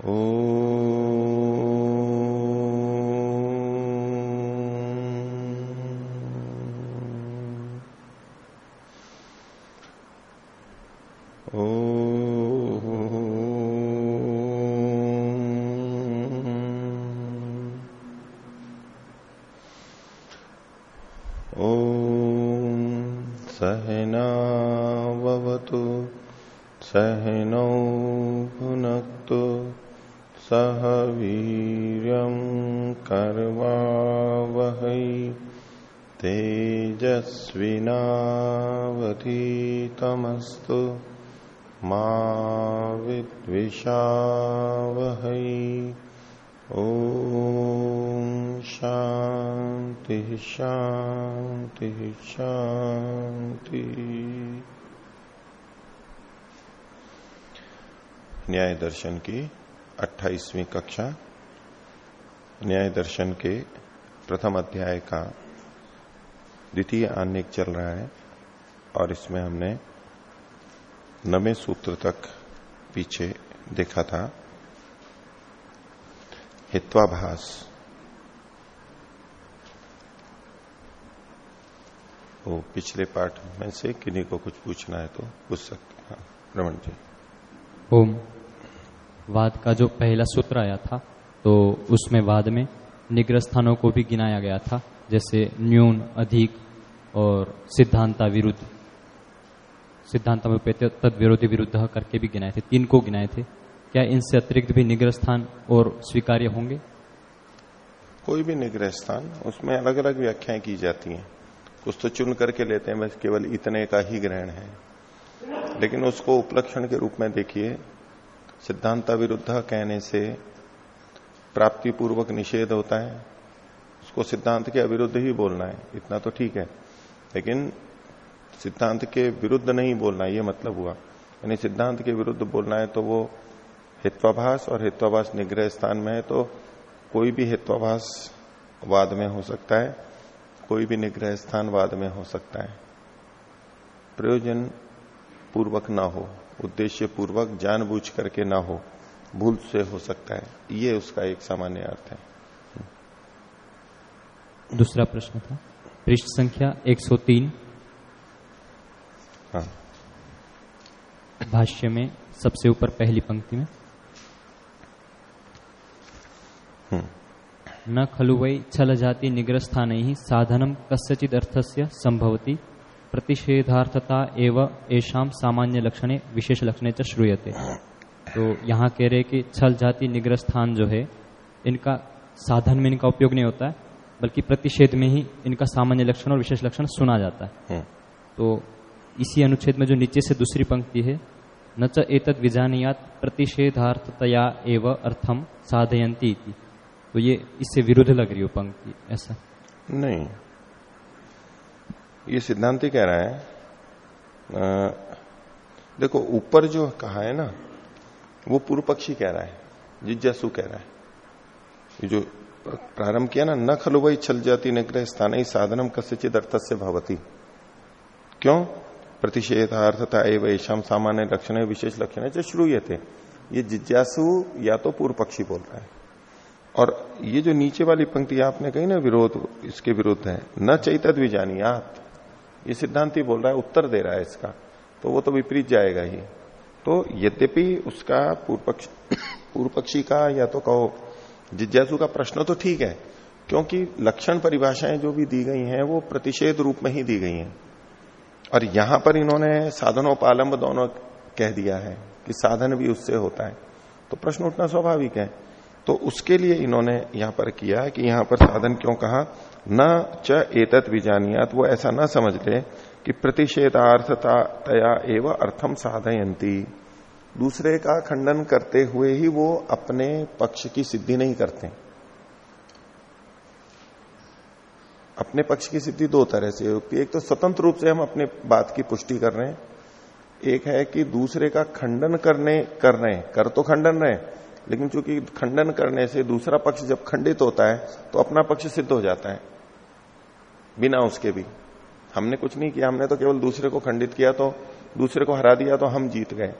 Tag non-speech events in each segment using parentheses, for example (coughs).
ओ तेजस्विनावधीतमस्तु मा ओ शांति शांति शांति न्याय दर्शन की 28वीं कक्षा, न्याय दर्शन के प्रथम अध्याय का द्वितीय आनेक चल रहा है और इसमें हमने नवे सूत्र तक पीछे देखा था। हित्वाभास। वो पिछले पाठ में से किन्हीं को कुछ पूछना है तो पूछ सकते हाँ। रमन जी। ओम। वाद का जो पहला सूत्र आया था तो उसमें वाद में निग्रह स्थानों को भी गिनाया गया था। जैसे न्यून, अधिक और सिद्धांता विरुद्ध। सिद्धांत में तद विरोधी विरुद्ध करके भी गिनाए थे, तीन को गिनाए थे। क्या इनसे अतिरिक्त भी निग्रह स्थान और स्वीकार्य होंगे? कोई भी निग्रह स्थान, उसमें अलग अलग व्याख्याएँ की जाती हैं। कुछ तो चुन करके लेते हैं, बस केवल इतने का ही ग्रहण है। लेकिन उसको उपलक्षण के रूप में देखिए। सिद्धांत विरुद्ध कहने से प्राप्ति पूर्वक निषेध होता है। उसको सिद्धांत के अविरुद्ध ही बोलना है। इतना तो ठीक है। लेकिन सिद्धांत के विरुद्ध नहीं बोलना, ये मतलब हुआ। यानी सिद्धांत के विरुद्ध बोलना है तो वो हित्वाभास और हित्वाभास निग्रह स्थान में है तो कोई भी हित्वाभास वाद में हो सकता है, कोई भी निग्रह स्थान वाद में हो सकता है। प्रयोजन पूर्वक ना हो, उद्देश्य पूर्वक जानबूझ करके ना हो, भूल से हो सकता है। ये उसका एक सामान्य अर्थ है। दूसरा प्रश्न था। पृष्ठ संख्या 103 हाँ। भाष्य में सबसे ऊपर पहली पंक्ति में। न खलु वै छल जाति निग्रस्थान ही साधनम कस्यचिद अर्थस्य संभवती प्रतिषेधार्थता एवं एशाम सामान्य लक्षणे विशेष लक्षणे च श्रूयते। तो यहाँ कह रहे कि छल जाति निग्रस्थान जो है इनका साधन में इनका उपयोग नहीं होता है। बल्कि प्रतिषेध में ही इनका सामान्य लक्षण और विशेष लक्षण सुना जाता है। तो इसी अनुच्छेद में जो नीचे से दूसरी पंक्ति है न च एतद विजानियात प्रतिषेधार्थतया एवं अर्थम साधयंती तो ये इससे विरुद्ध लग रही हो पंक्ति ऐसा? नहीं। ये सिद्धांति कह रहा है आ, देखो ऊपर जो कहा है ना वो पूर्व पक्षी कह रहा है जिज्ञासु कह रहा है। ये जो प्रारंभ किया ना, न खलु वही छल जाती निग्रह स्थान ही साधनम कस्यचित अर्थ से भवती। क्यों? प्रतिषेधार्थता एवं सामान्य लक्षण विशेष लक्षण है जो शुरू ये थे ये जिज्ञासु या तो पूर्व पक्षी बोल रहा है। और ये जो नीचे वाली पंक्ति आपने कही ना, विरोध, इसके विरुद्ध है। न चैतद विजानियात ये सिद्धांति बोल रहा है, उत्तर दे रहा है इसका। तो वो तो विपरीत जाएगा ही। तो यद्यपि उसका पूर्व पक्ष, (coughs) पूर्व पक्षी का या तो कहो जिज्ञासु का प्रश्न तो ठीक है, क्योंकि लक्षण परिभाषाएँ जो भी दी गई हैं, वो प्रतिषेध रूप में ही दी गई हैं। और यहाँ पर इन्होंने साधनोपालंब दोनों कह दिया है कि साधन भी उससे होता है। तो प्रश्न उठना स्वाभाविक है। तो उसके लिए इन्होंने यहाँ पर किया कि यहाँ पर साधन क्यों कहा, न च एतत विजानियात, वो ऐसा न समझ ले कि प्रतिषेधार्थता तया एवं अर्थम साधयंती दूसरे का खंडन करते हुए ही वो अपने पक्ष की सिद्धि नहीं करते। अपने पक्ष की सिद्धि दो तरह से होती है। एक तो स्वतंत्र रूप से हम अपने बात की पुष्टि कर रहे हैं। एक है कि दूसरे का खंडन करने, कर रहे हैं। कर तो खंडन रहे लेकिन चूँकि खंडन करने से दूसरा पक्ष जब खंडित होता है तो अपना पक्ष सिद्ध हो जाता है, बिना उसके भी। हमने कुछ नहीं किया, हमने तो केवल दूसरे को खंडित किया तो दूसरे को हरा दिया तो हम जीत गए।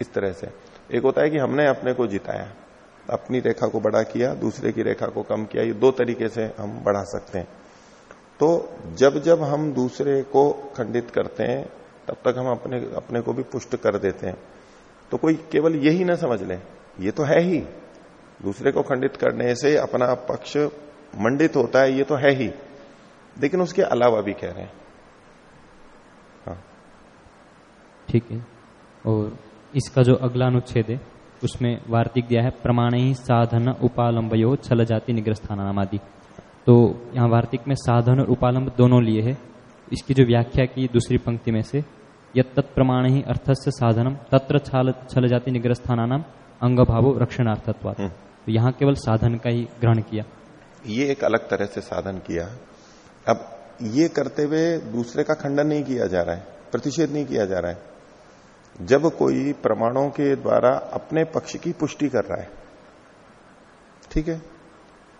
इस तरह से। एक होता है कि हमने अपने को जिताया, अपनी रेखा को बड़ा किया, दूसरे की रेखा को कम किया, ये दो तरीके से हम बढ़ा सकते हैं। तो जब जब हम दूसरे को खंडित करते हैं, तब तक हम अपने अपने को भी पुष्ट कर देते हैं। तो कोई केवल यही ना समझ ले, ये तो है ही। दूसरे को खंडित करने से अपना पक्ष मंडित होता है, ये तो है ही। लेकिन उसके अलावा भी कह रहे हैं। हाँ। ठीक है। और इसका जो अगला अनुच्छेद है उसमें वार्तिक दिया है प्रमाण ही साधन उपालंब उपालंबयो छल जाति निग्रस्थान आदि तो यहाँ वार्तिक में साधन और उपालंब दोनों लिए है। इसकी जो व्याख्या की दूसरी पंक्ति में से यद तत्प्रमाण ही अर्थस्य साधनम तत्र छल जाति निग्रस्थान अंग भावो रक्षणार्थत्व तो यहाँ केवल साधन का ही ग्रहण किया। ये एक अलग तरह से साधन किया। अब ये करते हुए दूसरे का खंडन नहीं किया जा रहा है प्रतिषेध नहीं किया जा रहा है। जब कोई प्रमाणों के द्वारा अपने पक्ष की पुष्टि कर रहा है, ठीक है?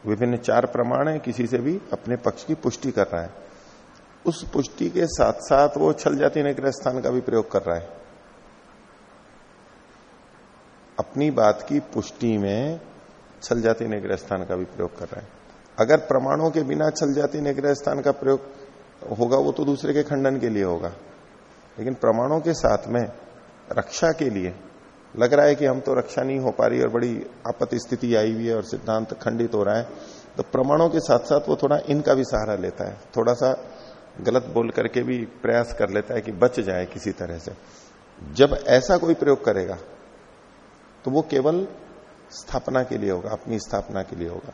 विभिन्न चार प्रमाण है, किसी से भी अपने पक्ष की पुष्टि कर रहा है। उस पुष्टि के साथ साथ वो छल जाति निग्रह स्थान का भी प्रयोग कर रहा है। अपनी बात की पुष्टि में छल जाति निग्रह स्थान का भी प्रयोग कर रहा है। अगर प्रमाणों के बिना छल जाति निग्रह स्थान का प्रयोग होगा, वो तो दूसरे के खंडन के लिए होगा। लेकिन प्रमाणों के साथ में रक्षा के लिए। लग रहा है कि हम तो रक्षा नहीं हो पा रही और बड़ी आपत्ति स्थिति आई हुई है और सिद्धांत खंडित हो रहा है। तो प्रमाणों के साथ साथ वो थोड़ा इनका भी सहारा लेता है। थोड़ा सा गलत बोल करके भी प्रयास कर लेता है कि बच जाए किसी तरह से। जब ऐसा कोई प्रयोग करेगा तो वो केवल स्थापना के लिए होगा, अपनी स्थापना के लिए होगा।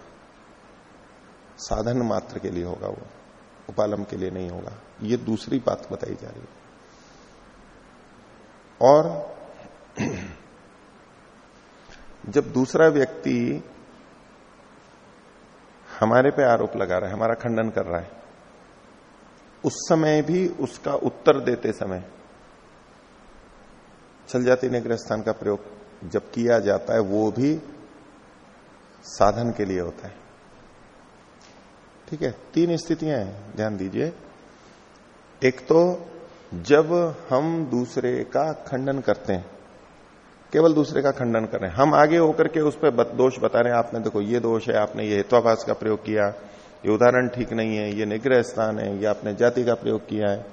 साधन मात्र के लिए होगा वो, उपालम के लिए नहीं होगा। ये दूसरी बात बताई जा रही है। और जब दूसरा व्यक्ति हमारे पे आरोप लगा रहा है, हमारा खंडन कर रहा है, उस समय भी उसका उत्तर देते समय चल जाती निग्रह स्थान का प्रयोग जब किया जाता है, वो भी साधन के लिए होता है। ठीक है? तीन स्थितियाँ हैं, ध्यान दीजिए। एक तो जब हम दूसरे का खंडन करते हैं, केवल दूसरे का खंडन कर रहे हैं, हम आगे होकर के उस पर दोष बता रहे हैं, आपने देखो ये दोष है, आपने ये हेत्वाभाष का प्रयोग किया, ये उदाहरण ठीक नहीं है, ये निग्रह स्थान है, ये आपने जाति का प्रयोग किया है,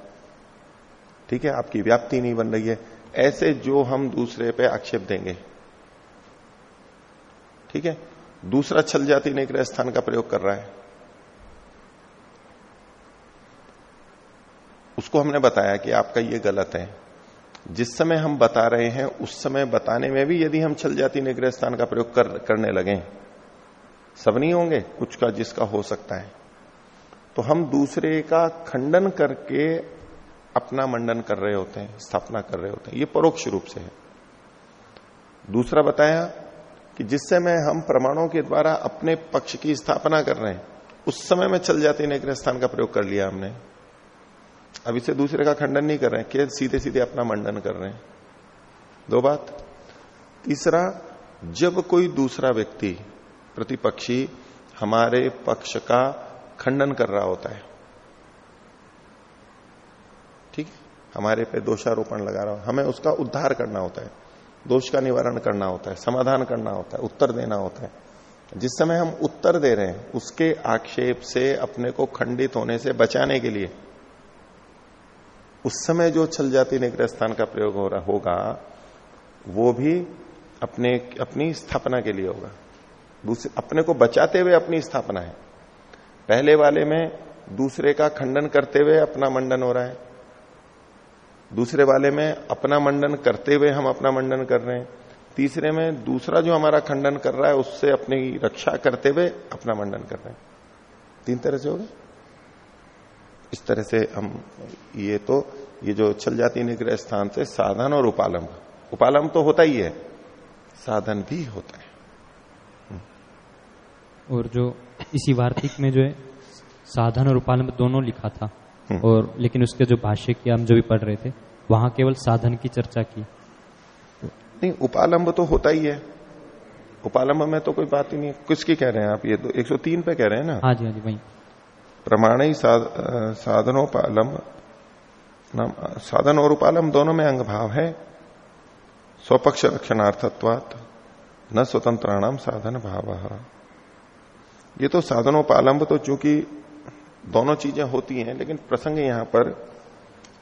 ठीक है, आपकी व्याप्ति नहीं बन रही है, ऐसे जो हम दूसरे पे आक्षेप देंगे, ठीक है, दूसरा छल जाति निग्रह स्थान का प्रयोग कर रहा है उसको हमने बताया कि आपका ये गलत है। जिस समय हम बता रहे हैं उस समय बताने में भी यदि हम छल जाति निग्रह स्थान का प्रयोग कर, करने लगे सब नहीं होंगे कुछ का जिसका हो सकता है। तो हम दूसरे का खंडन करके अपना मंडन कर रहे होते हैं स्थापना कर रहे होते हैं। ये परोक्ष रूप से है। दूसरा बताया कि जिस समय हम प्रमाणों के द्वारा अपने पक्ष की स्थापना कर रहे हैं उस समय में चल जाती निग्रह स्थान का प्रयोग कर लिया हमने। अब इसे दूसरे का खंडन नहीं कर रहे हैं, केवल सीधे सीधे अपना मंडन कर रहे हैं। दो बात। तीसरा, जब कोई दूसरा व्यक्ति, प्रतिपक्षी, हमारे पक्ष का खंडन कर रहा होता है, ठीक हमारे पे दोषारोपण लगा रहा हो, हमें उसका उद्धार करना होता है, दोष का निवारण करना होता है, समाधान करना होता है, उत्तर देना होता है। जिस समय हम उत्तर दे रहे हैं, उसके आक्षेप से, अपने को खंडित होने से बचाने के लिए उस समय जो छल जाति निग्रह स्थान का प्रयोग हो रहा होगा, वो भी अपने, अपनी स्थापना के लिए होगा। दूसरे, अपने को बचाते हुए अपनी स्थापना है। पहले वाले में दूसरे का खंडन करते हुए अपना मंडन हो रहा है। दूसरे वाले में अपना मंडन करते हुए हम अपना मंडन कर रहे हैं। तीसरे में दूसरा जो हमारा खंडन कर रहा है, उससे अपनी रक्षा करते हुए अपना मंडन कर रहे हैं। तीन तरह से होगा इस तरह से हम ये तो ये जो चल जाती निग्रह स्थान से साधन और उपालम उपालम तो होता ही है साधन भी होता है। और जो इसी वार्तिक में जो है साधन और उपालम दोनों लिखा था हम्म। और लेकिन उसके जो भाष्य की हम जो भी पढ़ रहे थे वहाँ केवल साधन की चर्चा की। नहीं उपालंब तो होता ही है। उपालंब में तो कोई बात ही नहीं किसकी कह रहे हैं आप? ये तो 103 पे कह रहे हैं ना? हाँ जी हाँ जी वही। प्रमाण ही साध, साधनोपालम साधन और उपालम दोनों में अंग भाव है। स्वपक्ष रक्षणार्थत्वात न स्वतंत्राणाम साधन भाव ये तो साधनोपालंब तो चूँकि दोनों चीज़ें होती हैं लेकिन प्रसंग यहाँ पर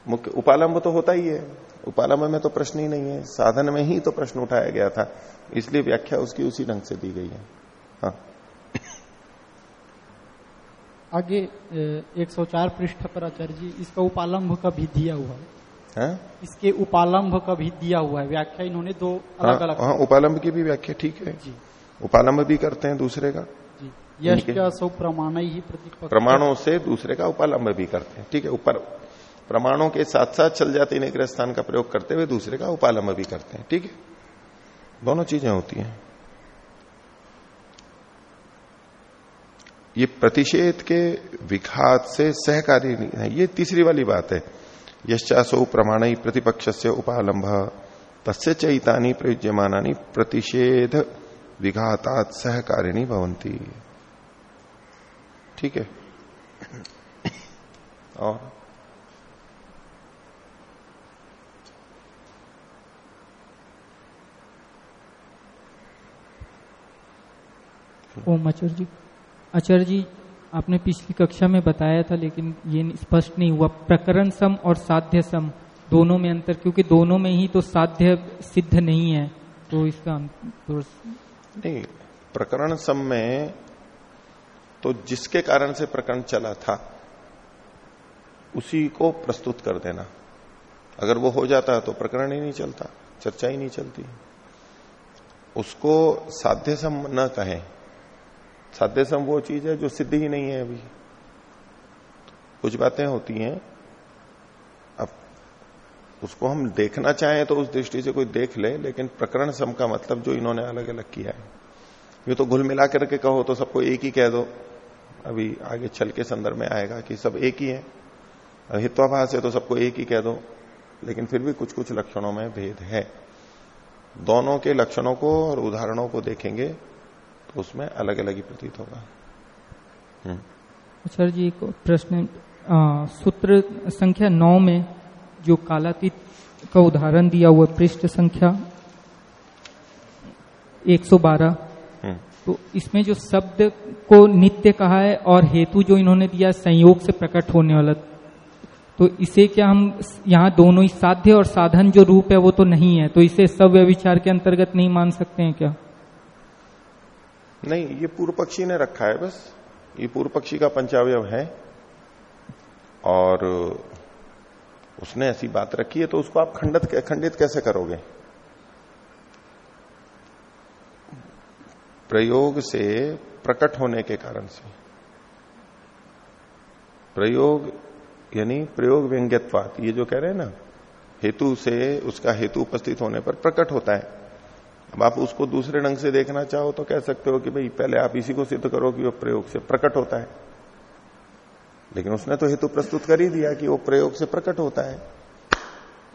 मुख्य उपालंब तो होता ही है। उपालंब में तो प्रश्न ही नहीं है। साधन में ही तो प्रश्न उठाया गया था। इसलिए व्याख्या उसकी उसी ढंग से दी गई है। हाँ। आगे 104 पृष्ठ पर आचार्य जी इसका उपालंब का भी दिया हुआ है। है? इसके उपालंब का भी दिया हुआ है। व्याख्या इन्होंने दो अलग अलग हाँ, उपालंब की भी व्याख्या ठीक है। जी। उपालंब भी करते हैं दूसरे का। यश सौ प्रमाण ही प्रतिपक्ष। प्रमाणों से दूसरे का उपालंब भी करते हैं। ठीक है ऊपर प्रमाणों के साथ साथ चल जाते निग्रह स्थान का प्रयोग करते हुए दूसरे का उपालंब भी करते हैं। ठीक है? दोनों चीज़ें होती हैं। ये प्रतिषेध के विघात से सहकारी नहीं है। ये तीसरी वाली बात है। यश्चासो प्रमाण प्रतिपक्ष से उपालंब तस्य चैतानी प्रयुज्यमानी प्रतिषेध विघातात सहकारिणी भवंती ठीक है? और? ओम आचार्य जी। आचार्य जी, आपने पिछली कक्षा में बताया था, लेकिन ये स्पष्ट नहीं हुआ। प्रकरण सम और साध्य सम, दोनों में अंतर, क्योंकि दोनों में ही तो साध्य सिद्ध नहीं है। तो इसका तो नहीं, प्रकरण सम में तो जिसके कारण से प्रकरण चला था, उसी को प्रस्तुत कर देना। अगर वो हो जाता है तो प्रकरण ही नहीं चलता, चर्चा ही नहीं चलती। उसको साध्य सम न कहें। साध्य सम वो चीज़ है जो सिद्ध ही नहीं है अभी। कुछ बातें होती हैं, अब उसको हम देखना चाहें तो उस दृष्टि से कोई देख ले, लेकिन प्रकरण सम का मतलब जो इन्होंने अलग अलग किया है। ये तो घुल मिला करके कहो तो सबको एक ही कह दो। अभी आगे चल के संदर्भ में आएगा कि सब एक ही है। हित्वाभास है तो सबको एक ही कह दो, लेकिन फिर भी कुछ कुछ लक्षणों में भेद है। दोनों के लक्षणों को और उदाहरणों को देखेंगे तो उसमें अलग अलग ही प्रतीत होगा। सर अच्छा जी एक प्रश्न सूत्र संख्या नौ में जो कालातीत का उदाहरण दिया हुआ पृष्ठ संख्या 112 हम्म। तो इसमें जो शब्द को नित्य कहा है और हेतु जो इन्होंने दिया संयोग से प्रकट होने वाला तो इसे क्या हम यहाँ दोनों ही साध्य और साधन जो रूप है वो तो नहीं है तो इसे सव्य विचार के अंतर्गत नहीं मान सकते हैं क्या? नहीं, ये पूर्व पक्षी ने रखा है बस। ये पूर्व पक्षी का पंचावय है। और उसने ऐसी बात रखी है तो उसको आप खंडित खंडित कैसे करोगे? प्रयोग से प्रकट होने के कारण से। प्रयोग, यानी प्रयोग व्यंग्यत्वात, ये जो कह रहे हैं ना, हेतु से उसका हेतु उपस्थित होने पर प्रकट होता है। अब आप उसको दूसरे ढंग से देखना चाहो तो कह सकते हो कि भाई, पहले आप इसी को सिद्ध करो कि वो प्रयोग से प्रकट होता है। लेकिन उसने तो हेतु प्रस्तुत कर ही दिया कि वो प्रयोग से प्रकट होता है।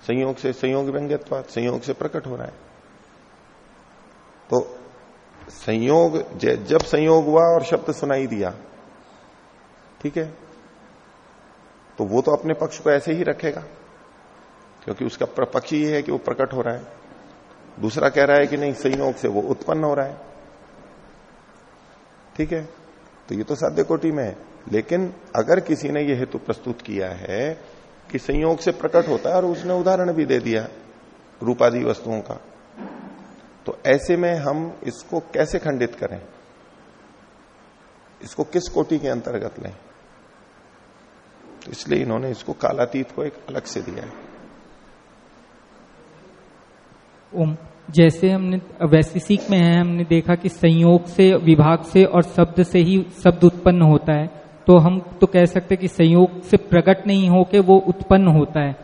संयोग से संयोग व्यंग्यत्वाद संयोग से प्रकट हो रहा है। तो संयोग जब संयोग हुआ और शब्द सुनाई दिया, ठीक है? तो वो तो अपने पक्ष को ऐसे ही रखेगा, क्योंकि उसका पक्ष ये है कि वो प्रकट हो रहा है। दूसरा कह रहा है कि नहीं संयोग से, वो उत्पन्न हो रहा है। ठीक है? तो ये तो साध्य कोटि में है। लेकिन अगर किसी ने यह हेतु प्रस्तुत किया है कि संयोग से प्रकट होता है और उसने उदाहरण भी दे दिया रूपादि वस्तुओं का तो ऐसे में हम इसको कैसे खंडित करें? इसको किस कोटि के अंतर्गत लें? तो इसलिए इन्होंने इसको कालातीत को एक अलग से दिया है। ओम। जैसे हमने वैशिक में है, हमने देखा कि संयोग से, विभाग से और शब्द से ही शब्द उत्पन्न होता है। तो हम तो कह सकते हैं कि संयोग से प्रकट नहीं हो के वो उत्पन्न होता है।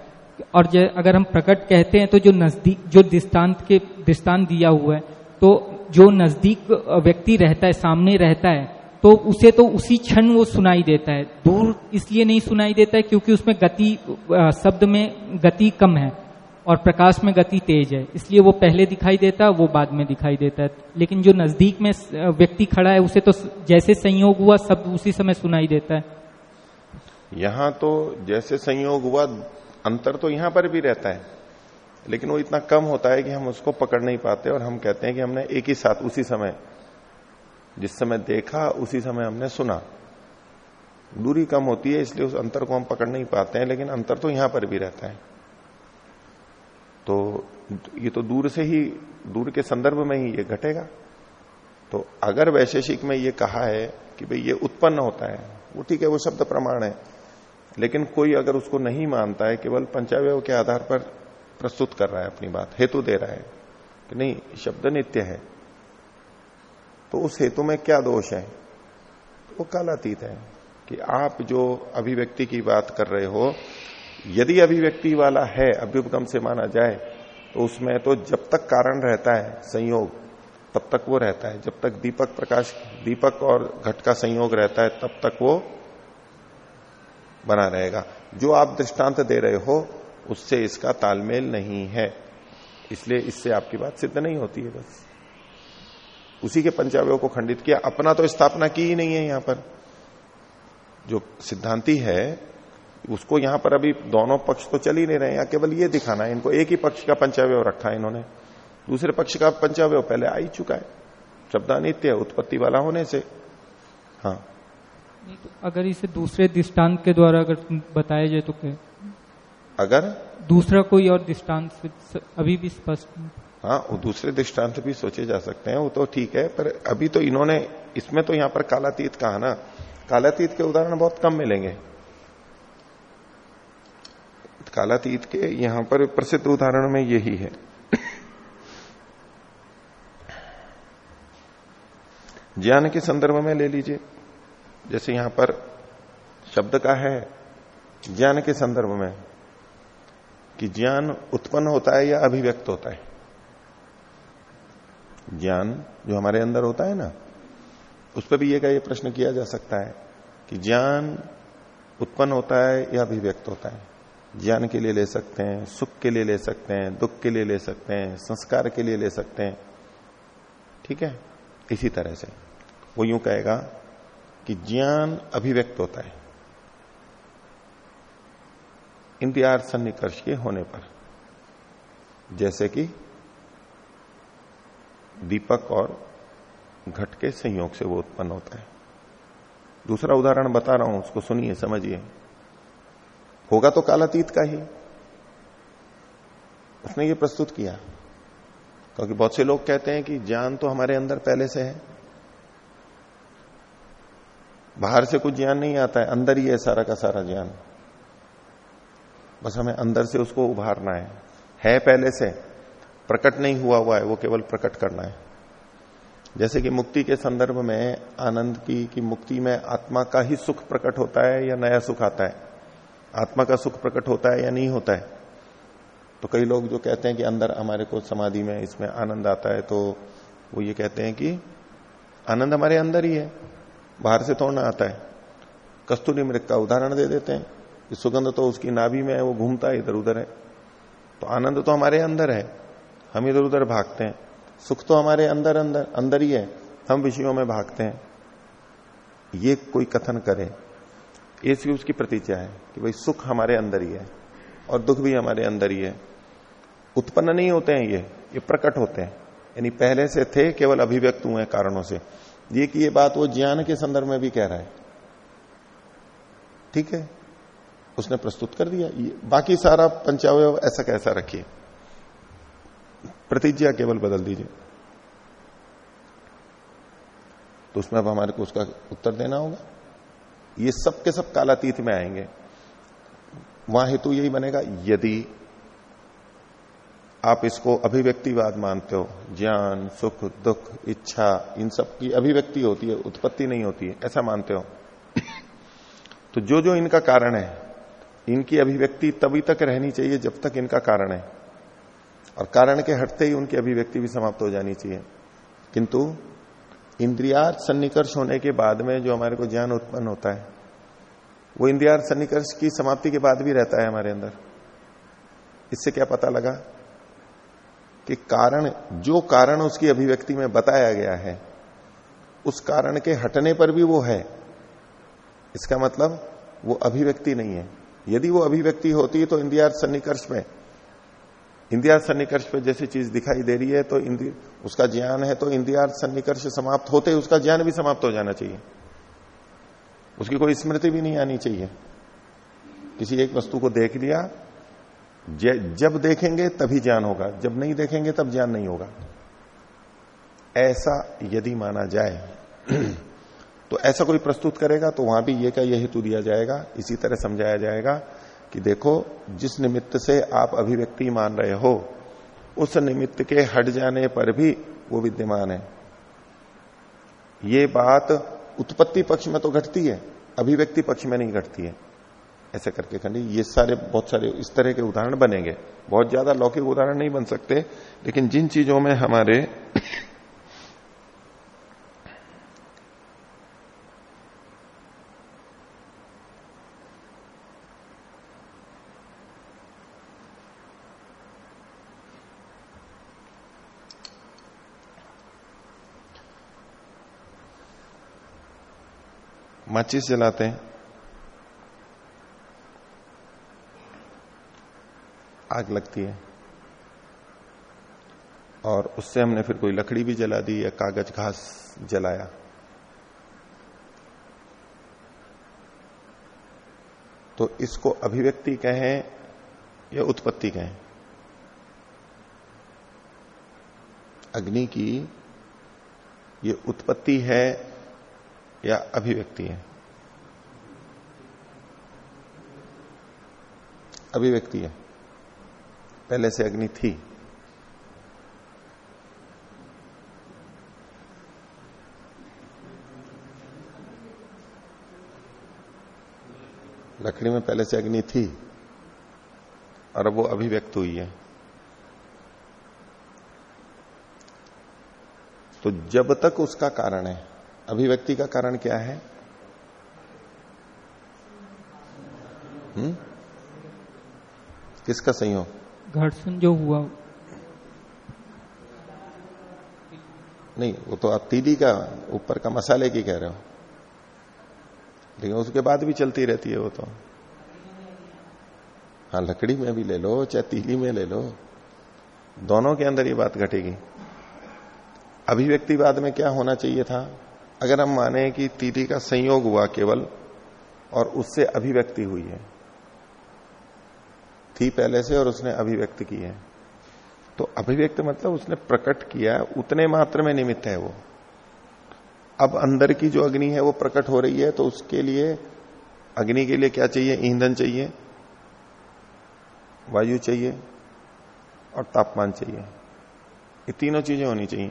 और अगर हम प्रकट कहते हैं तो जो नज़दीक, जो दृष्टांत के, दृष्टांत दिया हुआ है तो जो नज़दीक व्यक्ति रहता है, सामने रहता है तो उसे तो उसी क्षण वो सुनाई देता है। दूर इसलिए नहीं सुनाई देता है क्योंकि उसमें गति शब्द में गति कम है। और प्रकाश में गति तेज है। इसलिए वो पहले दिखाई देता है वो बाद में दिखाई देता है। लेकिन जो नज़दीक में व्यक्ति खड़ा है, उसे तो जैसे संयोग हुआ, सब उसी समय सुनाई देता है। यहाँ तो जैसे संयोग हुआ, अंतर तो यहाँ पर भी रहता है। लेकिन वो इतना कम होता है कि हम उसको पकड़ नहीं पाते और हम कहते हैं कि हमने एक ही साथ उसी समय, जिस समय देखा, उसी समय हमने सुना। दूरी कम होती है, इसलिए उस अंतर को हम पकड़ नहीं पाते हैं, लेकिन अंतर तो यहाँ पर भी रहता है। तो ये तो दूर से ही, दूर के संदर्भ में ही ये घटेगा। तो अगर वैशेषिक में ये कहा है कि भाई ये उत्पन्न होता है, वो ठीक है, वो शब्द प्रमाण है, लेकिन कोई अगर उसको नहीं मानता है, केवल पंचावय के आधार पर प्रस्तुत कर रहा है अपनी बात, हेतु दे रहा है कि नहीं, शब्द नित्य है तो उस हेतु में क्या दोष है? वो कालातीत है कि आप जो अभिव्यक्ति की बात कर रहे हो यदि अभिव्यक्ति वाला है, अभ्युपगम से माना जाए तो उसमें तो जब तक कारण रहता है, संयोग, तब तक वो रहता है। जब तक दीपक प्रकाश, दीपक और घट का संयोग रहता है, तब तक वो बना रहेगा। जो आप दृष्टांत दे रहे हो, उससे इसका तालमेल नहीं है। इसलिए इससे आपकी बात सिद्ध नहीं होती है बस। उसी के पंचावयों को खंडित किया। अपना तो स्थापना की ही नहीं है यहाँ पर। जो सिद्धांति है उसको यहाँ पर अभी दोनों पक्ष तो चल ही नहीं रहे हैं केवल ये दिखाना है इनको एक ही पक्ष का पंचावय रखा है इन्होंने। दूसरे पक्ष का पंचावय पहले आ ही चुका है शब्दानित्य उत्पत्ति वाला होने से। हाँ। नहीं तो अगर इसे दूसरे दृष्टांत के द्वारा अगर बताया जाए तो क्या? अगर? दूसरा कोई और दृष्टांत अभी भी स्पष्ट हाँ वो दूसरे दृष्टांत भी सोचे जा सकते हैं वो तो ठीक है पर अभी तो इन्होंने इसमें तो यहाँ पर कालातीत कहा ना कालातीत के उदाहरण बहुत कम मिलेंगे। कालातीत के यहाँ पर प्रसिद्ध उदाहरण में यही है। ज्ञान के संदर्भ में ले लीजिए। जैसे यहाँ पर शब्द का है, ज्ञान के संदर्भ में, कि ज्ञान उत्पन्न होता है या अभिव्यक्त होता है। ज्ञान जो हमारे अंदर होता है ना, उस पर भी ये का ये प्रश्न किया जा सकता है, कि ज्ञान उत्पन्न होता है या अभिव्यक्त होता है। ज्ञान के लिए ले सकते हैं, सुख के लिए ले सकते हैं, दुख के लिए ले सकते हैं, संस्कार के लिए ले सकते हैं। ठीक है? इसी तरह से। वो यूँ कहेगा कि ज्ञान अभिव्यक्त होता है। इंतज़ार सन्निकर्ष के होने पर। जैसे कि दीपक और घट के संयोग से वो उत्पन्न होता है। दूसरा उदाहरण बता रहा हूँ, उसको सुनिए, समझिए। होगा तो कालातीत का ही। उसने ये प्रस्तुत किया। क्योंकि बहुत से लोग कहते हैं कि ज्ञान तो हमारे अंदर पहले से है। बाहर से कुछ ज्ञान नहीं आता है, अंदर ही है सारा का सारा ज्ञान। बस हमें अंदर से उसको उभारना है। है पहले से, प्रकट नहीं हुआ हुआ है, वो केवल प्रकट करना है। जैसे कि मुक्ति के संदर्भ में आनंद की, कि मुक्ति में आत्मा का ही सुख प्रकट होता है या नया सुख आता है। आत्मा का सुख प्रकट होता है या नहीं होता है? तो कई लोग जो कहते हैं कि अंदर हमारे को समाधि में इसमें आनंद आता है तो वो ये कहते हैं कि आनंद हमारे अंदर ही है, बाहर से तोड़ना आता है। कस्तूरी मृग का उदाहरण दे देते हैं कि सुगंध तो उसकी नाभि में है, वो घूमता है, इधर उधर है। तो आनंद तो हमारे अंदर है, हम इधर उधर भागते हैं। सुख तो हमारे अंदर अंदर अंदर ही है, हम विषयों में भागते हैं। ये कोई कथन करे। ऐसी उसकी प्रतीचा है कि भाई सुख हमारे अंदर ही है और दुख भी हमारे अंदर ही है। उत्पन्न नहीं होते हैं ये ये प्रकट होते हैं। यानी पहले से थे, केवल अभिव्यक्त हुए कारणों से। ये कि ये बात वो ज्ञान के संदर्भ में भी कह रहा है। ठीक है? उसने प्रस्तुत कर दिया। ये बाकी सारा पंचावय, ऐसा कैसा रखिए। प्रतिज्ञा केवल बदल दीजिए। तो उसमें अब हमारे को उसका उत्तर देना होगा। ये सब के सब कालातीत में आएँगे। वहाँ हेतु यही बनेगा, यदि आप इसको अभिव्यक्तिवाद मानते हो, ज्ञान, सुख, दुख, इच्छा, इन सब की अभिव्यक्ति होती है, उत्पत्ति नहीं होती है, ऐसा मानते हो। (coughs) तो जो जो इनका कारण है, इनकी अभिव्यक्ति तभी तक रहनी चाहिए जब तक इनका कारण है। और कारण के हटते ही उनकी अभिव्यक्ति भी समाप्त हो जानी चाहिए। किंतु इंद्रियार्थ सन्निकर्ष होने के बाद में जो हमारे को ज्ञान उत्पन्न होता है, वो इंद्रियार्थ सन्निकर्ष की समाप्ति के बाद भी रहता है हमारे अंदर। इससे क्या पता लगा कि कारण, जो कारण उसकी अभिव्यक्ति में बताया गया है, उस कारण के हटने पर भी वो है। इसका मतलब वो अभिव्यक्ति नहीं है। यदि वो अभिव्यक्ति होती तो इंद्रियार्थ सन्निकर्ष में इंदिहार सन्निकर्ष पे जैसी चीज़ दिखाई दे रही है तो उसका ज्ञान है तो इंदिहार सन्निकर्ष समाप्त होते ही उसका ज्ञान भी समाप्त हो जाना चाहिए। उसकी कोई स्मृति भी नहीं आनी चाहिए। किसी एक वस्तु को देख लिया जब देखेंगे तभी ज्ञान होगा, जब नहीं देखेंगे तब ज्ञान नहीं होगा। ऐसा यदि माना जाए तो ऐसा कोई प्रस्तुत करेगा तो वहाँ भी ये का यह हेतु दिया जाएगा, इसी तरह समझाया जाएगा कि देखो, जिस निमित्त से आप अभिव्यक्ति मान रहे हो, उस निमित्त के हट जाने पर भी वो विद्यमान है। ये बात उत्पत्ति पक्ष में तो घटती है, अभिव्यक्ति पक्ष में नहीं घटती है। ऐसे करके खंडी, ये सारे, बहुत सारे इस तरह के उदाहरण बनेंगे। बहुत ज़्यादा लौकिक उदाहरण नहीं बन सकते, लेकिन जिन चीज़ों में हमारे माचिस जलाते हैं। आग लगती है। और उससे हमने फिर कोई लकड़ी भी जला दी या कागज़ घास जलाया। तो इसको अभिव्यक्ति कहें या उत्पत्ति कहें। अग्नि की ये उत्पत्ति है या अभिव्यक्ति है। अभिव्यक्ति है। पहले से अग्नि थी। लकड़ी में पहले से अग्नि थी और अब वो अभिव्यक्त हुई है। तो जब तक उसका कारण है अभिव्यक्ति का कारण क्या है? हम्म? किसका संयोग? घर्षण जो हुआ। नहीं वो तो आप तीली का ऊपर का मसाले की कह रहे हो। लेकिन उसके बाद भी चलती रहती है वो तो। हाँ लकड़ी में भी ले लो चाहे तीली में ले लो। दोनों के अंदर ये बात घटेगी। अभिव्यक्तिवाद में क्या होना चाहिए था? अगर हम माने कि तीली का संयोग हुआ केवल और उससे अभिव्यक्ति हुई है, थी पहले से और उसने अभिव्यक्त की है तो अभिव्यक्त मतलब उसने प्रकट किया उतने मात्र में निमित्त है वो। अब अंदर की जो अग्नि है वो प्रकट हो रही है तो उसके लिए, अग्नि के लिए क्या चाहिए? ईंधन चाहिए, वायु चाहिए और तापमान चाहिए। ये तीनों चीज़ें होनी चाहिए।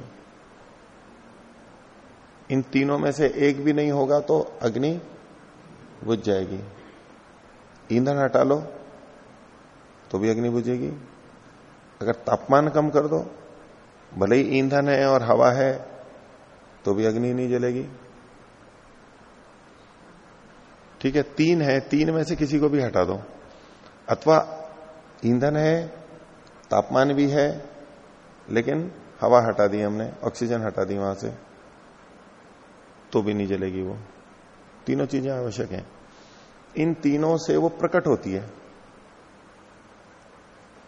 इन तीनों में से एक भी नहीं होगा तो अग्नि बुझ जाएगी। ईंधन हटा लो तो भी अग्नि बुझेगी। अगर तापमान कम कर दो, भले ही ईंधन है और हवा है तो भी अग्नि नहीं जलेगी। ठीक है, तीन है, तीन में से किसी को भी हटा दो। अथवा ईंधन है, तापमान भी है, लेकिन हवा हटा दी हमने, ऑक्सीजन हटा दी वहाँ से। तो भी नहीं जलेगी वो। तीनों चीज़ें आवश्यक हैं। इन तीनों से वो प्रकट होती है।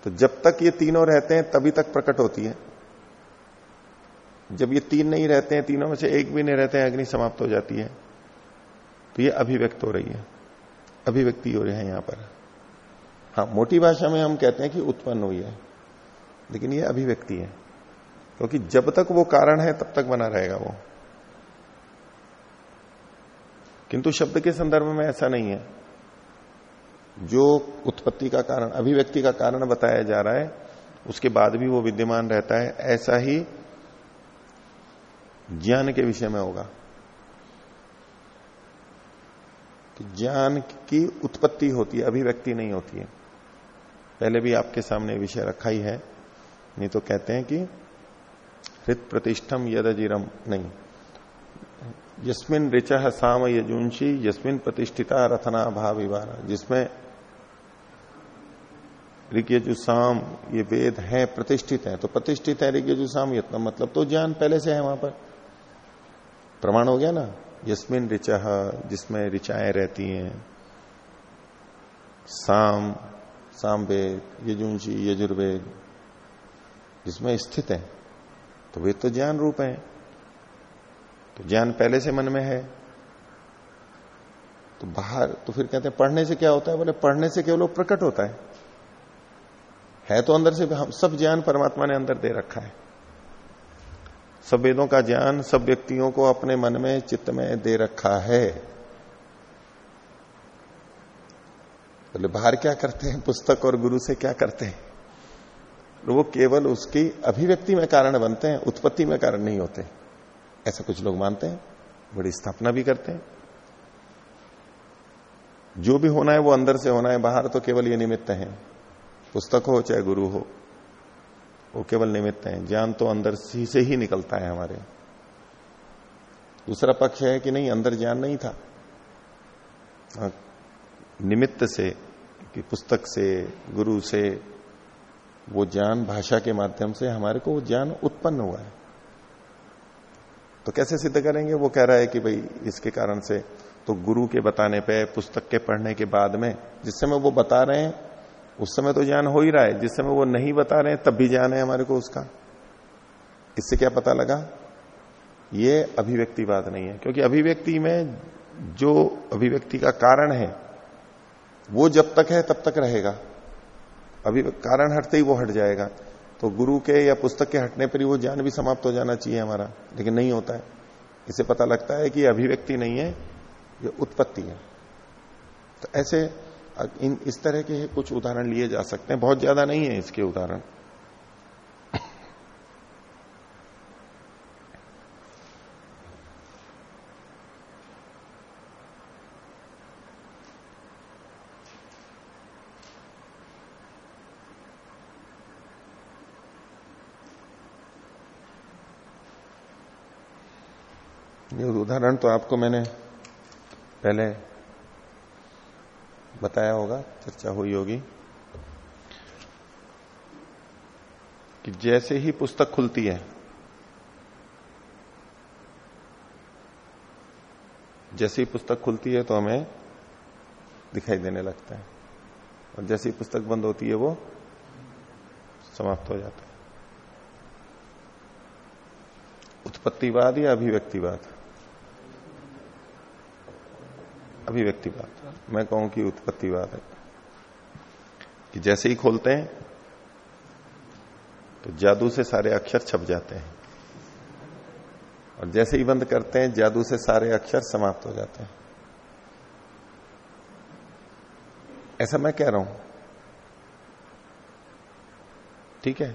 तो जब तक ये तीनों रहते हैं, तभी तक प्रकट होती है। जब ये तीन नहीं रहते हैं, तीनों में से एक भी नहीं रहते हैं, अग्नि समाप्त हो जाती है। तो ये अभिव्यक्त हो रही है। अभिव्यक्ति हो रही है यहाँ पर। हाँ मोटी भाषा में हम कहते हैं कि उत्पन्न हुई है। लेकिन ये अभिव्यक्ति है। क्योंकि जब तक वो कारण है, तब तक बना रहेगा वो। किंतु शब्द के संदर्भ में ऐसा नहीं है। जो उत्पत्ति का कारण, अभिव्यक्ति का कारण बताया जा रहा है, उसके बाद भी वो विद्यमान रहता है, ऐसा ही ज्ञान के विषय में होगा। कि ज्ञान की उत्पत्ति होती है, अभिव्यक्ति नहीं होती है। पहले भी आपके सामने विषय रखा ही है, नहीं तो कहते हैं कि हृत प्रतिष्ठम यद अजीरम नहीं। यस्मिन ऋच साम यजुंशी यस्मिन प्रतिष्ठिता रथना भाव जिसमें ऋग्यजु साम ये वेद है, प्रतिष्ठित है। तो प्रतिष्ठित है ऋग्यजु साम यत्न मतलब तो ज्ञान पहले से है वहाँ पर। प्रमाण हो गया ना? यस्मिन ऋच, जिसमें ऋचाएँ रहती हैं। साम साम वेद, यजुंशी, यजुर्वेद, जिसमें स्थित है। तो वे तो ज्ञान रूप है। तो ज्ञान पहले से मन में है। तो बाहर तो फिर कहते हैं, पढ़ने से क्या होता है? बोले, पढ़ने से केवल प्रकट होता है। है तो अंदर से हम सब ज्ञान परमात्मा ने अंदर दे रखा है। सब वेदों का ज्ञान सब व्यक्तियों को अपने मन में, चित्त में दे रखा है। बोले तो बाहर क्या करते हैं? पुस्तक और गुरु से क्या करते हैं? वो केवल उसकी अभिव्यक्ति में कारण बनते हैं, उत्पत्ति में कारण नहीं होते। ऐसा कुछ लोग मानते हैं बड़ी स्थापना भी करते हैं। जो भी होना है वो अंदर से होना है बाहर तो केवल ये निमित्त है। पुस्तक हो चाहे गुरु हो वो केवल निमित्त है। ज्ञान तो अंदर से ही निकलता है हमारे। दूसरा पक्ष है कि नहीं अंदर ज्ञान नहीं था। हाँ, निमित्त से कि पुस्तक से गुरु से वो ज्ञान भाषा के माध्यम से हमारे को वो ज्ञान उत्पन्न हुआ है। तो कैसे सिद्ध करेंगे? वो कह रहा है कि भाई, इसके कारण से तो गुरु के बताने पे, पुस्तक के पढ़ने के बाद में, जिस समय वो बता रहे हैं, उस समय तो ज्ञान हो ही रहा है। जिस समय वो नहीं बता रहे हैं, तब भी ज्ञान है हमारे को उसका। इससे क्या पता लगा? ये अभिव्यक्तिवाद नहीं है। क्योंकि अभिव्यक्ति में जो अभिव्यक्ति का कारण है, वो जब तक है, तब तक रहेगा। अभी कारण हटते ही वो हट जाएगा। तो गुरु के या पुस्तक के हटने पर ही वो ज्ञान भी समाप्त हो जाना चाहिए हमारा, लेकिन नहीं होता है। इसे पता लगता है कि अभिव्यक्ति नहीं है, ये उत्पत्ति है। तो ऐसे, इन, इस तरह के कुछ उदाहरण लिए जा सकते हैं। बहुत ज़्यादा नहीं है इसके उदाहरण ये उदाहरण तो आपको मैंने पहले बताया होगा, चर्चा हुई होगी, कि जैसे ही पुस्तक खुलती है, जैसे ही पुस्तक खुलती है तो हमें दिखाई देने लगता है। और जैसे ही पुस्तक बंद होती है वो समाप्त हो जाता है। उत्पत्तिवाद या अभिव्यक्तिवाद? अभिव्यक्तिवाद मैं कहूँ कि उत्पत्तिवाद है। कि जैसे ही खोलते हैं तो जादू से सारे अक्षर छप जाते हैं। और जैसे ही बंद करते हैं, जादू से सारे अक्षर समाप्त हो जाते हैं। ऐसा मैं कह रहा हूँ। ठीक है?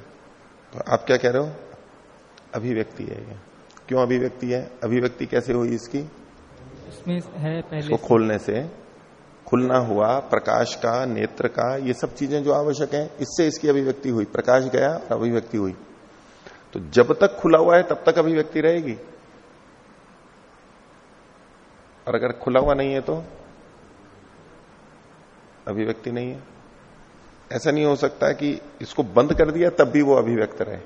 तो आप क्या कह रहे हो? अभिव्यक्ति है ये। क्यों अभिव्यक्ति है? अभिव्यक्ति कैसे हुई इसकी? उसमें है पहले इसको खोलने से खुलना हुआ, प्रकाश का, नेत्र का, ये सब चीज़ें जो आवश्यक है, इससे इसकी अभिव्यक्ति हुई। प्रकाश गया और अभिव्यक्ति हुई। तो जब तक खुला हुआ है, तब तक अभिव्यक्ति रहेगी। और अगर खुला हुआ नहीं है तो अभिव्यक्ति नहीं है। ऐसा नहीं हो सकता कि इसको बंद कर दिया, तब भी वो अभिव्यक्त रहे।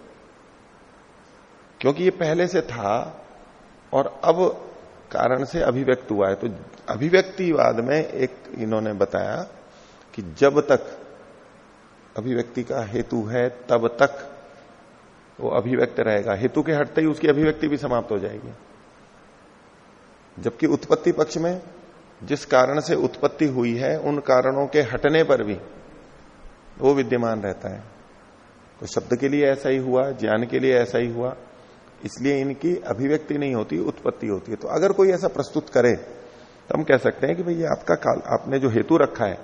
क्योंकि ये पहले से था, और अब कारण से अभिव्यक्त हुआ है। तो अभिव्यक्तिवाद में एक इन्होंने बताया कि जब तक अभिव्यक्ति का हेतु है, तब तक वो अभिव्यक्त रहेगा। हेतु के हटते ही उसकी अभिव्यक्ति भी समाप्त हो जाएगी। जबकि उत्पत्ति पक्ष में जिस कारण से उत्पत्ति हुई है, उन कारणों के हटने पर भी वो विद्यमान रहता है। तो शब्द के लिए ऐसा ही हुआ, ज्ञान के लिए ऐसा ही हुआ इसलिए इनकी अभिव्यक्ति नहीं होती उत्पत्ति होती है। तो अगर कोई ऐसा प्रस्तुत करे तो हम कह सकते हैं कि भाई ये आपका काल आपने जो हेतु रखा है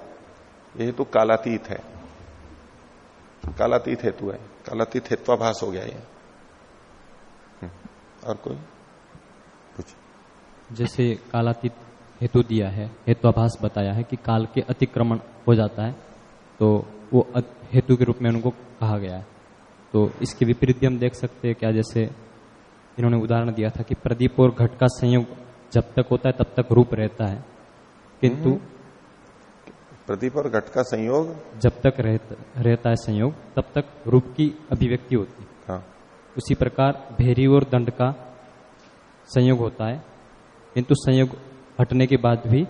ये हेतु कालातीत है। कालातीत हेतु है। कालातीत हेत्वाभास हो गया ये। हम्म, और कोई? कुछ जैसे कालातीत हेतु दिया है हेत्वाभास बताया है कि काल के अतिक्रमण हो जाता है तो वो हेतु के रूप में उनको कहा गया है। तो इसके विपरीत भी हम देख सकते हैं क्या जैसे इन्होंने उदाहरण दिया था कि प्रदीप और घट का संयोग जब तक होता है तब तक रूप रहता है। किंतु हम्म। प्रदीप और घट का संयोग? जब तक रहता, रहता है संयोग तब तक रूप की अभिव्यक्ति होती। है। हाँ। उसी प्रकार भेरी और दंड का संयोग होता है। किंतु संयोग हटने के बाद भी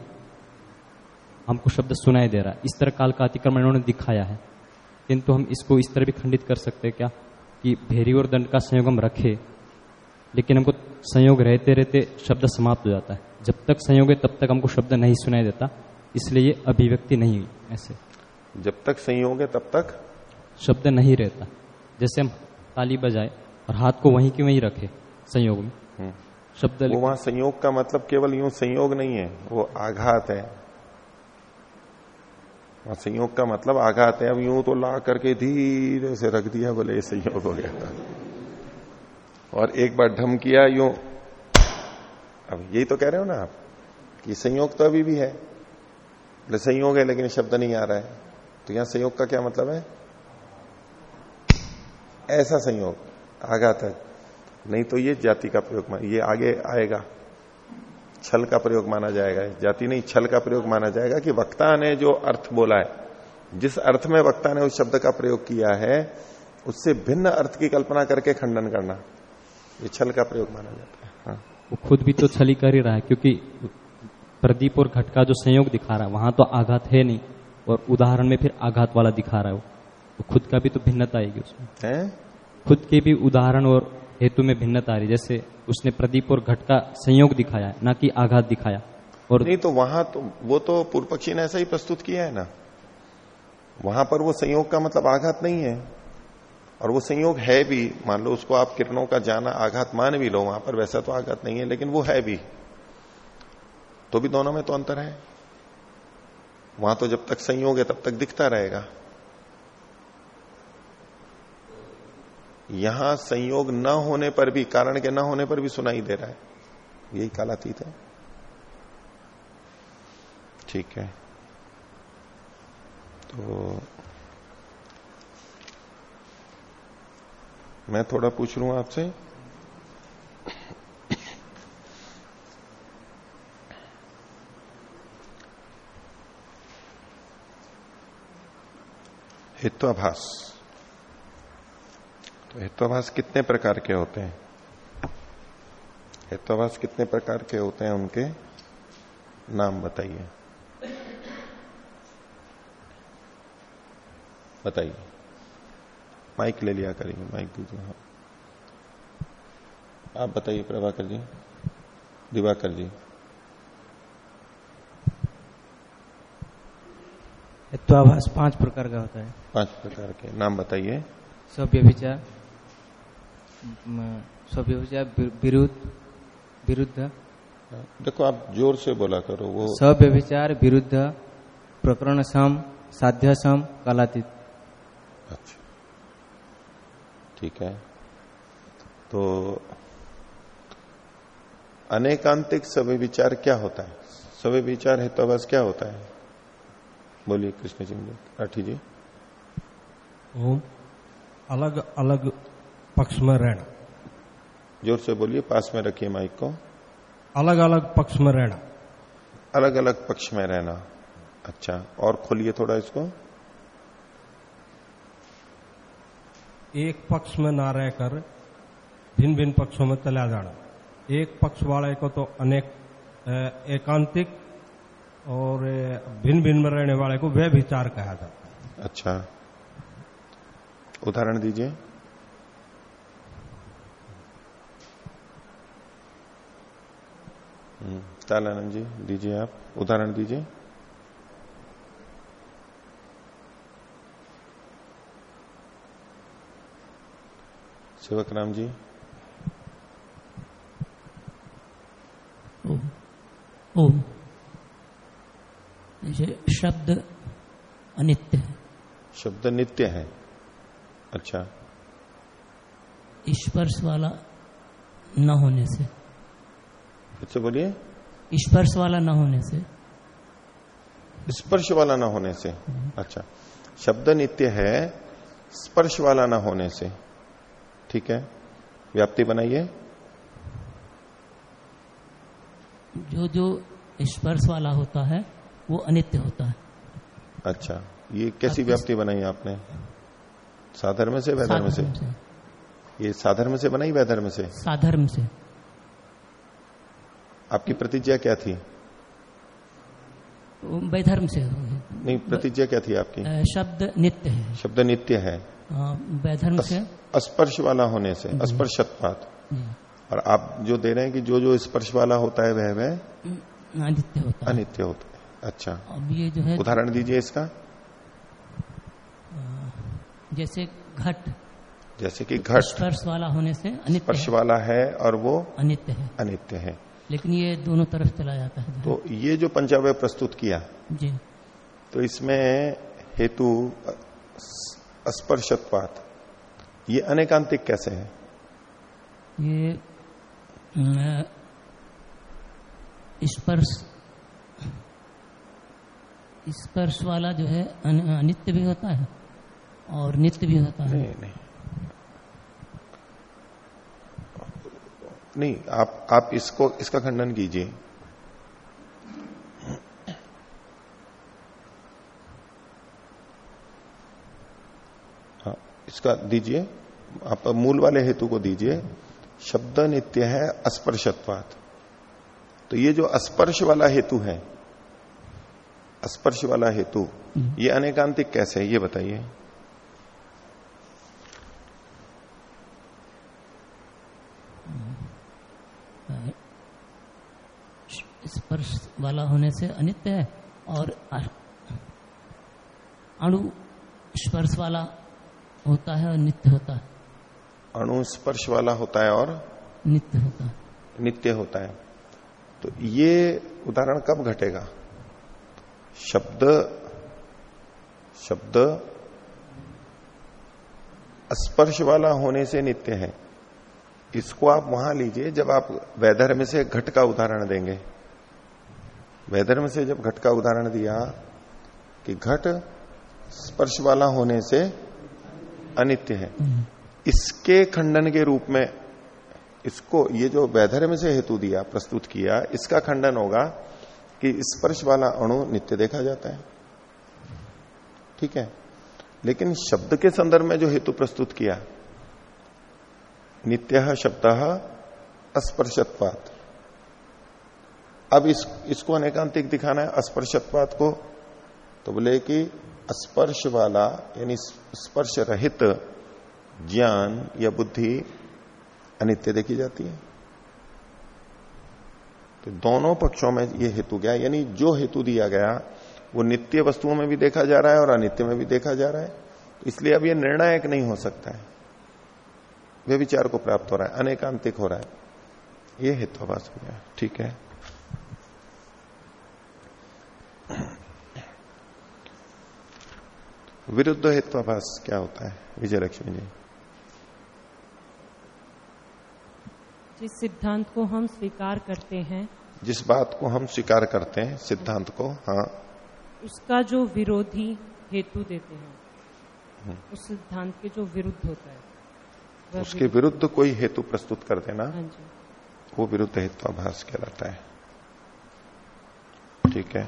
हमको शब्द सुनाई दे रहा है। इस तरह काल का अतिक्रमण इन्होंने दिखाया है। किंतु हम इसको इस तरह भी खंडित कर सकते हैं क्या? कि भेरी और दंड का संयोग हम रखे। लेकिन हमको संयोग रहते रहते शब्द समाप्त हो जाता है। जब तक संयोग है तब तक हमको शब्द नहीं सुनाई देता। इसलिए ये अभिव्यक्ति नहीं हुई ऐसे। जब तक संयोग है तब तक? शब्द नहीं रहता। जैसे हम ताली बजाए और हाथ को वहीं के वहीं रखे संयोग में। हम्म। शब्द वो वहाँ संयोग का मतलब केवल यूँ संयोग नहीं है वो आघात है। वहाँ संयोग का मतलब आघात है। अब यूँ तो ला करके धीरे से रख दिया बोले संयोग हो गया था। और एक बार ढम किया, यूँ। अब यही तो कह रहे हो ना आप, कि संयोग तो अभी भी है। संयोग है, लेकिन शब्द नहीं आ रहा है। तो यहाँ संयोग का क्या मतलब है? ऐसा संयोग आघात है नहीं तो ये जाति का प्रयोग ये आगे आएगा। छल का प्रयोग माना जाएगा। जाति नहीं, छल का प्रयोग माना जाएगा कि वक्ता ने जो अर्थ बोला है, जिस अर्थ में वक्ता ने उस शब्द का प्रयोग किया है, उससे भिन्न अर्थ की कल्पना करके खंडन करना। ये छल का प्रयोग माना जाता है। हाँ वो खुद भी तो छली कर ही रहा है क्योंकि प्रदीप और घट का जो संयोग दिखा रहा है वहाँ तो आघात है नहीं और उदाहरण में फिर आघात वाला दिखा रहा है वो। तो खुद का भी तो भिन्नता आएगी उसमें। है? खुद के भी उदाहरण और हेतु में भिन्नता आ रही जैसे उसने प्रदीप और घट का संयोग दिखाया ना कि आघात दिखाया और नहीं तो वहाँ तो वो तो पूर्व पक्षी ने ऐसा ही प्रस्तुत किया है ना। वहाँ पर वो संयोग का मतलब आघात नहीं है। और वो संयोग है भी। मान लो उसको आप किरणों का जाना आघात मान भी लो, वहाँ पर वैसा तो आघात नहीं है, लेकिन वो है भी। तो भी दोनों में तो अंतर है। वहाँ तो जब तक संयोग है, तब तक दिखता रहेगा। यहाँ संयोग न होने पर भी, कारण के न होने पर भी सुनाई दे रहा है। यही कालातीत है। ठीक है। तो मैं थोड़ा पूछ लू आपसे? हित्वाभास। तो हित्वाभास कितने प्रकार के होते हैं? हित्वाभास कितने प्रकार के होते हैं उनके? नाम बताइए। बताइए। माइक ले लिया करेंगे माइक दीजिए हाँ। आप बताइए प्रभाकर जी। दिवाकर जी। हेत्वाभास पाँच प्रकार का होता है। पाँच प्रकार के। नाम बताइए। सव्यभिचार वि- विरुद्ध विरुद्ध। देखो आप ज़ोर से बोला करो वो सव्यभिचार विरुद्ध प्रकरण सम साध्य सम कलातीत। अच्छा। ठीक है। तो अनेकांतिक सभी विचार क्या होता है? सभी विचार हेतुवास क्या होता है? बोलिए कृष्ण जी राठी जी। ओम अलग अलग पक्ष में रहना। ज़ोर से बोलिए पास में रखिए माइक को। अलग अलग पक्ष में रहना। अलग अलग पक्ष में रहना। अच्छा और खोलिए थोड़ा इसको। एक पक्ष में ना रहकर भिन्न भिन्न पक्षों में चला जाना। एक पक्ष वाले को तो अनेक एकांतिक और भिन्न भिन्न में रहने वाले को वह विचार कहा जाता है। अच्छा। उदाहरण दीजिए। हम्म, तालानंद जी दीजिए आप। उदाहरण दीजिए। सेवक राम जी। ओम। ओम। शब्द अनित्य है। शब्द नित्य है। अच्छा। स्पर्श वाला न होने से। से बोलिए। स्पर्श वाला न होने से। स्पर्श वाला ना होने से। अच्छा। शब्द नित्य है स्पर्श वाला ना होने से। ठीक है? व्याप्ति बनाइए। जो जो स्पर्श वाला होता है वो अनित्य होता है। अच्छा ये कैसी व्याप्ति बनाई आपने? साधर्म से वैधर्म से? से। ये साधर्म से बनाई वैधर्म से? साधर्म से। आपकी प्रतिज्ञा क्या थी? वैधर्म से। नहीं प्रतिज्ञा क्या थी आपकी? शब्द नित्य है। शब्द नित्य है। वैधर्म से स्पर्श वाला होने से स्पर्शत्वात और आप जो दे रहे हैं कि जो जो स्पर्श वाला होता है वह वह अनित्य होता है। अनित्य होता है। अच्छा। अब ये जो है उदाहरण दीजिए इसका। जैसे घट। जैसे कि घट। स्पर्श वाला होने से अनित्य स्पर्श वाला है और वो अनित्य है। अनित्य है। लेकिन ये दोनों तरफ़ चला जाता है। तो ये जो पंचावय प्रस्तुत किया जी। तो इसमें हेतु स्पर्शत्वात ये अनेकांतिक कैसे है? ये स्पर्श स्पर्श वाला जो है अन- अनित्य भी होता है और नित्य भी होता है। नहीं नहीं। नहीं आप आप इसको इसका खंडन कीजिए। इसका दीजिए, आप मूल वाले हेतु को दीजिए शब्द नित्य है अस्पर्शत्वात। तो ये जो अस्पर्श वाला हेतु है स्पर्श वाला हेतु, ये अनेकांतिक कैसे है, ये बताइए। स्पर्श वाला होने से अनित्य है, और अणु स्पर्श वाला होता है और नित्य होता है। अणु स्पर्श वाला होता है और नित्य होता है। नित्य होता है। तो ये उदाहरण कब घटेगा? शब्द शब्द स्पर्श वाला होने से नित्य है। इसको आप वहाँ लीजिए जब आप वैधर्म से घट का उदाहरण देंगे। वैधर्म से जब घट का उदाहरण दिया कि घट स्पर्श वाला होने से अनित्य है। इसके खंडन के रूप में इसको, ये जो वैधर्म से हेतु दिया, प्रस्तुत किया, इसका खंडन होगा कि स्पर्श वाला अणु नित्य देखा जाता है। ठीक है? लेकिन शब्द के संदर्भ में जो हेतु प्रस्तुत किया, नित्य शब्द अस्पर्शत्वात। अब इस, इसको अनेकांतिक दिखाना है, अस्पर्शत्वात को तो बोले कि स्पर्श वाला यानी स्पर्श रहित ज्ञान या बुद्धि अनित्य देखी जाती है। तो दोनों पक्षों में ये हेतु गया, यानी जो हेतु दिया गया, वो नित्य वस्तुओं में भी देखा जा रहा है और अनित्य में भी देखा जा रहा है। इसलिए अब ये निर्णायक नहीं हो सकता है। वे विचार को प्राप्त हो रहा है, अनेकांतिक हो रहा है। ये हेत्वाभास हो गया ठीक है? विरुद्ध हेत्वाभास क्या होता है? विजय लक्ष्मी जी। जिस सिद्धांत को हम स्वीकार करते हैं जिस बात को हम स्वीकार करते हैं सिद्धांत को हाँ। उसका जो विरोधी हेतु देते हैं उस सिद्धांत के जो विरुद्ध होता है उसके विरुद्ध कोई हेतु प्रस्तुत कर देना हाँ जी। वो विरुद्ध हेत्वाभास कहलाता है। ठीक है?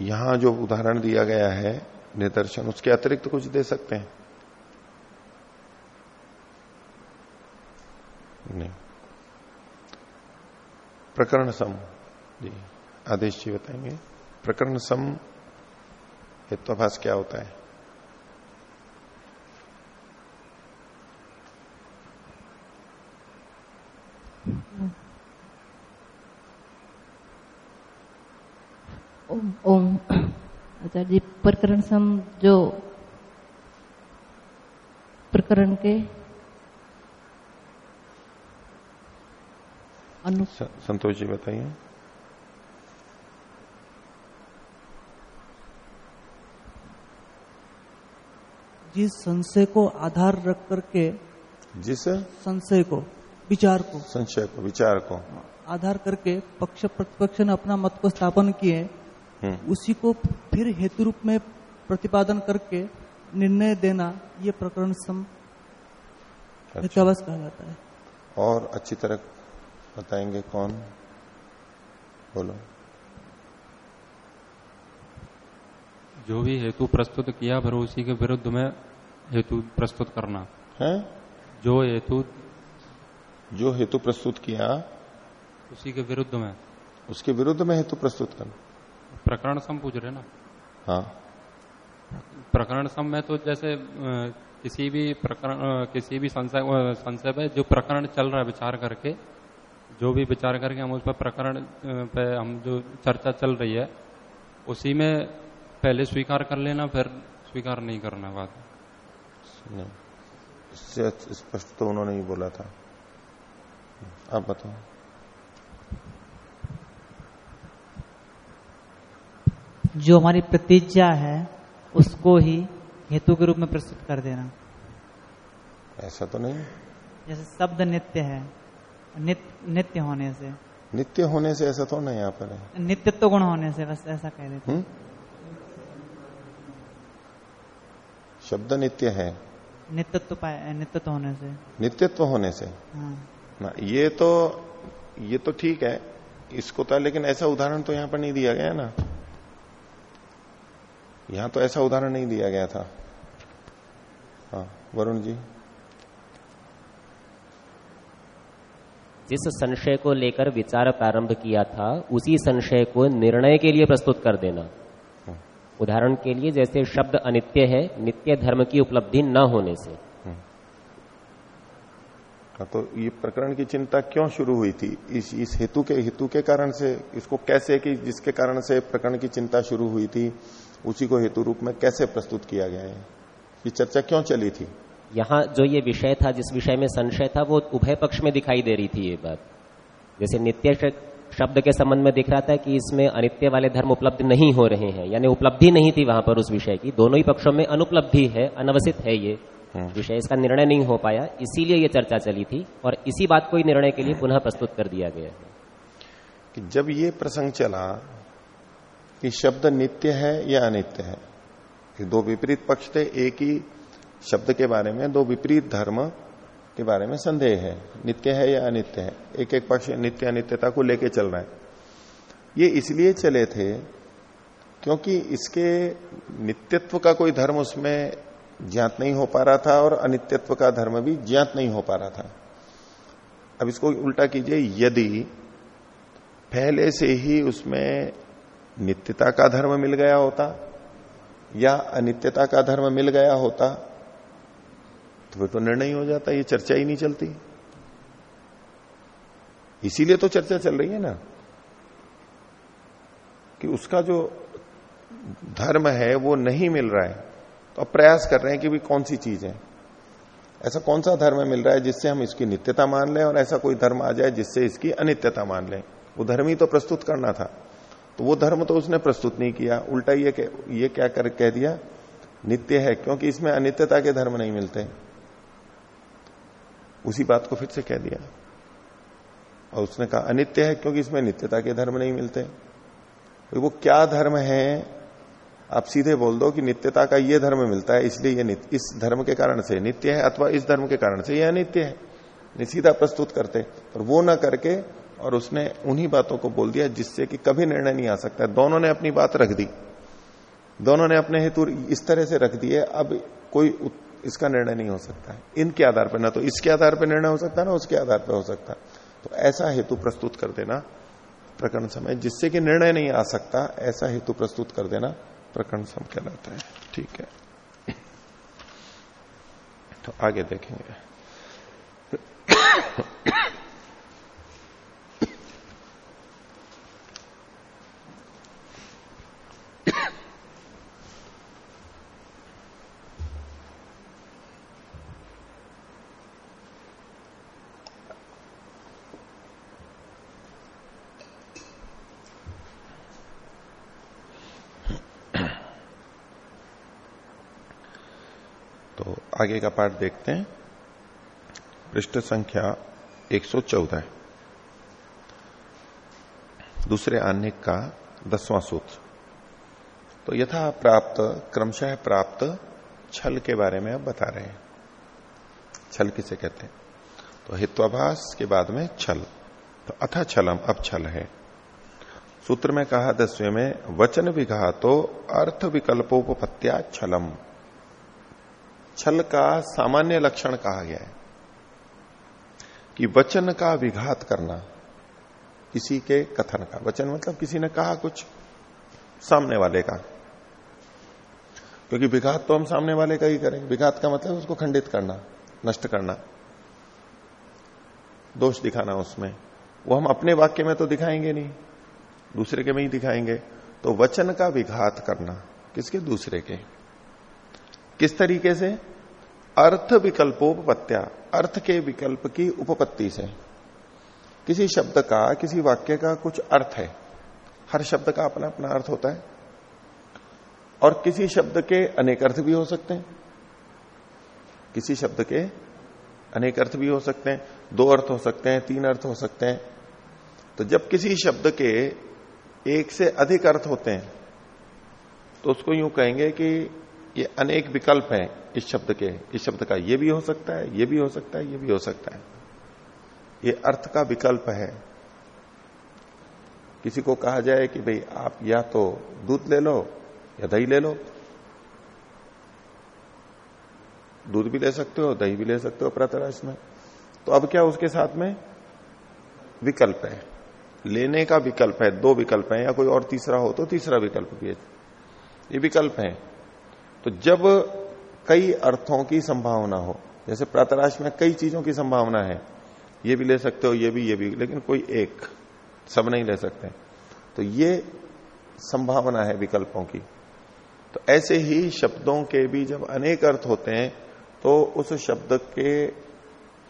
यहाँ जो उदाहरण दिया गया है निदर्शन, उसके अतिरिक्त तो कुछ दे सकते हैं। नहीं। प्रकरण सम। जी, आदेश जी बताएँगे। प्रकरण सम हेत्वाभास क्या होता है? ओम ओम। आचार्य जी प्रकरण सम जो प्रकरण के अनु संतोष जी बताइए। जिस संशय को आधार रख करके जिस? संशय को विचार को। संशय को विचार को। आधार करके पक्ष प्रतिपक्ष ने अपना मत को स्थापन किए। उसी को फिर हेतु रूप में प्रतिपादन करके निर्णय देना ये प्रकरण सम अच्छा। हेतुवास कहलाता है। और अच्छी तरह बताएँगे कौन? बोलो। जो भी हेतु प्रस्तुत किया फिर उसी के विरुद्ध में हेतु प्रस्तुत करना। है? जो हेतु जो हेतु प्रस्तुत किया उसी के विरुद्ध में। उसके विरुद्ध में हेतु प्रस्तुत करना। प्रकरण सम पूछ रहे ना। हाँ। प्रकरण सम में तो जैसे किसी भी प्रकरण किसी भी संशय संशय पे जो प्रकरण चल रहा है विचार करके जो भी विचार करके हम उस पर प्रकरण पे हम जो चर्चा चल रही है उसी में पहले स्वीकार कर लेना फिर स्वीकार नहीं करना बात इससे स्पष्ट तो उन्होंने ही बोला था। आप बताओ। जो हमारी प्रतिज्ञा है उसको ही हेतु के रूप में प्रस्तुत कर देना। ऐसा तो नहीं? जैसे शब्द नित्य है नित्य नित्य होने से। नित्य होने से ऐसा तो नहीं यहाँ पर है नित्यत्व गुण होने से बस ऐसा कह देते? शब्द नित्य है। नित्यत्व नित्यत्व होने से। नित्यत्व होने से। हाँ। ना ये तो ये तो ठीक है इसको तो लेकिन ऐसा उदाहरण तो यहाँ पर नहीं दिया गया ना। यहाँ तो ऐसा उदाहरण नहीं दिया गया था। हाँ वरुण जी। जिस संशय को लेकर विचार प्रारंभ किया था उसी संशय को निर्णय के लिए प्रस्तुत कर देना। उदाहरण के लिए जैसे शब्द अनित्य है नित्य धर्म की उपलब्धि न होने से। हाँ, तो ये प्रकरण की चिंता क्यों शुरू हुई थी? इस इस हेतु के हेतु के कारण से इसको कैसे कि जिसके कारण से प्रकरण की चिंता शुरू हुई थी? उसी को हेतु रूप में कैसे प्रस्तुत किया गया है? ये चर्चा क्यों चली थी? यहाँ जो ये विषय था जिस विषय में संशय था वो उभय पक्ष में दिखाई दे रही थी ये बात। जैसे नित्य शब्द के संबंध में दिख रहा था कि इसमें अनित्य वाले धर्म उपलब्ध नहीं हो रहे हैं यानी उपलब्धि नहीं थी वहाँ पर उस विषय की। दोनों ही पक्षों में अनुपलब्धि है अनवसित है ये। विषय इसका निर्णय नहीं हो पाया इसीलिए ये चर्चा चली थी और इसी बात को ही निर्णय के लिए पुनः प्रस्तुत कर दिया गया है। कि जब ये प्रसंग चला कि शब्द नित्य है या अनित्य है? कि दो विपरीत पक्ष थे, एक ही शब्द के बारे में, दो विपरीत धर्म के बारे में संदेह है। नित्य है या अनित्य है? एक एक पक्ष नित्य अनित्यता को लेके चल रहा है। ये इसलिए चले थे क्योंकि इसके नित्यत्व का कोई धर्म उसमें ज्ञात नहीं हो पा रहा था और अनित्यत्व का धर्म भी ज्ञात नहीं हो पा रहा था। अब इसको उल्टा कीजिए, यदि पहले से ही उसमें नित्यता का धर्म मिल गया होता या अनित्यता का धर्म मिल गया होता तो फिर तो निर्णय हो जाता, ये चर्चा ही नहीं चलती। इसीलिए तो चर्चा चल रही है ना, कि उसका जो धर्म है वो नहीं मिल रहा है। तो अब प्रयास कर रहे हैं कि भी कौन सी चीज़ है। ऐसा कौन सा धर्म मिल रहा है जिससे हम इसकी नित्यता मान लें और ऐसा कोई धर्म आ जाए जिससे इसकी अनित्यता मान लें। वो धर्म ही तो प्रस्तुत करना था। तो वो धर्म तो उसने प्रस्तुत नहीं किया। उल्टा ये ये क्या कर, कह दिया, नित्य है, क्योंकि इसमें अनित्यता के धर्म नहीं मिलते। उसी बात को फिर से कह दिया। और उसने कहा, अनित्य है, क्योंकि इसमें नित्यता के धर्म नहीं मिलते। तो वो क्या धर्म है? आप सीधे बोल दो कि नित्यता का ये धर्म मिलता है, इसलिए ये इस धर्म के कारण से नित्य है, अथवा इस धर्म के कारण से यह अनित्य है। सीधा प्रस्तुत करते, पर वो ना करके और उसने उन्हीं बातों को बोल दिया जिससे कि कभी निर्णय नहीं आ सकता। दोनों ने अपनी बात रख दी। दोनों ने अपने हेतु इस तरह से रख दिए, अब कोई इसका निर्णय नहीं हो सकता है। इनके आधार पर, ना तो इसके आधार पर निर्णय हो सकता है, ना उसके आधार पर हो सकता तो ऐसा हेतु प्रस्तुत कर देना प्रकरण समय, जिससे कि निर्णय नहीं आ सकता, ऐसा हेतु प्रस्तुत कर देना प्रकरण सम कहलाता है। ठीक है। तो आगे देखेंगे तो आगे का पाठ देखते हैं। पृष्ठ संख्या 114 दूसरे आने का दसवां सूत्र। तो यथा प्राप्त, क्रमशः प्राप्त छल के बारे में अब बता रहे हैं। छल किसे कहते हैं? तो हित्वाभास के बाद में छल। तो अथा छलम, अब छल है। सूत्र में कहा, दसवें में, वचन विघातो अर्थ विकल्पोपत्या छलम। छल का सामान्य लक्षण कहा गया है कि वचन का विघात करना किसी के कथन का। वचन मतलब किसी ने कहा कुछ सामने वाले का। क्योंकि विघात तो हम सामने वाले का ही करें। विघात का मतलब उसको खंडित करना, नष्ट करना। दोष दिखाना उसमें। वो हम अपने वाक्य में तो दिखाएँगे नहीं, दूसरे के में ही दिखाएँगे। तो वचन का विघात करना किसके? दूसरे के। किस तरीके से? अर्थ विकल्पोपत्या अर्थ के विकल्प की उपपत्ति से। किसी शब्द का, किसी वाक्य का कुछ अर्थ है। हर शब्द का अपना अपना अर्थ होता है। और किसी शब्द के अनेक अर्थ भी हो सकते हैं। किसी शब्द के अनेक अर्थ भी हो सकते हैं। दो अर्थ हो सकते हैं, तीन अर्थ हो सकते हैं। तो जब किसी शब्द के एक से अधिक अर्थ होते हैं तो उसको यूँ कहेंगे कि ये अनेक विकल्प हैं इस शब्द के। इस शब्द का ये भी हो सकता है, ये भी हो सकता है, ये भी हो सकता है। ये अर्थ का विकल्प है। किसी को कहा जाए कि भाई आप या तो दूध ले लो या दही ले लो। दूध भी ले सकते हो, दही भी ले सकते हो प्रतराश में तो अब क्या उसके साथ में? विकल्प है। लेने का विकल्प है, दो विकल्प है या कोई और तीसरा हो तो तीसरा विकल्प भी है। ये विकल्प है। तो जब कई अर्थों की संभावना हो, जैसे प्रातराश में कई चीज़ों की संभावना है, ये भी ले सकते हो, ये भी ये भी, लेकिन कोई एक, सब नहीं ले सकते। तो ये संभावना है विकल्पों की। तो ऐसे ही शब्दों के भी जब अनेक अर्थ होते हैं तो उस शब्द के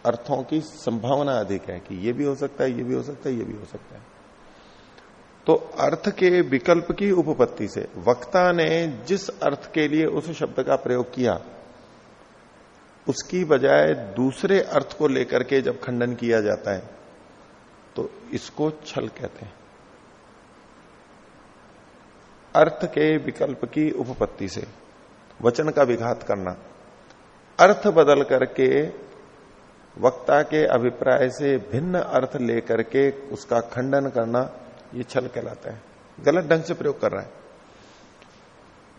अर्थों की संभावना अधिक है कि ये भी हो सकता है, ये भी हो सकता है, ये भी हो सकता है। तो अर्थ के विकल्प की उपपत्ति से वक्ता ने जिस अर्थ के लिए उस शब्द का प्रयोग किया, उसकी बजाय दूसरे अर्थ को लेकर के जब खंडन किया जाता है तो इसको छल कहते हैं। अर्थ के विकल्प की उपपत्ति से वचन का विघात करना। अर्थ बदल करके वक्ता के अभिप्राय से भिन्न अर्थ लेकर के उसका खंडन करना ये छल कहलाता है। गलत ढंग से प्रयोग कर रहा है।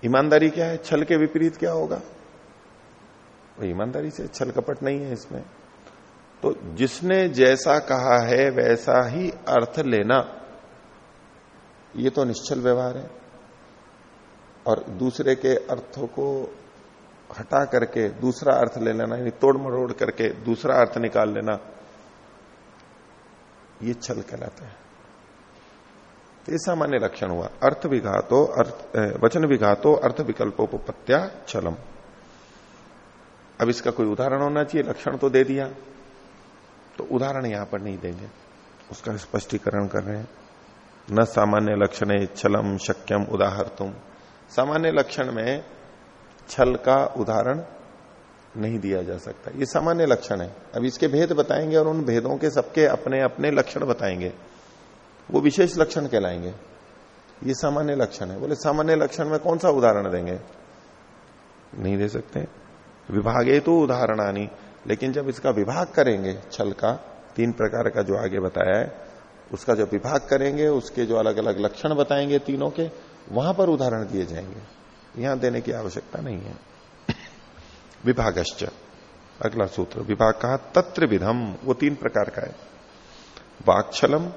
ईमानदारी क्या है? छल के विपरीत क्या होगा? ईमानदारी से छल कपट नहीं है इसमें। तो जिसने जैसा कहा है, वैसा ही अर्थ लेना। ये तो निश्चल व्यवहार है। और दूसरे के अर्थों को हटा करके दूसरा अर्थ ले लेना, यानी तोड़ मरोड़ करके दूसरा अर्थ निकाल लेना, ये छल कहलाता है। ये सामान्य लक्षण हुआ। अर्थ विघातो, अर्थ वचन विघातो, अर्थ विकल्पोपत्या छलम अब इसका कोई उदाहरण होना चाहिए, लक्षण तो दे दिया। तो उदाहरण यहाँ पर नहीं देंगे। उसका स्पष्टीकरण कर रहे हैं। न सामान्य लक्षण छलम शक्यम उदाहर तुम सामान्य लक्षण में छल का उदाहरण नहीं दिया जा सकता। ये सामान्य लक्षण है। अब इसके भेद बताएँगे और उन भेदों के सबके अपने अपने लक्षण बताएँगे। वो विशेष लक्षण कहलाएँगे। ये सामान्य लक्षण है। बोले, सामान्य लक्षण में कौन सा उदाहरण देंगे? नहीं दे सकते। विभागे तो उदाहरणानी, लेकिन जब इसका विभाग करेंगे, छल का, तीन प्रकार का जो आगे बताया है, उसका जो विभाग करेंगे, उसके जो अलग अलग लक्षण बताएँगे तीनों के, वहाँ पर उदाहरण दिए जाएँगे। यहाँ देने की आवश्यकता नहीं है। विभागश्च, अगला सूत्र, विभाग कहा, तत्र विधम, वो तीन प्रकार का है। वाक्छलम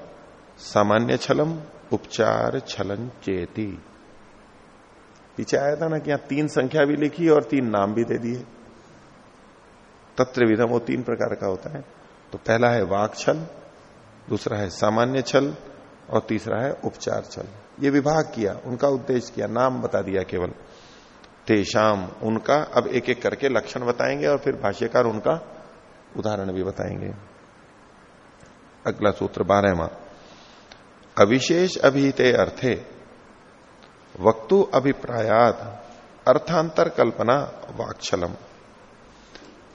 सामान्य छलम, उपचार छलन चेती। पीछे आया था ना कि यहाँ तीन संख्या भी लिखी और तीन नाम भी दे दिए। तत्र विधम वो तीन प्रकार का होता है। तो पहला है वाक छल, दूसरा है सामान्य छल और तीसरा है उपचार छल। ये विभाग किया, उनका उद्देश्य किया, नाम बता दिया केवल। तेषाम, उनका, अब एक एक करके लक्षण बताएँगे और फिर भाष्यकार उनका उदाहरण भी बताएँगे। अगला सूत्र बारहवा। अविशेष अभिहिते अर्थे। वक्तु अभिप्रायात अर्थांतर कल्पना वाक्षलम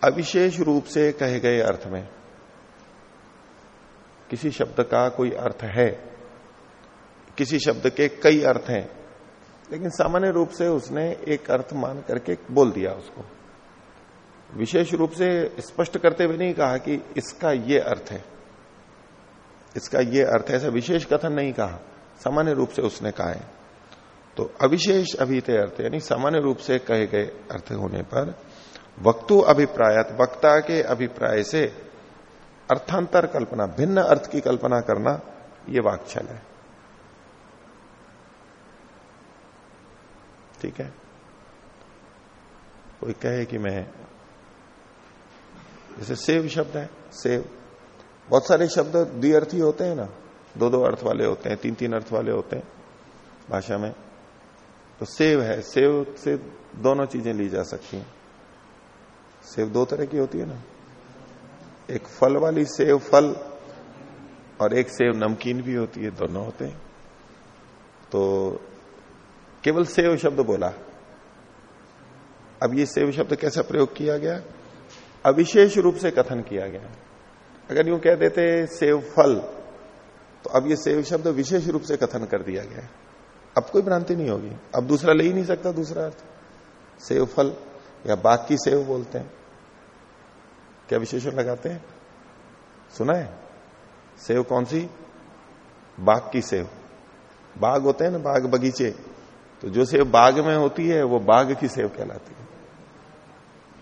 अविशेष रूप से कहे गए अर्थ में, किसी शब्द का कोई अर्थ है, किसी शब्द के कई अर्थ हैं, लेकिन सामान्य रूप से उसने एक अर्थ मान करके बोल दिया उसको। विशेष रूप से स्पष्ट करते हुए नहीं कहा कि इसका ये अर्थ है। इसका ये अर्थ ऐसा विशेष कथन नहीं कहा। सामान्य रूप से उसने कहा है। तो अविशेष अभिते अर्थ, यानी सामान्य रूप से कहे गए अर्थ होने पर, वक्तु अभिप्रायत, वक्ता के अभिप्राय से अर्थांतर कल्पना, भिन्न अर्थ की कल्पना करना यह वाक्छल है। ठीक है? कोई कहे कि मैं, जैसे सेव शब्द है, सेव। बहुत सारे शब्द द्विअर्थी होते हैं ना। दो दो अर्थ वाले होते हैं तीन तीन अर्थ वाले होते हैं भाषा में। तो सेव है, सेव से दोनों चीज़ें ली जा सकती हैं। सेव दो तरह की होती है ना। एक फल वाली सेव फल और एक सेव नमकीन भी होती है, दोनों होते हैं। तो केवल सेव शब्द बोला। अब ये सेव शब्द कैसा प्रयोग किया गया? अविशेष रूप से कथन किया गया। अगर यूँ कह देते सेव फल तो अब ये सेव शब्द विशेष रूप से कथन कर दिया गया है। अब कोई भ्रांति नहीं होगी। अब दूसरा ले ही नहीं सकता, दूसरा अर्थ। सेव फल, या बाघ की सेव बोलते हैं। क्या विशेषण लगाते हैं? सुना है? सेव कौन सी? बाघ की सेव। बाग होते हैं ना, बाग बगीचे। तो जो सेव बाग में होती है, वो बाघ की सेव कहलाती है।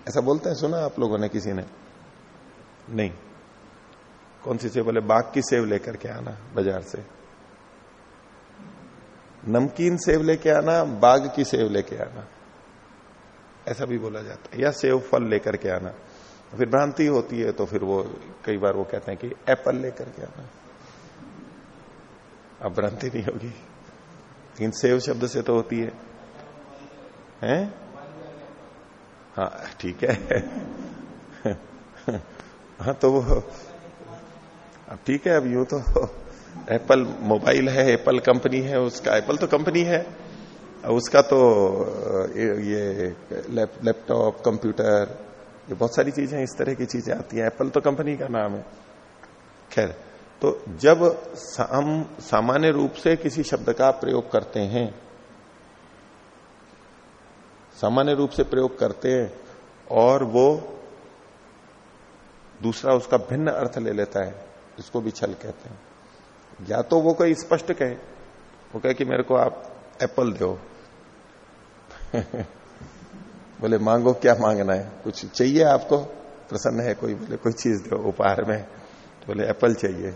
ऐसा बोलते हैं? सुना आप लोगों ने किसी ने? नहीं। कौन सी सेव बोले बाघ की सेव लेकर के आना बाज़ार से। नमकीन सेव लेके आना बाघ की सेव लेके आना। ऐसा भी बोला जाता है। या सेव फल लेकर के आना। फिर भ्रांति होती है तो फिर वो, कई बार वो कहते हैं कि एप्पल लेकर के आना। अब भ्रांति नहीं होगी। लेकिन सेव शब्द से तो होती है। हैं? हाँ ठीक है। हाँ तो वो अब ठीक है, अब यूँ तो (laughs) एप्पल मोबाइल है, एप्पल कंपनी है, उसका, एप्पल तो कंपनी है। उसका तो ये लैपटॉप, कंप्यूटर, ये बहुत सारी चीज़ें, इस तरह की चीज़ें आती हैं। एप्पल तो कंपनी का नाम है। खैर तो जब हम सामान्य रूप से किसी शब्द का प्रयोग करते हैं, सामान्य रूप से प्रयोग करते हैं, और वो दूसरा उसका भिन्न अर्थ ले लेता है इसको भी छल कहते हैं। या तो वो कोई स्पष्ट कहे, वो कहे कि मेरे को आप एप्पल दो। (laughs) बोले, मांगो, क्या मांगना है? कुछ चाहिए आपको? प्रसन्न है कोई? बोले, कोई चीज़ दो उपहार में। तो बोले, एप्पल चाहिए।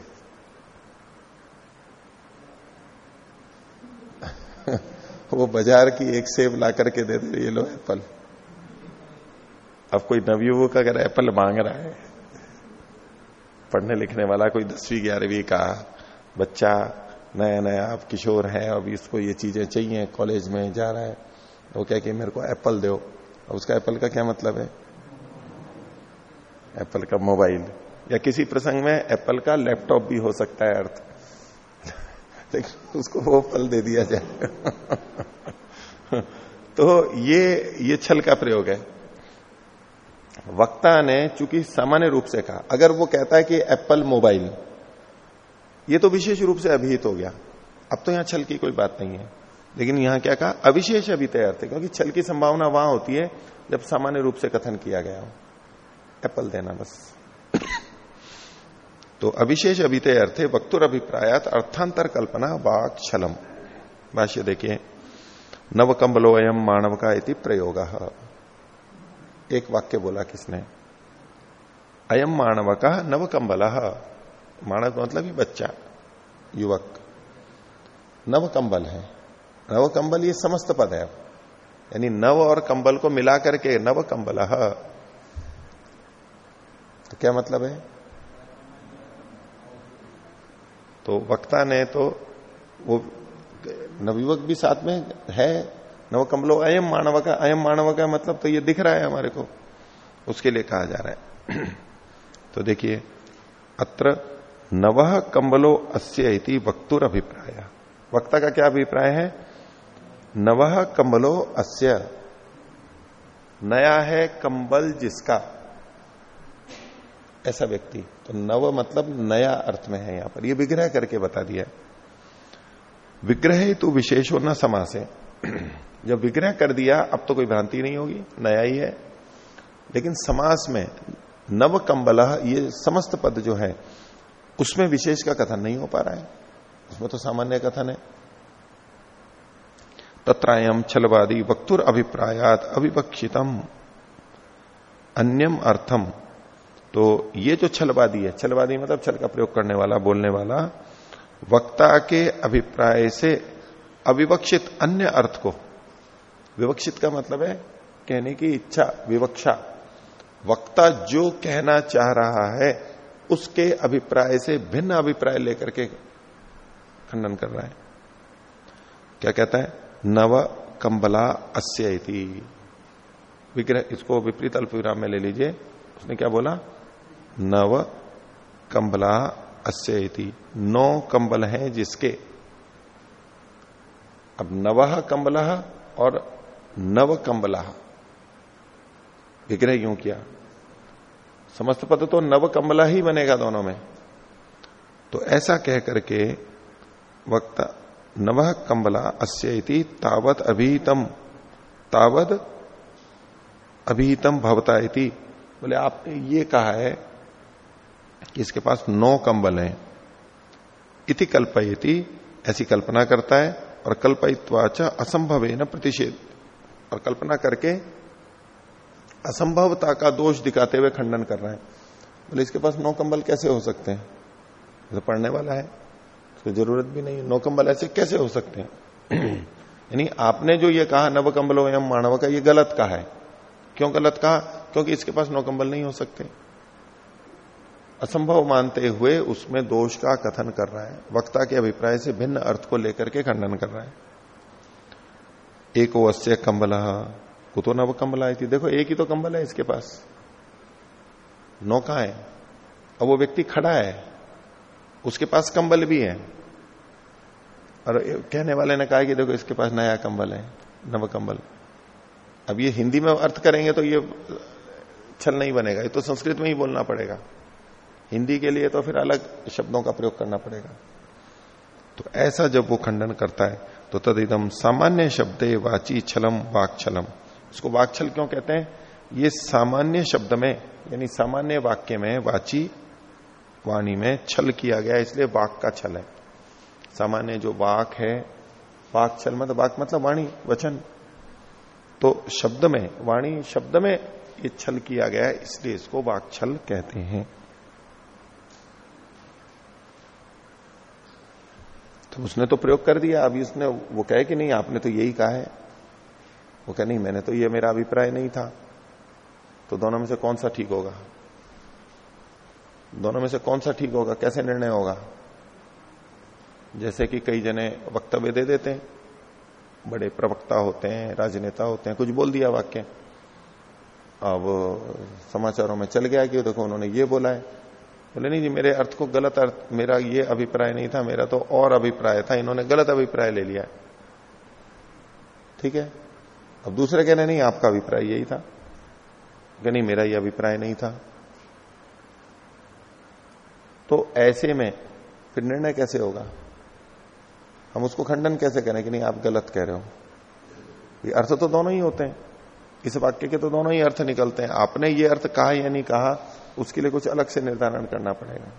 (laughs) वो बाज़ार की एक सेब ला करके दे दे ये लो एप्पल। अब कोई नवयुवक अगर एप्पल मांग रहा है पढ़ने लिखने वाला, कोई दसवीं, ग्यारहवीं का बच्चा नया नया अब किशोर है, अब इसको ये चीज़ें चाहिए, कॉलेज में जा रहा है, वो क्या कि मेरे को एप्पल दो। अब उसका एप्पल का क्या मतलब है? एप्पल का मोबाइल। या किसी प्रसंग में एप्पल का लैपटॉप भी हो सकता है, अर्थ। (laughs) लेकिन उसको वो फल दे दिया जाए। (laughs) तो ये ये छल का प्रयोग है। वक्ता ने चूँकि सामान्य रूप से कहा, अगर वो कहता है कि एप्पल मोबाइल, ये तो विशेष रूप से अभिहित हो गया। अब तो यहाँ छल की कोई बात नहीं है। लेकिन यहाँ क्या कहा, अविशेष अभी अर्थ क्योंकि छल की संभावना वहाँ होती है जब सामान्य रूप से कथन किया गया हो। एप्पल देना बस। तो अविशेष अभितय अर्थे वक्तुर अभिप्रायात अर्थांतर कल्पना वाक छलम। भाष्य देखिए नव कम्बलो अयम मानव का इति प्रयोग। एक वाक्य बोला किसने? अयम मानव का नव कम्बल मानव मतलब बच्चा, युवक। नव कंबल है। नव कंबल ये समस्त पद है। यानी नव और कंबल को मिला करके नव कंबल तो क्या मतलब है? तो वक्ता ने तो वो नवयुवक भी साथ में है नव कमलो अयम मानव का अयम मानव का मतलब तो ये दिख रहा है हमारे को। उसके लिए कहा जा रहा है। (clears throat) तो देखिए, अत्र नव कम्बलो अस्य वक्तुर अभिप्राय। वक्ता का क्या अभिप्राय है? नव कम्बलो अस्य नया है कंबल जिसका। ऐसा व्यक्ति। तो नव मतलब नया अर्थ में है यहाँ पर। ये विग्रह करके बता दिया विग्रह तो विशेषो न समास है। (clears throat) जब विग्रह कर दिया, अब तो कोई भ्रांति नहीं होगी, नया ही है। लेकिन समास में नव कम्बल ये समस्त पद जो है, उसमें विशेष का कथन नहीं हो पा रहा है। उसमें तो सामान्य कथन है। तत्रायम छलवादी वक्तुर अभिप्रायात अविवक्षितम, अन्यम अर्थम। तो ये जो छलवादी है, छलवादी मतलब छल का प्रयोग करने वाला, बोलने वाला, वक्ता के अभिप्राय से अविवक्षित अन्य अर्थ को विवक्षित का मतलब है कहने की इच्छा, विवक्षा। वक्ता जो कहना चाह रहा है, उसके अभिप्राय से भिन्न अभिप्राय लेकर के खंडन कर रहा है। क्या कहता है? नव कंबला अस्य विग्रह, इसको विपरीत अल्प विराम में ले लीजिए। उसने क्या बोला? नव कंबला अस्य नौ कंबल हैं जिसके। अब नवह कंबल और नव कम्बला विग्रह यूँ किया? समस्त पद तो नव कम्बला ही बनेगा दोनों में। तो ऐसा कह करके वक्ता नव कम्बला अस्य तावत अभिहितम तावत अभिहितम भवता इति। बोले, आपने ये कहा है कि इसके पास नौ कंबल हैं। इति कल्पयति, ऐसी कल्पना करता है और कल्पयित्वाच असंभव न प्रतिषेध। और कल्पना करके असंभवता का दोष दिखाते हुए खंडन कर रहे हैं। बोले, इसके पास नौ कंबल कैसे हो सकते हैं? तो पढ़ने वाला है उसको ज़रूरत भी नहीं है। नौ कंबल ऐसे कैसे हो सकते हैं? (clears throat) यानी आपने जो ये कहा, नव कंबलो एवं मानव का, ये गलत कहा है। क्यों गलत कहा? क्योंकि इसके पास नौ कंबल नहीं हो सकते। असंभव मानते हुए उसमें दोष का कथन कर रहा है, वक्ता के अभिप्राय से भिन्न अर्थ को लेकर के खंडन कर रहा है। एक अवश्य कंबल कुतो नव कंबल आई थी देखो, एक ही तो कंबल है इसके पास। नौका है। अब वो व्यक्ति खड़ा है। उसके पास कंबल भी है। और कहने वाले ने कहा कि देखो, इसके पास नया कंबल है, नव कंबल अब ये हिंदी में अर्थ करेंगे तो ये छल नहीं बनेगा। ये तो संस्कृत में ही बोलना पड़ेगा। हिंदी के लिए तो फिर अलग शब्दों का प्रयोग करना पड़ेगा। तो ऐसा जब वो खंडन करता है तो तद एकदम सामान्य शब्द वाची छलम वाक्छलम। इसको वाक्छल क्यों कहते हैं? ये सामान्य शब्द में, यानी सामान्य वाक्य में, वाची वाणी में छल किया गया, इसलिए वाक का छल है। सामान्य जो वाक है, वाक छल मतलब वाक मतलब वाणी, वचन। तो शब्द में, वाणी शब्द में ये छल किया गया इसलिए इसको वाक छल कहते हैं। तो उसने तो प्रयोग कर दिया। अभी उसने, वो कहे कि नहीं, आपने तो यही कहा है। वो कहे, नहीं, मैंने तो ये मेरा अभिप्राय नहीं था। तो दोनों में से कौन सा ठीक होगा? दोनों में से कौन सा ठीक होगा? कैसे निर्णय होगा? जैसे कि कई जने वक्तव्य दे देते हैं। बड़े प्रवक्ता होते हैं, राजनेता होते हैं, कुछ बोल दिया वाक्य। अब समाचारों में चल गया कि देखो, उन्होंने ये बोला है। बोले, नहीं जी, मेरे अर्थ को गलत अर्थ, मेरा ये अभिप्राय नहीं था, मेरा तो और अभिप्राय था, इन्होंने गलत अभिप्राय ले लिया ठीक है? अब दूसरे कहने नहीं, आपका अभिप्राय यही था। नहीं, मेरा ये अभिप्राय नहीं था। तो ऐसे में फिर निर्णय कैसे होगा? हम उसको खंडन कैसे करें कि नहीं, आप गलत कह रहे हो? ये अर्थ तो दोनों ही होते हैं। इस वाक्य के तो दोनों ही अर्थ निकलते हैं। आपने ये अर्थ कहा या नहीं कहा उसके लिए कुछ अलग से निर्धारण करना पड़ेगा।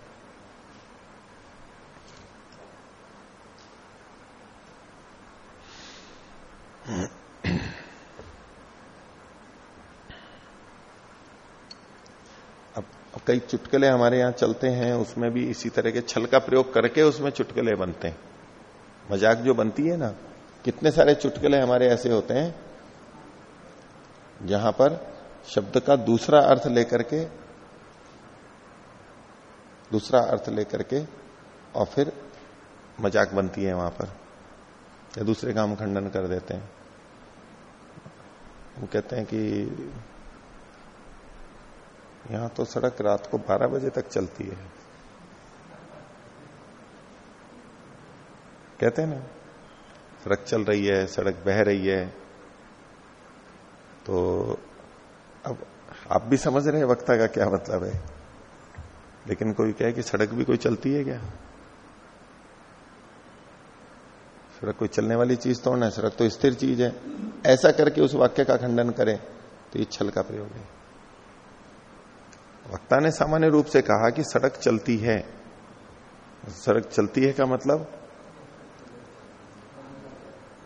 अब, कई चुटकले हमारे यहाँ चलते हैं उसमें भी इसी तरह के छल का प्रयोग करके उसमें चुटकले बनते हैं। मज़ाक जो बनती है ना कितने सारे चुटकले हमारे ऐसे होते हैं जहाँ पर शब्द का दूसरा अर्थ लेकर के दूसरा अर्थ लेकर के और फिर मज़ाक बनती है वहाँ पर। या दूसरे काम खंडन कर देते हैं। वो कहते हैं कि यहाँ तो सड़क रात को 12 बजे तक चलती है। कहते हैं ना, सड़क चल रही है, सड़क बह रही है। तो अब आप भी समझ रहे हैं वक्ता का क्या मतलब है? लेकिन कोई कहे कि सड़क भी कोई चलती है क्या? सड़क कोई चलने वाली चीज़ तो ना सड़क तो स्थिर चीज़ है। ऐसा करके उस वाक्य का खंडन करें तो ये छल का प्रयोग है। वक्ता ने सामान्य रूप से कहा कि सड़क चलती है। सड़क चलती है का मतलब?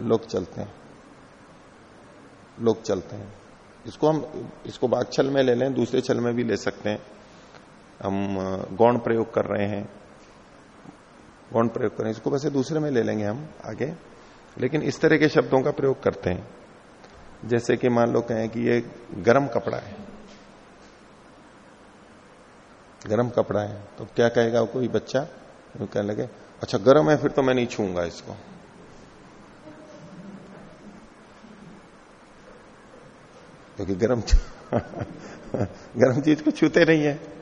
लोग चलते हैं। लोग चलते हैं। इसको हम, इसको बाग छल में ले लें, दूसरे छल में भी ले सकते हैं। हम गौण प्रयोग कर रहे हैं। गौण प्रयोग करें, इसको वैसे दूसरे में ले लेंगे हम आगे। लेकिन इस तरह के शब्दों का प्रयोग करते हैं। जैसे कि मान लो कहें कि ये गर्म कपड़ा है। गर्म कपड़ा है तो क्या कहेगा कोई बच्चा? तो कहने लगे अच्छा गर्म है, फिर तो मैं नहीं छूँगा इसको। क्योंकि गर्म (laughs) गर्म चीज़ को छूते नहीं है।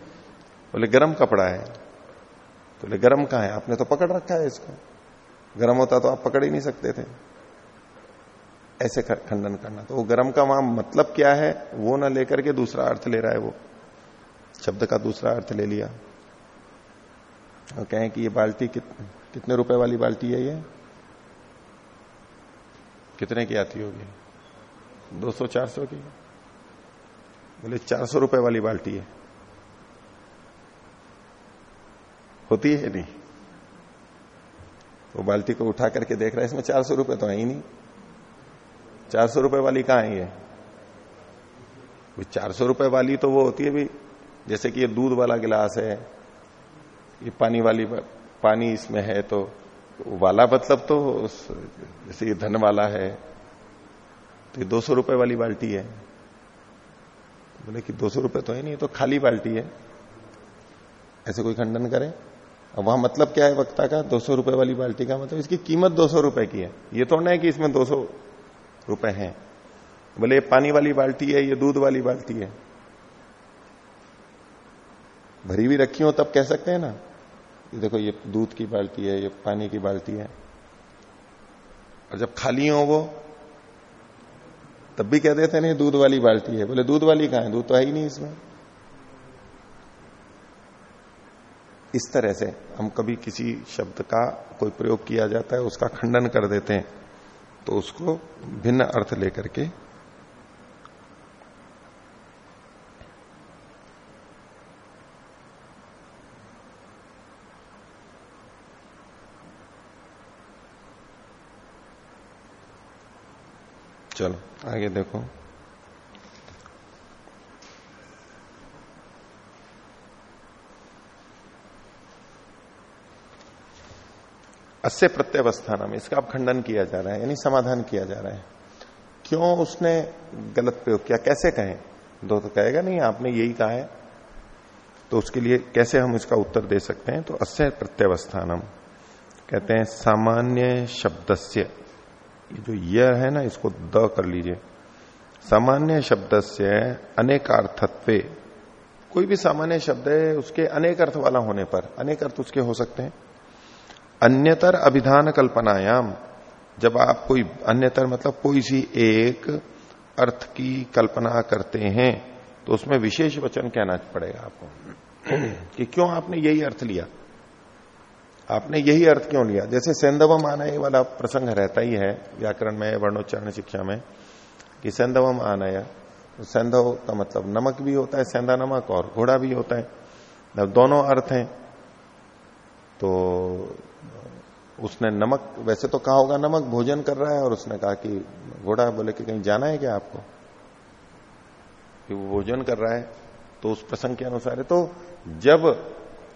बोले गर्म कपड़ा है। तो बोले गर्म कहा है? आपने तो पकड़ रखा है इसको। गर्म होता तो आप पकड़ ही नहीं सकते थे। ऐसे खंडन करना। तो वो गर्म का वहाँ मतलब क्या है वो ना लेकर के दूसरा अर्थ ले रहा है वो। शब्द का दूसरा अर्थ ले लिया। और कहें कि ये बाल्टी कित, कितने रुपए वाली बाल्टी है ये? कितने की आती होगी? दो सौ चार सौ की। बोले चार सौ रुपए वाली बाल्टी है। होती है नहीं? वो बाल्टी को उठा करके देख रहा है, इसमें चार सौ रुपए तो ही नहीं। चार सौ रुपए वाली कहाँ है? चार सौ रुपए वाली तो वो होती है भी, जैसे कि ये दूध वाला गिलास है, ये पानी वाली पानी इसमें है तो वाला मतलब तो जैसे ये धन वाला है तो ये दो सौ रुपए वाली बाल्टी है। बोले कि दो सौ रुपए तो है नहीं तो खाली बाल्टी है। ऐसे कोई खंडन करे? और वहाँ मतलब क्या है वक्ता का? दो सौ रुपए वाली बाल्टी का मतलब इसकी कीमत दो सौ रुपए की है। ये तो नहीं कि इसमें दो सौ रुपए है। बोले ये पानी वाली बाल्टी है, ये दूध वाली बाल्टी है। भरी हुई रखी हो तब कह सकते हैं ना ये देखो ये दूध की बाल्टी है, ये पानी की बाल्टी है। और जब खाली हो वो, तब भी कह देते नहीं, दूध वाली बाल्टी है। बोले, दूध वाली कहा है? दूध तो है ही नहीं इसमें। इस तरह से हम कभी किसी शब्द का कोई प्रयोग किया जाता है, उसका खंडन कर देते हैं तो उसको भिन्न अर्थ लेकर के चलो, आगे देखो। अस्य प्रत्यवस्थान इसका अब खंडन किया जा रहा है, यानी समाधान किया जा रहा है। क्यों उसने गलत प्रयोग किया? कैसे कहें? दो तो कहेगा, नहीं, आपने यही कहा है। तो उसके लिए कैसे हम इसका उत्तर दे सकते हैं? तो अस्य प्रत्यवस्थानम, कहते हैं सामान्य शब्दस्य। ये जो यह है ना, इसको द कर लीजिए। सामान्य शब्द से अनेकार्थत्व। कोई भी सामान्य शब्द है, उसके अनेक अर्थ वाला होने पर, अनेक अर्थ उसके हो सकते हैं। अन्यतर अभिधान कल्पनायाम। जब आप कोई अन्यतर मतलब कोई सी एक अर्थ की कल्पना करते हैं तो उसमें विशेष वचन कहना पड़ेगा आपको। (clears throat) कि क्यों आपने यही अर्थ लिया? आपने यही अर्थ क्यों लिया? जैसे सेंधवम आनय वाला प्रसंग रहता ही है, व्याकरण में, वर्णोच्चारण शिक्षा में, कि सेंधवम आनय, सेंधव का मतलब नमक भी होता है, सेंधा नमक और घोड़ा भी होता है। दोनों अर्थ हैं तो उसने नमक, वैसे तो कहा होगा नमक भोजन कर रहा है और उसने कहा कि घोड़ा बोले कि कहीं जाना है क्या आपको? कि वो भोजन कर रहा है तो उस प्रसंग के अनुसार है। तो जब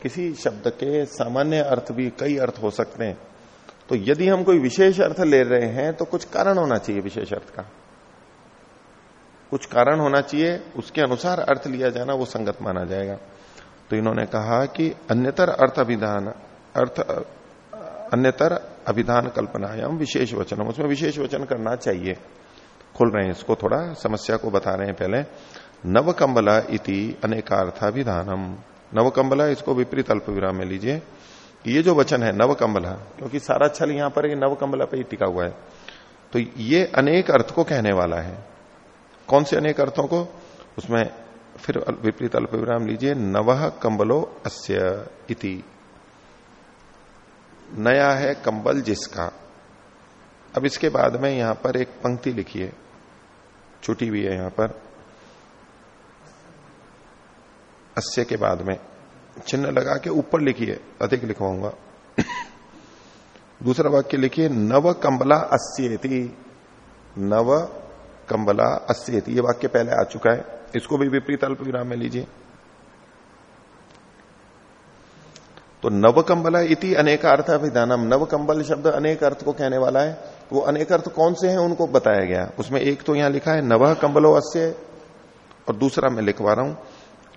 किसी शब्द के सामान्य अर्थ भी कई अर्थ हो सकते हैं तो यदि हम कोई विशेष अर्थ ले रहे हैं तो कुछ कारण होना चाहिए विशेष अर्थ का। कुछ कारण होना चाहिए, उसके अनुसार अर्थ लिया जाना, वो संगत माना जाएगा। तो इन्होंने कहा कि अन्यतर अर्थ अभिधान, अर्थ अन्यतर अभिधान कल्पनायाम विशेष वचन उसमें विशेष वचन करना चाहिए। खोल रहे हैं इसको थोड़ा, समस्या को बता रहे हैं पहले। नवकंबला इति अनेकार्थाभिधानम। नवकंबला, इसको विपरीत अल्प विराम में लीजिए। ये जो वचन है, नवकंबला, क्योंकि सारा छल यहाँ पर नवकंबला पे ही टिका हुआ है। तो ये अनेक अर्थ को कहने वाला है। कौन से अनेक अर्थों को? उसमें फिर विपरीत अल्प विराम लीजिए। नव कम्बलो अस्य इति। नया है कंबल जिसका। अब इसके बाद में यहाँ पर एक पंक्ति लिखी है छुटी हुई है यहाँ पर। अस्य के बाद में। चिन्ह लगा के ऊपर लिखिए, अधिक लिखवाऊँगा। दूसरा वाक्य लिखिए, नव कंबला अस्येति। नव कंबला अस्येति। ये वाक्य पहले आ चुका है। इसको भी विपरीत अल्प विराम में लीजिए। तो नवकंबला इति अनेक अर्थ अभिधानम। नवकंबल शब्द अनेक अर्थ को कहने वाला है। वो अनेक अर्थ कौन से हैं उनको बताया गया। उसमें एक तो यहाँ लिखा है, नव कंबलो अस्य, और दूसरा मैं लिखवा रहा हूँ,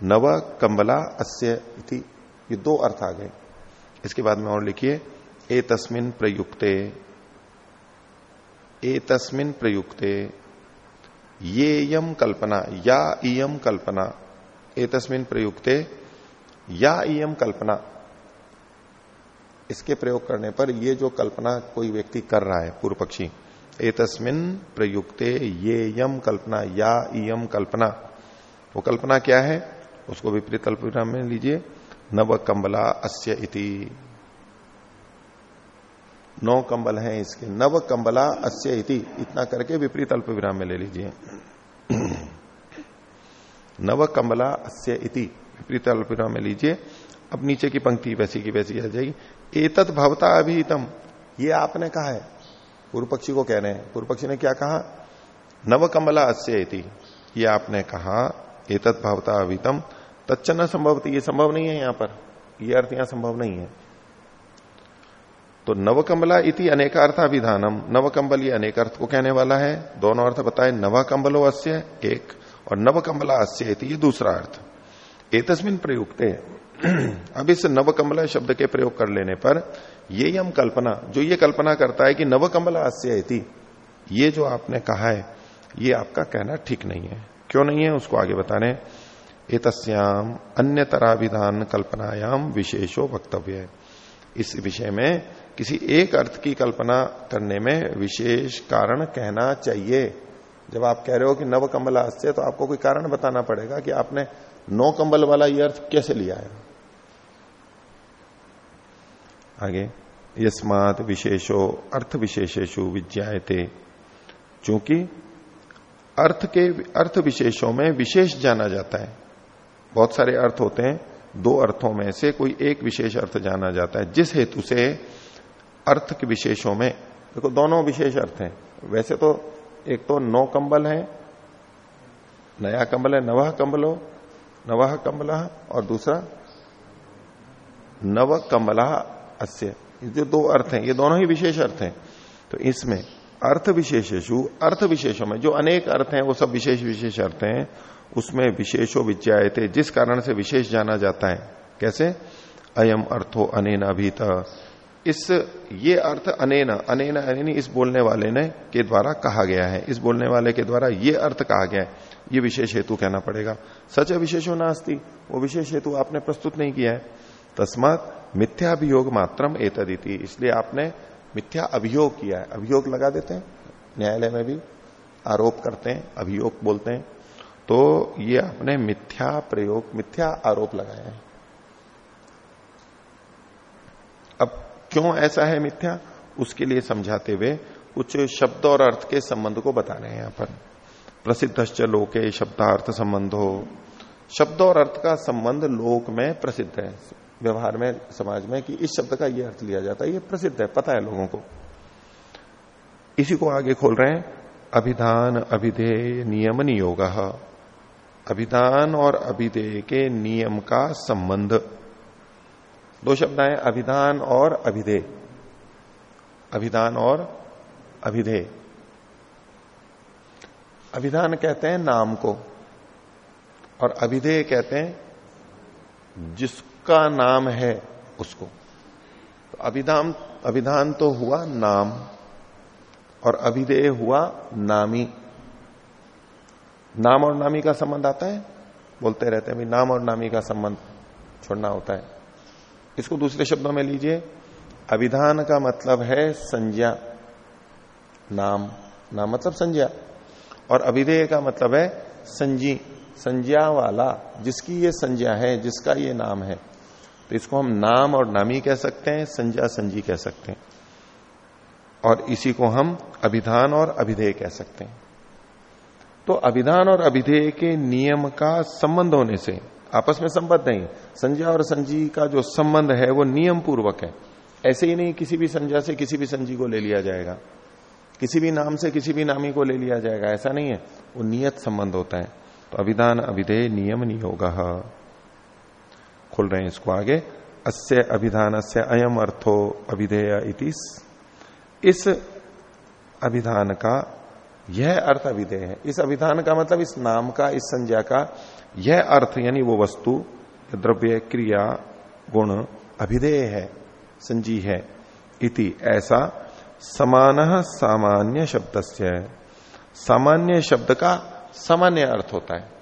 नव कंबला अस्य इति। ये दो अर्थ आ गए। इसके बाद में और लिखिए ए तस्मिन प्रयुक्ते ए तस्मिन प्रयुक्ते ये यम कल्पना, या इयम कल्पना ए तस्मिन प्रयुक्ते, या इयम कल्पना। इसके प्रयोग करने पर ये जो कल्पना कोई व्यक्ति कर रहा है पूर्व पक्षी ए तस्मिन प्रयुक्ते ये यम कल्पना या इम कल्पना। वो कल्पना क्या है? उसको विपरीत कल्पना में लीजिए। नव कम्बला अस्य इति। नौ कंबल हैं इसके। नव कंबला अस्य इति। इतना करके विपरीत अल्प विराम में ले लीजिए। नव कंबला अस्य इति। विपरीत अल्प विराम में लीजिए। अब नीचे की पंक्ति वैसी की वैसी आ जाएगी। एतत भवता अभिहितम ये आपने कहा है। पूर्व पक्षी को कह रहे हैं। पूर्व पक्षी ने क्या कहा? नव कमला अस्यति ये आपने कहा, एतत भावता अभितम। तच्चन संभव ये संभव नहीं है यहाँ पर। ये अर्थ यहाँ संभव नहीं है। तो नवकंबला इति अनेक अनेकार्थाभिधानम। नवकंबल ये अनेक अर्थ को कहने वाला है। दोनों अर्थ बताए। नव कंबलो अस्य एक और नवकंबला अस्य इति ये दूसरा अर्थ। एतस्मिन प्रयुक्त अब इस नवकमला शब्द के प्रयोग कर लेने पर ये हम कल्पना, जो ये कल्पना करता है कि नवकमला अस्य ये जो आपने कहा है, ये आपका कहना ठीक नहीं है। क्यों नहीं है? उसको आगे बताने। एतस्याम अन्य तराविधान कल्पनायाम विशेषो वक्तव्य है। इस विषय में किसी एक अर्थ की कल्पना करने में विशेष कारण कहना चाहिए। जब आप कह रहे हो कि नव कमला अस्य तो आपको कोई कारण बताना पड़ेगा कि आपने नौ कंबल वाला ये अर्थ कैसे लिया है। आगे, यस्मात विशेषो अर्थ विशेषेशु विज्ञाते चूँकि अर्थ के अर्थ विशेषों में विशेष जाना जाता है। बहुत सारे अर्थ होते हैं, दो अर्थों में से कोई एक विशेष अर्थ जाना जाता है, जिस हेतु से अर्थ के विशेषों में, देखो दोनों विशेष अर्थ हैं। वैसे तो एक तो नौ कंबल है, नया कंबल है नवह कंबलो नवह कमला और दूसरा नव कमला अस्य। जो दो अर्थ हैं, ये दोनों ही विशेष अर्थ हैं। तो इसमें अर्थ विशेषु अर्थ विशेषों में जो अनेक अर्थ हैं, वो सब विशेष विशेष अर्थ हैं। उसमें विशेषो विज्ञाते जिस कारण से विशेष जाना जाता है। कैसे? अयम अर्थो अनेन अभीत। इस, ये अर्थ अनेन अनेन अनेन इस बोलने वाले ने के द्वारा कहा गया है। इस बोलने वाले के द्वारा ये अर्थ कहा गया है। ये विशेष हेतु कहना पड़ेगा। सच विशेषो नास्ती, वो विशेष हेतु आपने प्रस्तुत नहीं किया है। तस्मात मिथ्याभियोग मात्रम एतदिति। इसलिए आपने मिथ्या अभियोग किया है। अभियोग लगा देते हैं, न्यायालय में भी आरोप करते हैं, अभियोग बोलते हैं। तो ये आपने मिथ्या प्रयोग, मिथ्या आरोप लगाया है। अब क्यों ऐसा है मिथ्या? उसके लिए समझाते हुए कुछ शब्द और अर्थ के संबंध को बता रहे हैं यहाँ पर। प्रसिद्ध लोके शब्दार्थ संबंध। हो शब्द और अर्थ का संबंध लोक में प्रसिद्ध है। व्यवहार में, समाज में, कि इस शब्द का यह अर्थ लिया जाता है, ये प्रसिद्ध है, पता है लोगों को। इसी को आगे खोल रहे हैं, अभिधान अभिधेय नियम नियोग। अभिधान और अभिधेय के नियम का संबंध। दो शब्द आए अभिधान और अभिधेय। अभिधान और अभिधेय। अभिधान कहते हैं नाम को, और अभिधेय कहते हैं जिसका नाम है उसको। तो अभिधान अभिधान तो हुआ नाम और अभिधेय हुआ नामी। नाम और नामी का संबंध आता है? बोलते रहते हैं नाम और नामी का संबंध छोड़ना होता है। इसको दूसरे शब्दों में लीजिए, अभिधान का मतलब है संज्ञा। नाम नाम मतलब संज्ञा। और अभिधेय का मतलब है संजी, संज्ञा वाला, जिसकी ये संज्ञा है, जिसका ये नाम है। तो इसको हम नाम और नामी कह सकते हैं, संज्ञा संजी कह सकते हैं। और इसी को हम अभिधान और अभिधेय कह सकते हैं। तो अभिधान और अभिधेय के नियम का संबंध होने से, आपस में संबद्ध नहीं, संज्ञा और संजी का जो संबंध है, वो नियम पूर्वक है। ऐसे ही नहीं, किसी भी संज्ञा से किसी भी संजी को ले लिया जाएगा। किसी भी नाम से किसी भी नामी को ले लिया जाएगा, ऐसा नहीं है। वो नियत संबंध होता है। तो अभिधान, अभिधेय, नियम नहीं नियोग। खोल रहे हैं इसको आगे। अस्य अभिधान से अयम अर्थो अभिधेय इतिस इस अभिधान का यह अर्थ अभिधेय है। इस अभिधान का मतलब इस नाम का, इस संज्ञा का यह अर्थ, यानी वो वस्तु, द्रव्य, क्रिया, गुण अभिधेय है, संजी है इति। ऐसा समान सामान्य शब्द सामान्य शब्द का सामान्य अर्थ होता है।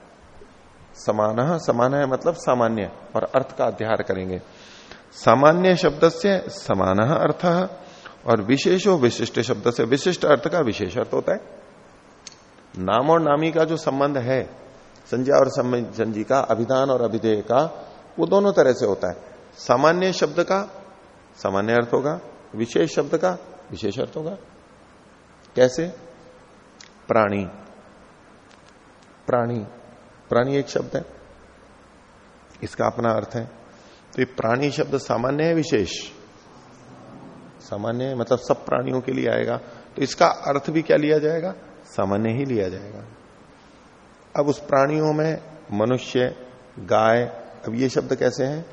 समान समान है मतलब सामान्य, और अर्थ का अध्यार करेंगे। सामान्य शब्द से समान अर्थ, और विशेषो विशिष्ट शब्द से विशिष्ट अर्थ का विशेष अर्थ होता है। नाम और नामी का जो संबंध है, संज्ञा और संजी का, अभिधान और अभिधेय का, वो दोनों तरह से होता है। सामान्य शब्द का सामान्य अर्थ होगा, विशेष शब्द का विशेष अर्थ होगा। कैसे? प्राणी। प्राणी। प्राणी एक शब्द है। इसका अपना अर्थ है। तो ये प्राणी शब्द सामान्य है, विशेष? सामान्य मतलब सब प्राणियों के लिए आएगा। तो इसका अर्थ भी क्या लिया जाएगा? सामान्य ही लिया जाएगा। अब उस प्राणियों में मनुष्य, गाय, अब ये शब्द कैसे हैं?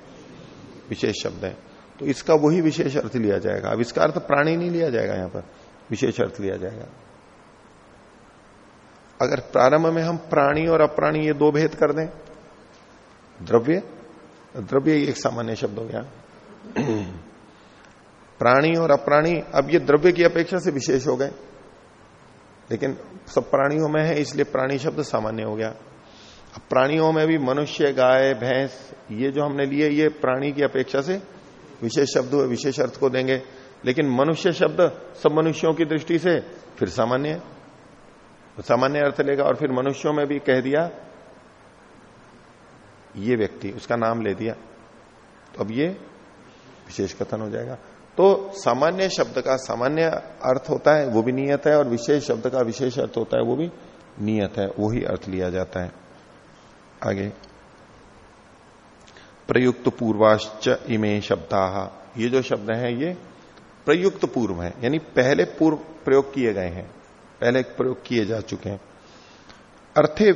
विशेष शब्द है। तो इसका वही विशेष अर्थ लिया जाएगा। अब इसका अर्थ प्राणी नहीं लिया जाएगा यहाँ पर। विशेष अर्थ लिया जाएगा। अगर प्रारंभ में हम प्राणी और अप्राणी ये दो भेद कर दें, द्रव्य द्रव्य एक सामान्य शब्द हो गया। (clears throat) प्राणी और अप्राणी अब ये द्रव्य की अपेक्षा से विशेष हो गए। लेकिन सब प्राणियों में है, इसलिए प्राणी शब्द सामान्य हो गया। अब प्राणियों में भी मनुष्य, गाय, भैंस, ये जो हमने लिए, ये प्राणी की अपेक्षा से विशेष शब्द विशेष अर्थ को देंगे। लेकिन मनुष्य शब्द सब मनुष्यों की दृष्टि से फिर सामान्य है। तो सामान्य अर्थ लेगा और फिर मनुष्यों में भी कह दिया, ये व्यक्ति, उसका नाम ले दिया। तो अब ये विशेष कथन हो जाएगा। तो सामान्य शब्द का सामान्य अर्थ होता है, वो भी नियत है, और विशेष शब्द का विशेष अर्थ होता है, वो भी नियत है, वही अर्थ लिया जाता है। आगे। प्रयुक्त पूर्वाश्च इमे शब्दा। ये जो शब्द है, ये प्रयुक्त पूर्व है, यानी पहले पूर्व प्रयोग किए गए हैं। पहले प्रयोग किए जा चुके हैं। अर्थे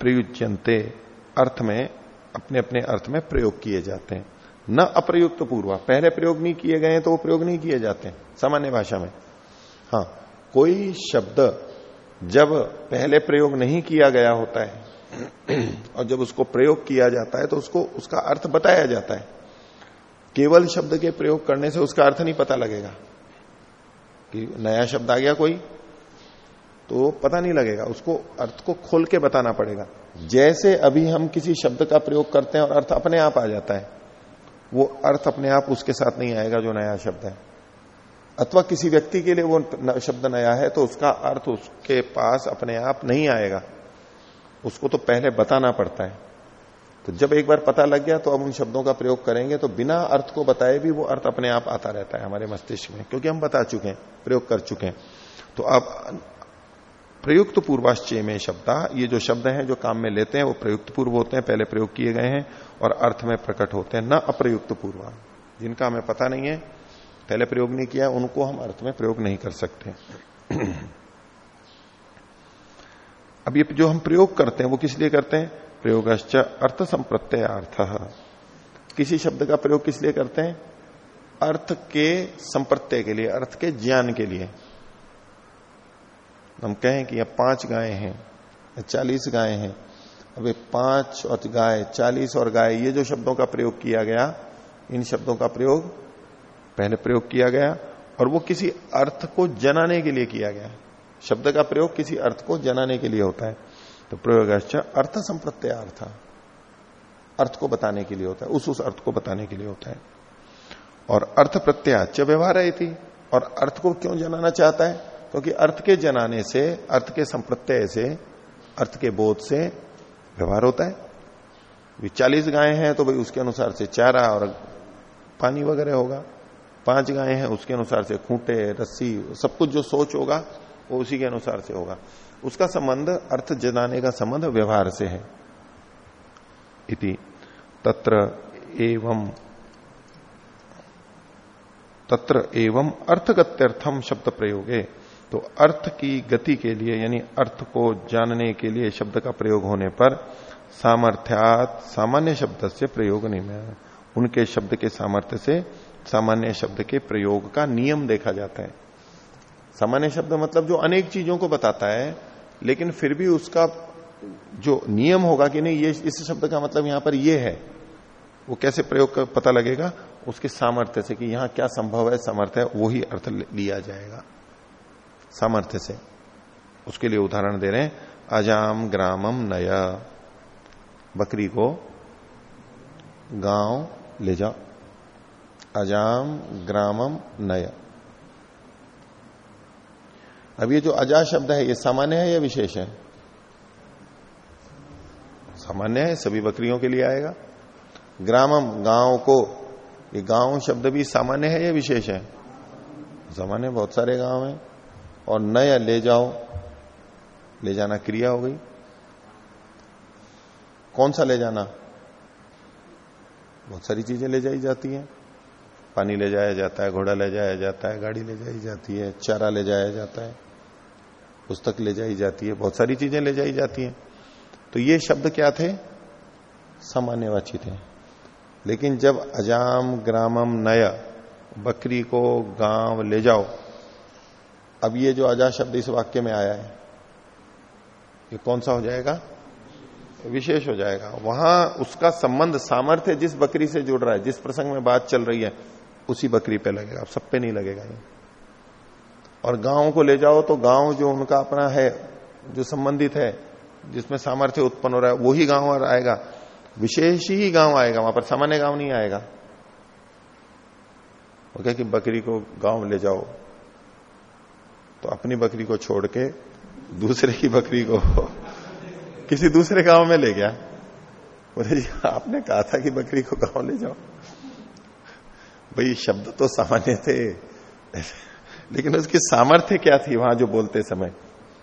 प्रयुज्यंते अर्थ में अपने अपने अर्थ में प्रयोग किए जाते हैं। न अप्रयुक्त तो पूर्वा, पहले प्रयोग नहीं किए गए तो वो प्रयोग नहीं किए जाते सामान्य भाषा में। हाँ कोई शब्द जब पहले प्रयोग नहीं किया गया होता है, और जब उसको प्रयोग किया जाता है तो उसको, उसका अर्थ बताया जाता है। केवल शब्द के प्रयोग करने से उसका अर्थ नहीं पता लगेगा कि नया शब्द आ गया कोई तो पता नहीं लगेगा, उसको अर्थ को खोल के बताना पड़ेगा। जैसे अभी हम किसी शब्द का प्रयोग करते हैं और अर्थ अपने आप आ जाता है, वो अर्थ अपने आप उसके साथ नहीं आएगा जो नया शब्द है। अथवा किसी व्यक्ति के लिए वो शब्द नया है तो उसका अर्थ उसके पास अपने आप नहीं आएगा। उसको तो पहले बताना पड़ता है। तो जब एक बार पता लग गया तो अब उन शब्दों का प्रयोग करेंगे तो बिना अर्थ को बताए भी वो अर्थ अपने आप आता रहता है हमारे मस्तिष्क में, क्योंकि हम बता चुके हैं, प्रयोग कर चुके हैं। तो अब प्रयुक्त पूर्वाश्चय में शब्द, ये जो शब्द हैं जो काम में लेते हैं, वो प्रयुक्त पूर्व होते हैं, पहले प्रयोग किए गए हैं और अर्थ में प्रकट होते हैं, न अप्रयुक्त पूर्वा जिनका हमें पता नहीं है, पहले प्रयोग नहीं किया, उनको हम अर्थ में प्रयोग नहीं कर सकते। अब ये जो हम प्रयोग करते हैं, वो किस लिए करते हैं? प्रयोगश्च अर्थ संप्रत्यय अर्थ किसी शब्द का प्रयोग किस लिए करते हैं? अर्थ के संप्रत्यय के लिए, अर्थ के ज्ञान के लिए। हम कहें कि यह पाँच गाय हैं चालीस गाय हैं। अब पाँच और गाय, चालीस और गाय, ये जो शब्दों का प्रयोग किया गया, इन शब्दों का प्रयोग पहले प्रयोग किया गया और वो किसी अर्थ को जनाने के लिए किया गया। शब्द का प्रयोग किसी अर्थ को जनाने के लिए होता है। तो प्रयोग अर्थ संप्रत्य अर्थ। अर्थ को बताने के लिए होता है, उस उस अर्थ को बताने के लिए होता है। और अर्थ प्रत्याच व्यवहार है थी और अर्थ को क्यों जनाना चाहता है? क्योंकि अर्थ के जनाने से, अर्थ के संप्रत्यय से, अर्थ के बोध से व्यवहार होता है। चालीस गाय हैं तो भाई उसके अनुसार से चारा और पानी वगैरह होगा। पाँच गाय हैं, उसके अनुसार से खूंटे, रस्सी, सब कुछ जो सोच होगा, वो उसी के अनुसार से होगा। उसका संबंध अर्थ जनाने का संबंध व्यवहार से है। इति तत्र एवं तत्र एवं अर्थगत्यर्थम शब्द प्रयोगे तो अर्थ की गति के लिए, यानी अर्थ को जानने के लिए शब्द का प्रयोग होने पर सामर्थ्यात सामान्य शब्द से प्रयोग नहीं में उनके शब्द के सामर्थ्य से सामान्य शब्द के प्रयोग का नियम देखा जाता है। सामान्य शब्द मतलब जो अनेक चीज़ों को बताता है, लेकिन फिर भी उसका जो नियम होगा कि नहीं, ये इस शब्द का मतलब यहाँ पर ये है, वो कैसे प्रयोग का पता लगेगा? उसके सामर्थ्य से कि यहाँ क्या संभव है, सामर्थ्य है, वही अर्थ लिया जाएगा। सामर्थ्य से। उसके लिए उदाहरण दे रहे हैं, अजाम ग्रामम नया। बकरी को गाँव ले जाओ। अजाम ग्रामम नया। अब ये जो अजा शब्द है, ये सामान्य है या विशेष है? सामान्य है, सभी बकरियों के लिए आएगा। ग्रामम, गाँव को, ये गाँव शब्द भी सामान्य है या विशेष है? सामान्य, बहुत सारे गाँव हैं। और नया ले जाओ। ले जाना क्रिया हो गई। कौन सा ले जाना? बहुत सारी चीज़ें ले जाई जाती हैं। पानी ले जाया जाता है, घोड़ा ले जाया जाता है, गाड़ी ले जाई जाती है, चारा ले जाया जाता है, पुस्तक ले जाई जाती है, बहुत सारी चीज़ें ले जाई जाती हैं। तो ये शब्द क्या थे? सामान्यवाची थे लेकिन जब अजाम ग्रामम नया, बकरी को गाँव ले जाओ अब ये जो अजा शब्द इस वाक्य में आया है, ये कौन सा हो जाएगा? विशेष हो जाएगा। वहाँ उसका संबंध, सामर्थ्य जिस बकरी से जुड़ रहा है, जिस प्रसंग में बात चल रही है, उसी बकरी पे लगेगा। सब पे नहीं लगेगा ये। और गाँव को ले जाओ तो गाँव जो उनका अपना है, जो संबंधित है, जिसमें सामर्थ्य उत्पन्न हो रहा है, वही गाँव आएगा। विशेष ही गाँव आएगा, वहाँ पर सामान्य गाँव नहीं आएगा। वो क्या कि बकरी को गाँव ले जाओ। तो अपनी बकरी को छोड़ के दूसरे की बकरी को किसी दूसरे गाँव में ले गया। बोले जी, आपने कहा था कि बकरी को गाँव ले जाओ। भाई, शब्द तो सामान्य थे, लेकिन उसकी सामर्थ्य क्या थी वहाँ जो बोलते समय?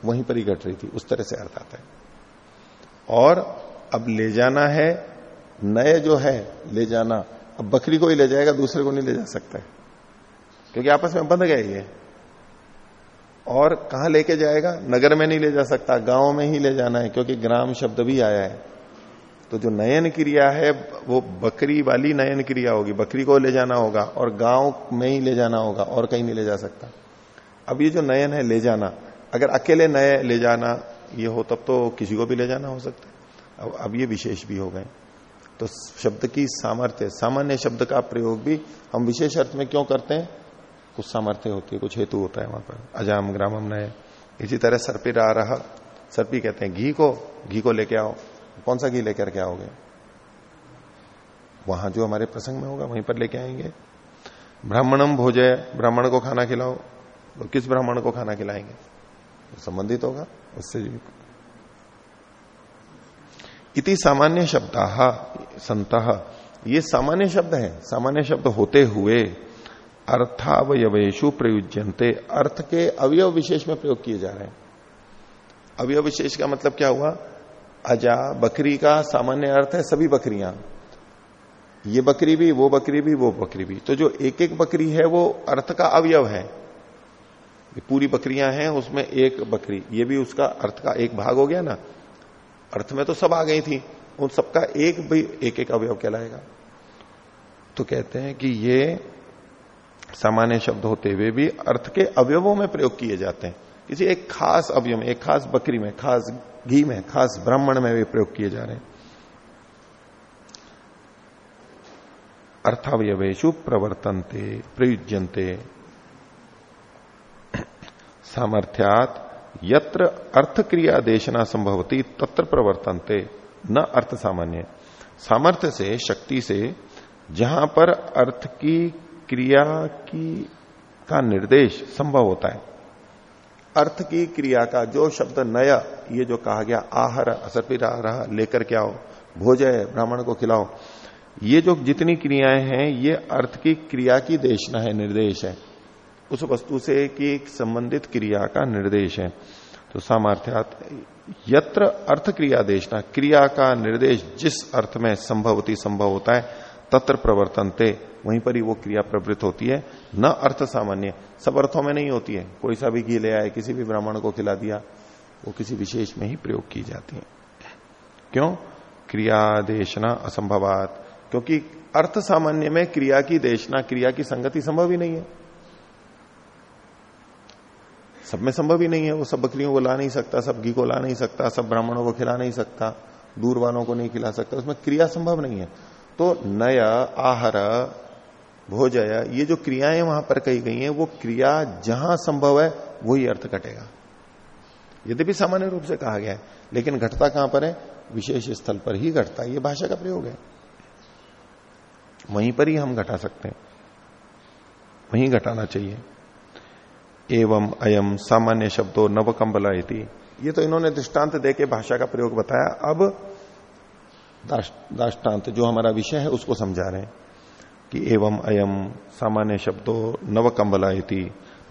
वहीं पर ही घट रही थी, उस तरह से अर्थ आता है। और अब ले जाना है, नए जो है, ले जाना। अब बकरी को ही ले जाएगा, दूसरे को नहीं ले जा सकता है। क्योंकि आपस में बंध गए ये। और कहा लेके जाएगा? नगर में नहीं ले जा सकता, गाँव में ही ले जाना है, क्योंकि ग्राम शब्द भी आया है। तो जो नयन क्रिया है, वो बकरी वाली नयन क्रिया होगी। बकरी को ले जाना होगा और गाँव में ही ले जाना होगा, और कहीं नहीं ले जा सकता। अब ये जो नयन है, ले जाना। अगर अकेले नए ले जाना, ये हो तब तो किसी को भी ले जाना हो सकता है। अब अब ये विशेष भी हो गए। तो शब्द की सामर्थ्य, सामान्य शब्द का प्रयोग भी हम विशेष अर्थ में क्यों करते हैं? कुछ सामर्थ्य होती है, कुछ हेतु होता है वहाँ पर। अजाम ग्रामम नए इसी तरह सर्पिर आ रहा, सर्पी कहते हैं घी को घी को लेके आओ। कौन सा घी लेकर के आओगे? वहाँ जो हमारे प्रसंग में होगा, वहीं पर लेके आएँगे। ब्राह्मणम भोजय, ब्राह्मण को खाना खिलाओ। तो किस ब्राह्मण को खाना खिलाएँगे? तो संबंधित होगा, उससे इति सामान्य शब्द, संत। ये सामान्य शब्द है। सामान्य शब्द होते हुए अर्थावयवेशु प्रयुज्यंते अर्थ के अवयव विशेष में प्रयोग किए जा रहे हैं। अवयव विशेष का मतलब क्या हुआ? अजा, बकरी का सामान्य अर्थ है सभी बकरियाँ। ये बकरी भी, वो बकरी भी, वो बकरी भी। तो जो एक एक बकरी है, वो अर्थ का अवयव है। पूरी बकरियाँ हैं, उसमें एक बकरी। ये भी उसका अर्थ का एक भाग हो गया ना। अर्थ में तो सब आ गई थी। उन सबका एक भी एक एक अवयव कहलाएगा। तो कहते हैं कि ये सामान्य शब्द होते हुए भी अर्थ के अवयवों में प्रयोग किए जाते हैं। किसी एक खास अवयव में, एक खास बकरी में, खास घी में, खास ब्राह्मण में भी प्रयोग किए जा रहे हैं। अर्थावयवेशु प्रवर्तनते प्रयुज्यंते सामर्थ्यात यत्र अर्थ क्रिया देशना संभवती, तत्र प्रवर्तनते, न अर्थ सामान्य सामर्थ्य से, शक्ति से, जहाँ पर अर्थ की क्रिया की का निर्देश संभव होता है। अर्थ की क्रिया का जो शब्द नया, ये जो कहा गया, आहर असर रहा लेकर के आओ भोजय ब्राह्मण को खिलाओ, ये जो जितनी क्रियाएँ हैं, ये अर्थ की क्रिया की देशना है, निर्देश है। उस वस्तु से की संबंधित क्रिया का निर्देश है। तो सामर्थ्यात, यत्र अर्थ क्रिया देशना, क्रिया का निर्देश जिस अर्थ में संभवती संभव होता है तत्र प्रवर्तनते, वहीं पर ही वो क्रिया प्रवृत्त होती है। न अर्थ सामान्य, सब अर्थों में नहीं होती है। कोई सा भी घी ले आए, किसी भी ब्राह्मण को खिला दिया, वो किसी विशेष में ही प्रयोग की जाती है। क्यों? क्रिया देशना असंभवात। क्योंकि अर्थ सामान्य में क्रिया की देशना, क्रिया की संगति संभव ही नहीं है। सब में संभव ही नहीं है। वो सब बकरियों को ला नहीं सकता, सब घी को ला नहीं सकता, सब ब्राह्मणों को खिला नहीं सकता दूर वालों को नहीं खिला सकता। उसमें क्रिया संभव नहीं है। तो नय, आहर, भोजय, ये जो क्रियाएँ वहाँ पर कही गई हैं, वो क्रिया जहाँ संभव है, वही अर्थ घटेगा यदि भी सामान्य रूप से कहा गया है, लेकिन घटता कहाँ पर है? विशेष स्थल पर ही घटता है, ये भाषा का प्रयोग है। वहीं पर ही हम घटा सकते हैं। वहीं घटाना चाहिए। एवं अयम सामान्य शब्दों नवकंबला ये तो इन्होंने दृष्टांत देके भाषा का प्रयोग बताया। अब दाष्टान्त जो हमारा विषय है, उसको समझा रहे हैं कि एवं अयम सामान्य शब्दों नवकंबला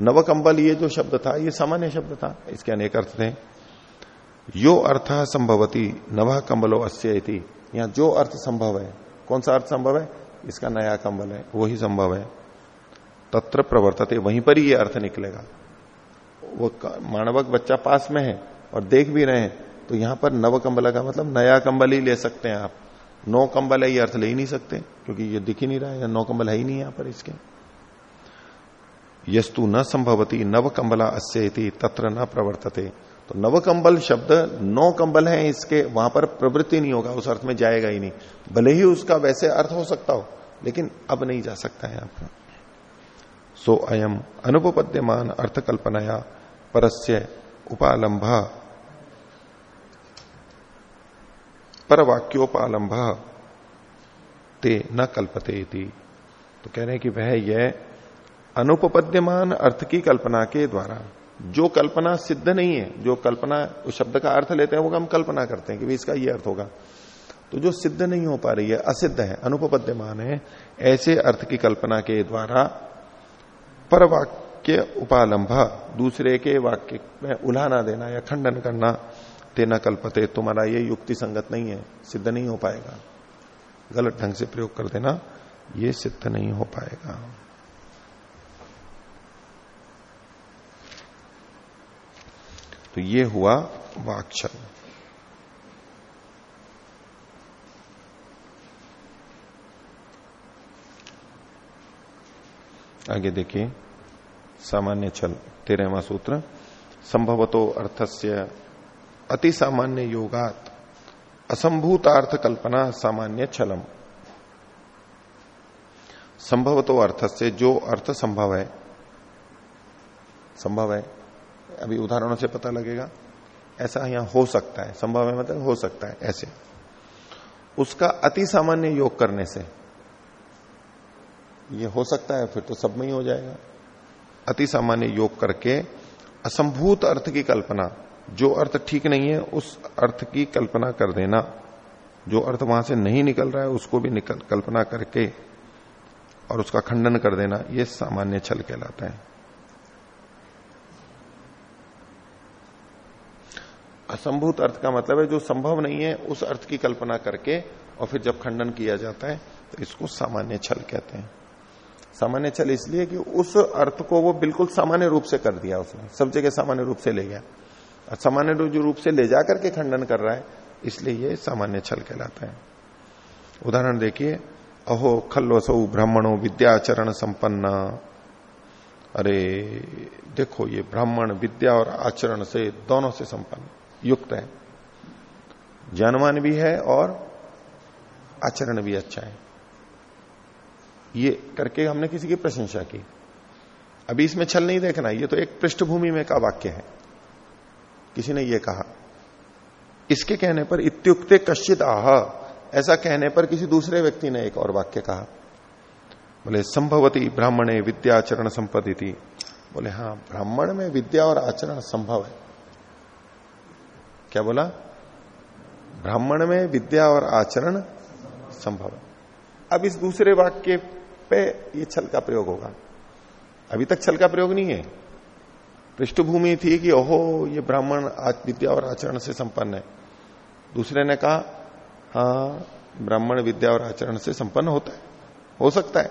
नवकंबल ये जो शब्द था, ये सामान्य शब्द था। इसके अनेक अर्थ थे। यो अर्थ संभवती, नव कम्बलो अस्य यहाँ जो अर्थ संभव है, कौन सा अर्थ संभव है? इसका नया कंबल है, वही संभव है। तत्र प्रवर्तते, वहीं पर ही ये अर्थ निकलेगा। वो मानवक बच्चा पास में है और देख भी रहे हैं। तो यहाँ पर नव कंबल का मतलब नया कंबल ही ले सकते हैं आप। नौ कंबल है, ये अर्थ ले ही नहीं सकते, क्योंकि ये दिख ही नहीं रहा है, नौ कंबल है ही नहीं यहाँ पर इसके। यस्तु न संभवती, नव कंबला अस्य तत्र न प्रवर्तते। तो नव कंबल शब्द नौ कंबल है इसके, वहाँ पर प्रवृत्ति नहीं होगा, उस अर्थ में जाएगा ही नहीं। भले ही उसका वैसे अर्थ हो सकता हो, लेकिन अब नहीं जा सकता है आपका। सो अयम अनुपद्यमान अर्थ कल्पनाया परस्य उपालंभ पर वाक्योपालंभ ते न कल्पते तो कह रहे हैं कि वह यह अनुपद्यमान अर्थ की कल्पना के द्वारा, जो कल्पना सिद्ध नहीं है, जो कल्पना, उस शब्द का अर्थ लेते हैं, वो हम कल्पना करते हैं कि भी इसका ये अर्थ होगा। तो जो सिद्ध नहीं हो पा रही है, असिद्ध है अनुपद्यमान है, ऐसे अर्थ की कल्पना के द्वारा पर वाक्य उपालंभ दूसरे के वाक्य में उलाना देना या खंडन करना तेना कल्पते, तुम्हारा ये युक्ति संगत नहीं है, सिद्ध नहीं हो पाएगा। गलत ढंग से प्रयोग कर देना, ये सिद्ध नहीं हो पाएगा। तो ये हुआ वाक्षर आगे देखिए, सामान्य छल, तेरहवा सूत्र, संभवतो अर्थस्य अति सामान्य योगात असंभूतार्थ कल्पना सामान्य छलम। संभवतो अर्थ से जो अर्थ संभव है संभव है, अभी उदाहरणों से पता लगेगा, ऐसा यहाँ हो सकता है, संभव है मतलब हो सकता है, ऐसे। उसका अति सामान्य योग करने से, ये हो सकता है, फिर तो सब में ही हो जाएगा। अति सामान्य योग करके असंभूत अर्थ की कल्पना जो अर्थ ठीक नहीं है, उस अर्थ की कल्पना कर देना। जो अर्थ वहाँ से नहीं निकल रहा है, उसको भी निकल, कल्पना करके और उसका खंडन कर देना यह सामान्य छल कहलाता है। असंभूत अर्थ का मतलब है, जो संभव नहीं है, उस अर्थ की कल्पना करके और फिर जब खंडन किया जाता है तो इसको सामान्य छल कहते हैं। सामान्य छल इसलिए कि उस अर्थ को वो बिल्कुल सामान्य रूप से कर दिया उसने, सब जगह सामान्य रूप से ले गया। सामान्य रूप से ले जाकर के खंडन कर रहा है, इसलिए ये सामान्य छल कहलाता है। उदाहरण देखिए, अहो खल्वसो ब्राह्मणों विद्याचरण संपन्न। अरे, देखो ये ब्राह्मण विद्या और आचरण से दोनों से संपन्न, युक्त है। ज्ञानवान भी है और आचरण भी अच्छा है। ये करके हमने किसी की प्रशंसा की। अभी इसमें छल नहीं देखना, ये तो एक पृष्ठभूमि में का वाक्य है। किसी ने यह कहा। इसके कहने पर इत्युक्ते कश्चित आह। ऐसा कहने पर किसी दूसरे व्यक्ति ने एक और वाक्य कहा। बोले, संभवती ब्राह्मणे विद्याचरण संपत्ति थी बोले हाँ ब्राह्मण में विद्या और आचरण संभव है। क्या बोला? ब्राह्मण में विद्या और आचरण संभव है। अब इस दूसरे वाक्य पे ये छल का प्रयोग होगा। अभी तक छल का प्रयोग नहीं है। पृष्ठभूमि थी कि ओहो, ये ब्राह्मण विद्या और आचरण से संपन्न है। दूसरे ने कहा हाँ ब्राह्मण विद्या और आचरण से संपन्न होता है। हो सकता है।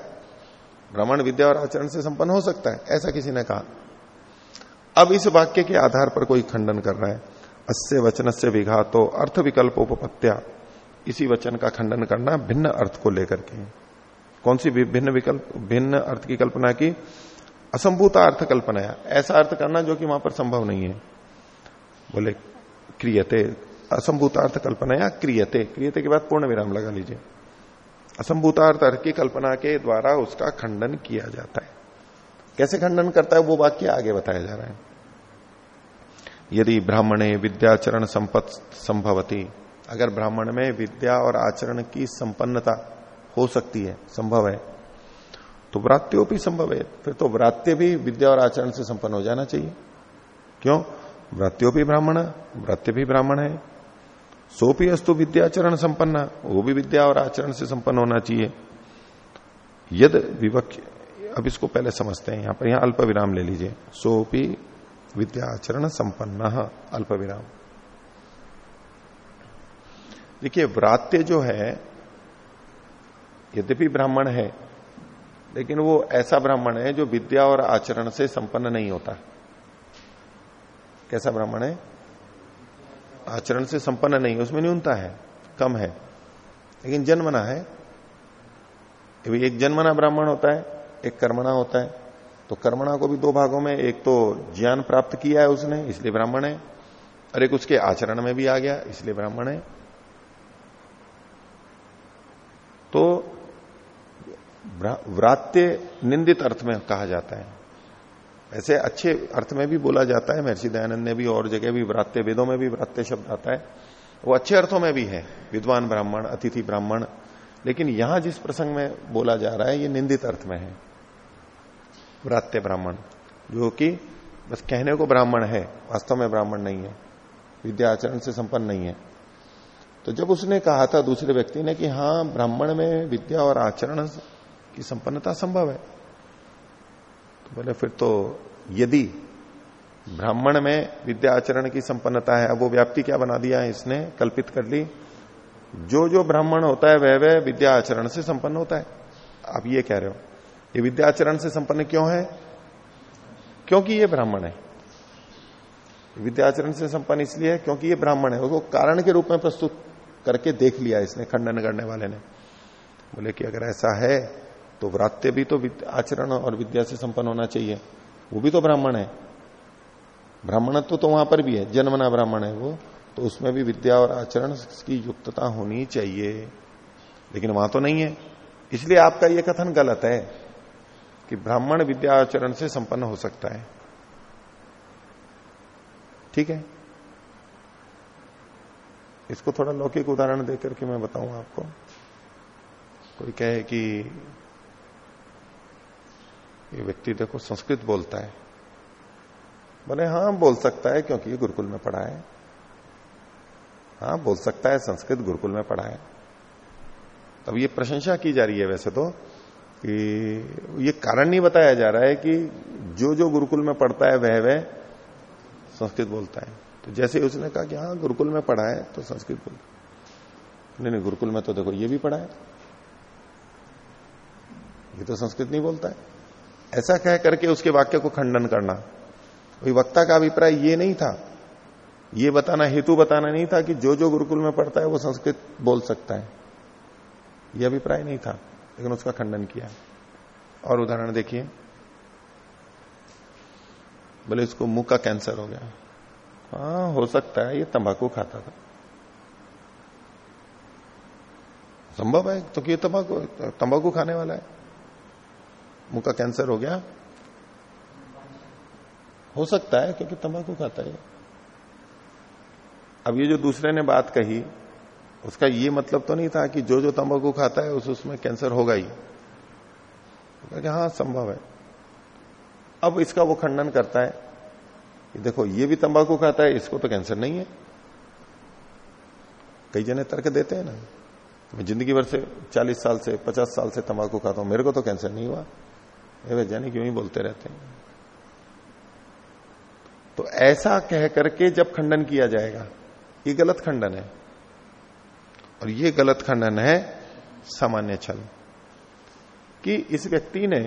ब्राह्मण विद्या और आचरण से संपन्न हो सकता है, ऐसा किसी ने कहा। अब इस वाक्य के आधार पर कोई खंडन कर रहा है। अस्य वचन से विघातो अर्थ विकल्प उपपत्या इसी वचन का खंडन करना भिन्न अर्थ को लेकर के। कौन सी भिन्न विकल्प, भिन्न अर्थ की कल्पना की? असंभूता अर्थ कल्पना ऐसा अर्थ करना जो कि वहाँ पर संभव नहीं है। बोले, क्रियते। असंभूतार्थ कल्पना या क्रियते। क्रियते के बाद पूर्ण विराम लगा लीजिए। असंभूतार्थ अर्थ की कल्पना के द्वारा उसका खंडन किया जाता है। कैसे खंडन करता है वो वाक्य आगे बताया जा रहा है। यदि ब्राह्मणे विद्याचरण संपत संभवती, अगर ब्राह्मण में विद्या और आचरण की संपन्नता हो सकती है, संभव है तो भी संभव है। फिर तो व्रात्य भी विद्या और आचरण से संपन्न हो जाना चाहिए। क्यों? व्रात्यो भी ब्राह्मण व्रात्य भी ब्राह्मण है। सोपी अस्तु विद्याचरण संपन्न, वो भी विद्या और आचरण से संपन्न होना चाहिए। यद विवक्ष अब इसको पहले समझते हैं, यहाँ पर यहाँ अल्प विराम ले लीजिए। सोपी विद्याचरण संपन्न, अल्प विराम। देखिए, व्रात्य जो है, यद्यपि ब्राह्मण है लेकिन वो ऐसा ब्राह्मण है जो विद्या और आचरण से संपन्न नहीं होता। कैसा ब्राह्मण है? आचरण से संपन्न नहीं, उसमें न्यूनता है, कम है। लेकिन जन्मना है। एक जन्मना ब्राह्मण होता है, एक कर्मणा होता है। तो कर्मणा को भी दो भागों में, एक तो ज्ञान प्राप्त किया है उसने, इसलिए ब्राह्मण है, और एक उसके आचरण में भी आ गया, इसलिए ब्राह्मण है। तो व्रात्य निंदित अर्थ में कहा जाता है। ऐसे अच्छे अर्थ में भी बोला जाता है, महर्षि दयानंद ने भी और जगह भी व्रात्य, वेदों में भी व्रात्य शब्द आता है। वो अच्छे अर्थों में भी है, विद्वान ब्राह्मण, अतिथि ब्राह्मण। लेकिन यहाँ जिस प्रसंग में बोला जा रहा है, ये निंदित अर्थ में है। व्रात्य ब्राह्मण, जो कि बस कहने को ब्राह्मण है, वास्तव में ब्राह्मण नहीं है। विद्या आचरण से संपन्न नहीं है। तो जब उसने कहा था दूसरे व्यक्ति ने कि हाँ ब्राह्मण में विद्या और आचरण की संपन्नता संभव है। तो बोले, फिर तो यदि ब्राह्मण में विद्या आचरण की संपन्नता है वो व्याप्ति क्या बना दिया है? इसने कल्पित कर ली। जो जो ब्राह्मण होता है, वह वह विद्या आचरण से संपन्न होता है। आप ये कह रहे हो, ये विद्या आचरण से संपन्न क्यों है? क्योंकि ये ब्राह्मण है। विद्याचरण से संपन्न इसलिए है क्योंकि ये ब्राह्मण है। उसको कारण के रूप में प्रस्तुत करके देख लिया इसने, खंडन करने वाले ने। बोले कि अगर ऐसा है तो व्रात्य भी तो आचरण और विद्या से संपन्न होना चाहिए। वो भी तो ब्राह्मण है। ब्राह्मणत्व तो तो वहाँ पर भी है। जन्मना ब्राह्मण है वो। तो उसमें भी विद्या और आचरण की युक्तता होनी चाहिए। लेकिन वहाँ तो नहीं है। इसलिए आपका यह कथन गलत है कि ब्राह्मण विद्या आचरण से संपन्न हो सकता है। ठीक है? इसको थोड़ा लौकिक उदाहरण देकर के मैं बताऊँ आपको। कोई कहे कि ये व्यक्ति देखो संस्कृत बोलता है। बोले हाँ बोल सकता है क्योंकि ये गुरुकुल में पढ़ा है। हाँ बोल सकता है, संस्कृत गुरुकुल में पढ़ा है। तब ये प्रशंसा की जा रही है वैसे तो कि ये कारण नहीं बताया जा रहा है कि जो जो गुरुकुल में पढ़ता है, वह वह संस्कृत बोलता है। तो जैसे उसने कहा कि हाँ गुरुकुल में पढ़ा है तो संस्कृत बोल। नहीं नहीं, गुरुकुल में तो देखो, ये भी पढ़ा है। ये तो संस्कृत नहीं बोलता है। ऐसा कह करके उसके वाक्य को खंडन करना। वक्ता का अभिप्राय ये नहीं था। ये बताना, हेतु बताना नहीं था कि जो जो गुरुकुल में पढ़ता है वो संस्कृत बोल सकता है। यह अभिप्राय नहीं था, लेकिन उसका खंडन किया। और उदाहरण देखिए। बोले, इसको मुँह का कैंसर हो गया। हाँ हो सकता है, ये तंबाकू खाता था। संभव है तो कि तंबाकू तंबाकू खाने वाला है। मुँह का कैंसर हो गया। हो सकता है, क्योंकि तंबाकू खाता है अब ये जो दूसरे ने बात कही, उसका ये मतलब तो नहीं था कि जो जो तंबाकू खाता है, उस उसमें कैंसर होगा ही। तो हाँ संभव है। अब इसका वो खंडन करता है कि देखो, ये भी तंबाकू खाता है, इसको तो कैंसर नहीं है। कई जने तर्क देते हैं ना मैं ज़िंदगी भर से 40 साल से 50 साल से तंबाकू खाता हूँ, मेरे को तो कैंसर नहीं हुआ। ये वैज्ञानिक क्यों ही बोलते रहते हैं। तो ऐसा कह करके जब खंडन किया जाएगा, ये गलत खंडन है। और ये गलत खंडन है सामान्य छल। कि इस व्यक्ति ने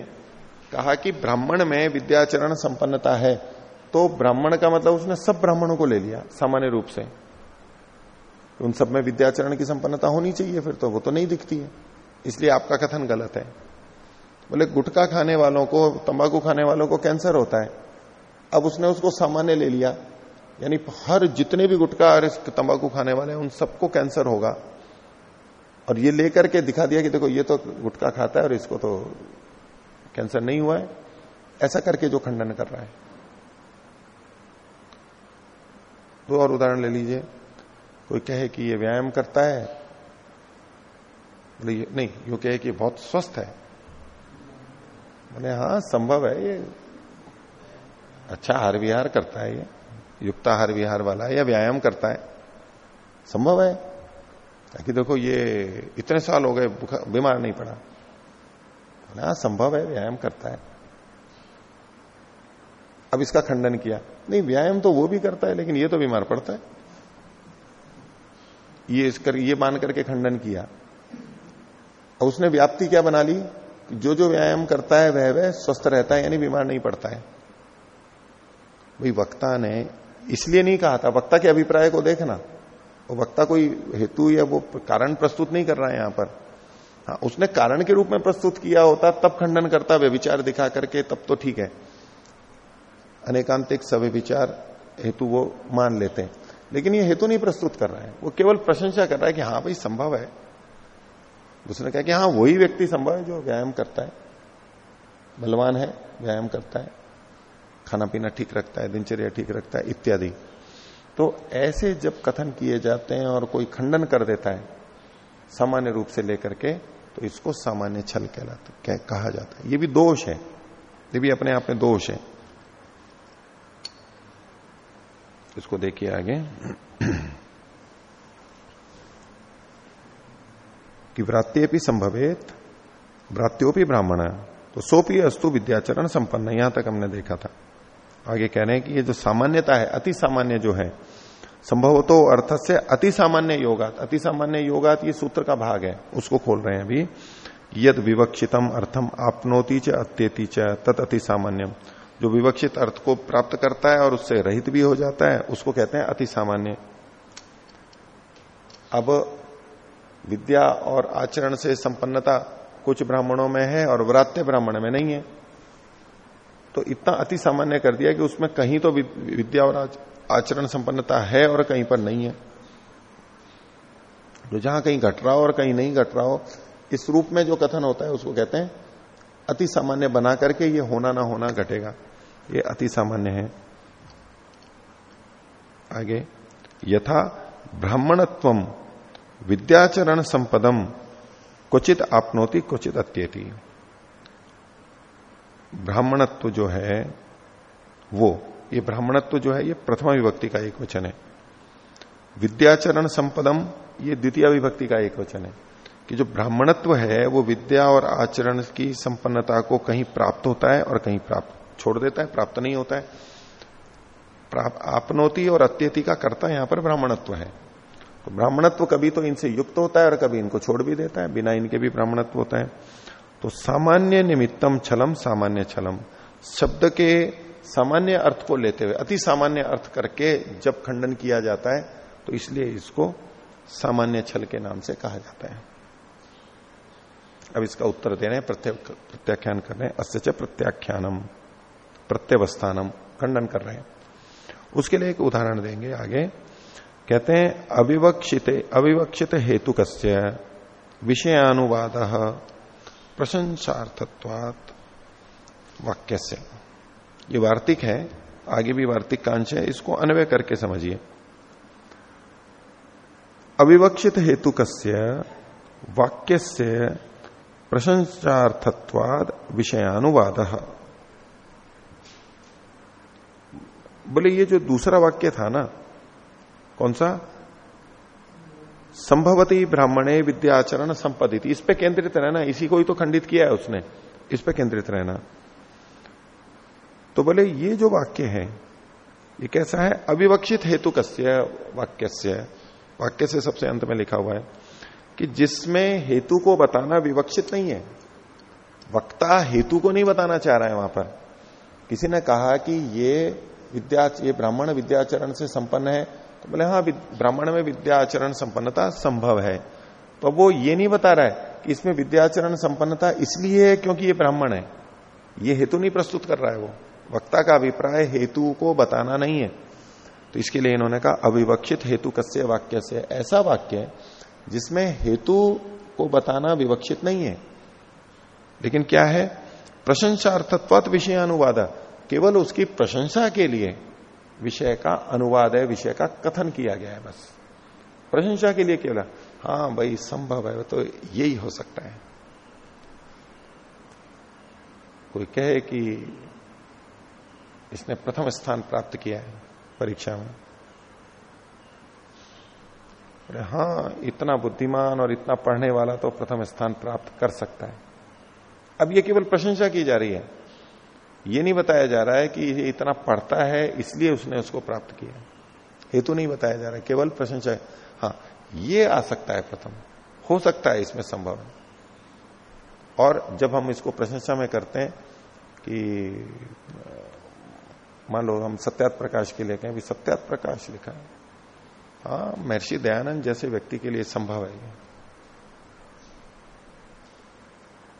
कहा कि ब्राह्मण में विद्याचरण संपन्नता है तो ब्राह्मण का मतलब उसने सब ब्राह्मणों को ले लिया, सामान्य रूप से। उन सब में विद्याचरण की संपन्नता होनी चाहिए फिर तो वो तो नहीं दिखती है। इसलिए आपका कथन गलत है। बोले, गुटखा खाने वालों को, तंबाकू खाने वालों को कैंसर होता है। अब उसने उसको सामान्य ले लिया। यानी हर जितने भी गुटखा और तंबाकू खाने वाले हैं, उन सबको कैंसर होगा। और ये लेकर के दिखा दिया कि देखो, ये तो गुटखा खाता है और इसको तो कैंसर नहीं हुआ है। ऐसा करके जो खंडन कर रहा है। दो और उदाहरण ले लीजिए। कोई कहे कि ये व्यायाम करता है नहीं, यो कहे कि बहुत स्वस्थ है। बोले हाँ संभव है, ये अच्छा हार विहार करता है ये युक्ताहार विहार वाला है, या व्यायाम करता है। संभव है? कि देखो, ये इतने साल हो गए बीमार नहीं पड़ा। बोले हाँ संभव है, व्यायाम करता है। अब इसका खंडन किया। नहीं, व्यायाम तो वो भी करता है, लेकिन ये तो बीमार पड़ता है। ये इसकर ये मान करके खंडन किया। और उसने व्याप्ति क्या बना ली? जो जो व्यायाम करता है, वह वह स्वस्थ रहता है, यानी बीमार नहीं पड़ता है। भाई, वक्ता ने इसलिए नहीं कहा था, वक्ता के अभिप्राय को देखना। वो वक्ता कोई हेतु या वो कारण प्रस्तुत नहीं कर रहा है यहाँ पर। हाँ उसने कारण के रूप में प्रस्तुत किया होता, तब खंडन करता वे विचार दिखा करके, तब तो ठीक है। अनेकांतिक सभी विचार हेतु वो मान लेते हैं। लेकिन ये हेतु नहीं प्रस्तुत कर रहा है। वो केवल प्रशंसा कर रहा है कि हाँ भाई, संभव है। उसने कहा कि हाँ वही व्यक्ति संभव है जो व्यायाम करता है। बलवान है, व्यायाम करता है। खाना पीना ठीक रखता है, दिनचर्या ठीक रखता है, इत्यादि। तो ऐसे जब कथन किए जाते हैं और कोई खंडन कर देता है, सामान्य रूप से लेकर के तो इसको सामान्य छल कहलाता कहा जाता है। ये भी दोष है। ये भी अपने आप में दोष है। इसको देखिए आगे। कि व्रात्य भी संभवेत, व्रात्योपि ब्राह्मण तो सोपी अस्तु विद्याचरण संपन्न, यहाँ तक हमने देखा था। आगे कह रहे हैं कि ये जो सामान्यता है, अति सामान्य जो है संभव तो अर्थ से अति सामान्य योगात, अति सामान्य योगात ये सूत्र का भाग है, उसको खोल रहे हैं अभी। यद विवक्षितम अर्थम आपनोति च अत्यति च, तत् अति सामान्यम। जो विवक्षित अर्थ को प्राप्त करता है और उससे रहित भी हो जाता है, उसको कहते हैं अति सामान्य। अब विद्या और आचरण से संपन्नता कुछ ब्राह्मणों में है और व्रात्य ब्राह्मण में नहीं है। तो इतना अति सामान्य कर दिया कि उसमें कहीं तो विद्या और आचरण संपन्नता है और कहीं पर नहीं है। तो जहाँ कहीं घट रहा हो और कहीं नहीं घट रहा हो, इस रूप में जो कथन होता है उसको कहते हैं, अति सामान्य बना करके ये होना ना होना घटेगा। ये अति सामान्य है। आगे, यथा ब्राह्मणत्व विद्याचरण संपदम, क्वचित आपनोति, क्वचित अत्येति। ब्राह्मणत्व जो है, वो, ये ब्राह्मणत्व जो है, ये प्रथमा विभक्ति का एक वचन है। विद्याचरण संपदम, ये द्वितीय विभक्ति का एक वचन है। कि जो ब्राह्मणत्व है, वो विद्या और आचरण की संपन्नता को कहीं प्राप्त होता है और कहीं प्राप्त, छोड़ देता है, प्राप्त नहीं होता है। आपनोति और अत्यति का करता यहाँ पर ब्राह्मणत्व है। तो ब्राह्मणत्व कभी तो इनसे युक्त होता है और कभी इनको छोड़ भी देता है, बिना इनके भी ब्राह्मणत्व होता है। तो सामान्य निमित्तम छलम, सामान्य छलम। शब्द के सामान्य अर्थ को लेते हुए, अति सामान्य अर्थ करके जब खंडन किया जाता है तो इसलिए इसको सामान्य छल के नाम से कहा जाता है। अब इसका उत्तर दे रहे हैं प्रत्याख्यान कर रहे हैं। अस्य प्रत्याख्यानम, प्रत्यवस्थानम, खंडन कर रहे हैं। उसके लिए एक उदाहरण देंगे आगे। कहते हैं, अविवक्षित अविवक्षित हेतु कस्य विषयानुवाद प्रशंसार्थत्वात वाक्य से ये वार्तिक है, आगे भी वार्तिक कांश है, इसको अन्वय करके समझिए। अविवक्षित हेतु कस्य वाक्य से प्रशंसार्थत्वाद विषयानुवाद। बोले, ये जो दूसरा वाक्य था ना कौन सा? संभवती ब्राह्मणे विद्याचरण संपदित। इस पे केंद्रित रहना, इसी को ही तो खंडित किया है उसने। इस पे केंद्रित रहना। तो बोले, ये जो वाक्य है, ये कैसा है? अविवक्षित हेतु कस्य वाक्य वाक्य से सबसे अंत में लिखा हुआ है कि जिसमें हेतु को बताना विवक्षित नहीं है, वक्ता हेतु को नहीं बताना चाह रहा है वहाँ पर। किसी ने कहा कि ये विद्या, ये ब्राह्मण विद्याचरण से संपन्न है बोले हाँ ब्राह्मण में विद्या आचरण संपन्नता संभव है। तो वो ये नहीं बता रहा है कि इसमें विद्याचरण संपन्नता इसलिए है क्योंकि ये ब्राह्मण है। ये हेतु नहीं प्रस्तुत कर रहा है वो। वक्ता का अभिप्राय हेतु को बताना नहीं है। तो इसके लिए इन्होंने कहा, अविवक्षित हेतु कस्य वाक्य से ऐसा वाक्य जिसमें हेतु को बताना विवक्षित नहीं है। लेकिन क्या है? प्रशंसार्थत्वात विषय अनुवाद केवल उसकी प्रशंसा के लिए विषय का अनुवाद है, विषय का कथन किया गया है बस। प्रशंसा के लिए केवल हाँ भाई, संभव है तो यही हो सकता है। कोई कहे कि इसने प्रथम स्थान प्राप्त किया है परीक्षा में। अरे हाँ इतना बुद्धिमान और इतना पढ़ने वाला तो प्रथम स्थान प्राप्त कर सकता है। अब ये केवल प्रशंसा की जा रही है। ये नहीं बताया जा रहा है कि ये इतना पढ़ता है, इसलिए उसने उसको प्राप्त किया। हेतु नहीं बताया जा रहा है, केवल प्रशंसा है हाँ ये आ सकता है प्रथम। हो सकता है इसमें संभव। है और जब हम इसको प्रशंसा में करते हैं कि, मान लो हम सत्यात प्रकाश के लिए कहें सत्यात प्रकाश लिखा है। हाँ महर्षि दयानंद जैसे व्यक्ति के लिए संभव है ये।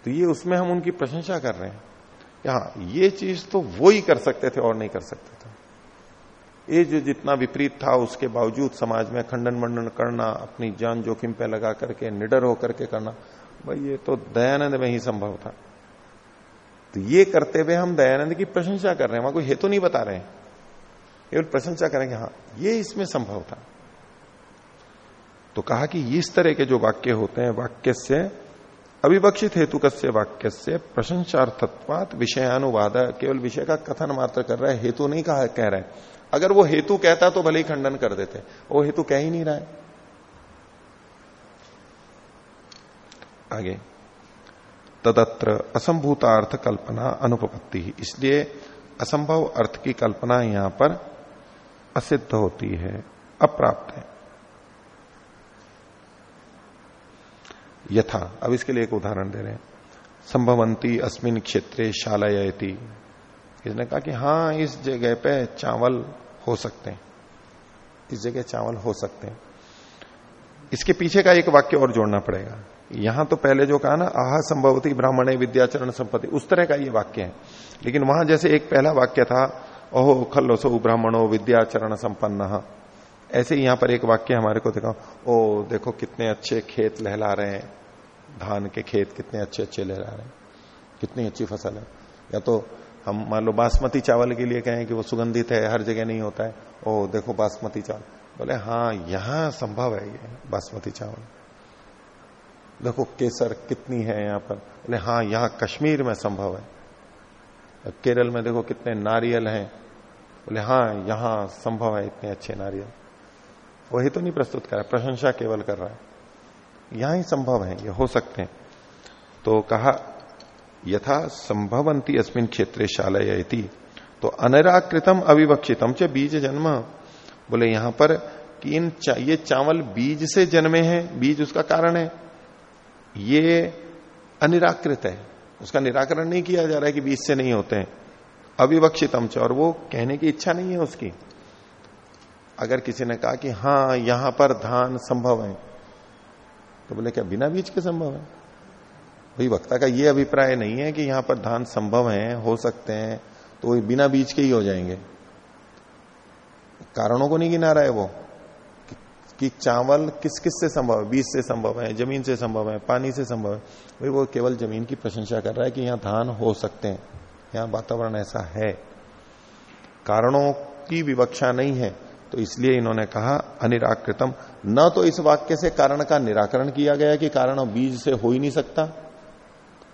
तो ये उसमें हम उनकी प्रशंसा कर रहे हैं। हाँ ये चीज़ तो वो ही कर सकते थे और नहीं कर सकते थे। ये जो जितना विपरीत था, उसके बावजूद समाज में खंडन मंडन करना, अपनी जान जोखिम पे लगा करके, निडर होकर के करना, भाई ये तो दयानंद में ही संभव था। तो ये करते हुए हम दयानंद की प्रशंसा कर रहे हैं, वहाँ कोई हेतु नहीं बता रहे केवल प्रशंसा करेंगे हाँ ये इसमें संभव था। तो कहा कि इस तरह के जो वाक्य होते हैं, वाक्य से अविवक्षित हेतु कस्य वाक्य से प्रशंसार्थत्वात विषयानुवाद, केवल विषय का कथन मात्र कर रहा है, हेतु नहीं कहा, कह रहा है। अगर वो हेतु कहता तो भले ही खंडन कर देते, वो हेतु कह ही नहीं रहा है। आगे। तदत्र असंभूतार्थ कल्पना अनुपपत्ति। इसलिए असंभव अर्थ की कल्पना यहाँ पर असिद्ध होती है, अप्राप्त है। यथा। अब इसके लिए एक उदाहरण दे रहे हैं। संभवंती अस्मिन क्षेत्रे शालायती। इसने कहा कि हाँ इस जगह पे चावल हो सकते हैं। इस जगह चावल हो सकते हैं। इसके पीछे का एक वाक्य और जोड़ना पड़ेगा। यहाँ तो पहले जो कहा ना, आह संभवती ब्राह्मण विद्याचरण संपत्ति, उस तरह का ये वाक्य है। लेकिन वहाँ जैसे एक पहला वाक्य था, ओहो खल्लोसो ब्राह्मणो विद्याचरण संपन्न। ऐसे ही यहाँ पर एक वाक्य हमारे को देखा ओ, देखो कितने अच्छे खेत लहला रहे हैं। धान के खेत कितने अच्छे अच्छे लहला रहे हैं। कितनी अच्छी फ़सल है। या तो हम मान लो बासमती चावल के लिए कहें कि वो सुगंधित है, हर जगह नहीं होता है। ओ, देखो बासमती चावल। बोले हाँ यहाँ संभव है ये बासमती चावल। देखो केसर कितनी है यहाँ पर। बोले हाँ यहाँ कश्मीर में संभव है। केरल में देखो कितने नारियल हैं। बोले हाँ यहाँ संभव है इतने अच्छे नारियल। वही तो नहीं प्रस्तुत कर रहा प्रशंसा केवल कर रहा है। यहाँ ही संभव है ये हो सकते हैं। तो कहा यथा संभवंती अस्मिन क्षेत्र शालयती तो अनिराकृतम अविवक्षितम च बीज जन्म। बोले यहाँ पर कि इन चा, ये चावल बीज से जन्मे हैं बीज उसका कारण है। ये अनिराकृत है। उसका निराकरण नहीं किया जा रहा है कि बीज से नहीं होते हैं। अविवक्षितम च और वो कहने की इच्छा नहीं है उसकी। अगर किसी ने कहा कि हाँ यहाँ पर धान संभव है तो बोले क्या बिना बीज के संभव है? वही वक्ता का ये अभिप्राय नहीं है कि यहाँ पर धान संभव है हो सकते हैं तो वही बिना बीज के ही हो जाएँगे। कारणों को नहीं गिना रहा है वो कि, कि चावल किस किस से संभव है बीज से संभव है ज़मीन से संभव है पानी से संभव है। भाई वो केवल ज़मीन की प्रशंसा कर रहा है कि यहाँ धान हो सकते हैं यहाँ वातावरण ऐसा है। कारणों की विवक्षा नहीं है। तो इसलिए इन्होंने कहा, अनिराकृतम। न तो इस वाक्य से कारण का निराकरण किया गया कि कारण बीज से हो ही नहीं सकता,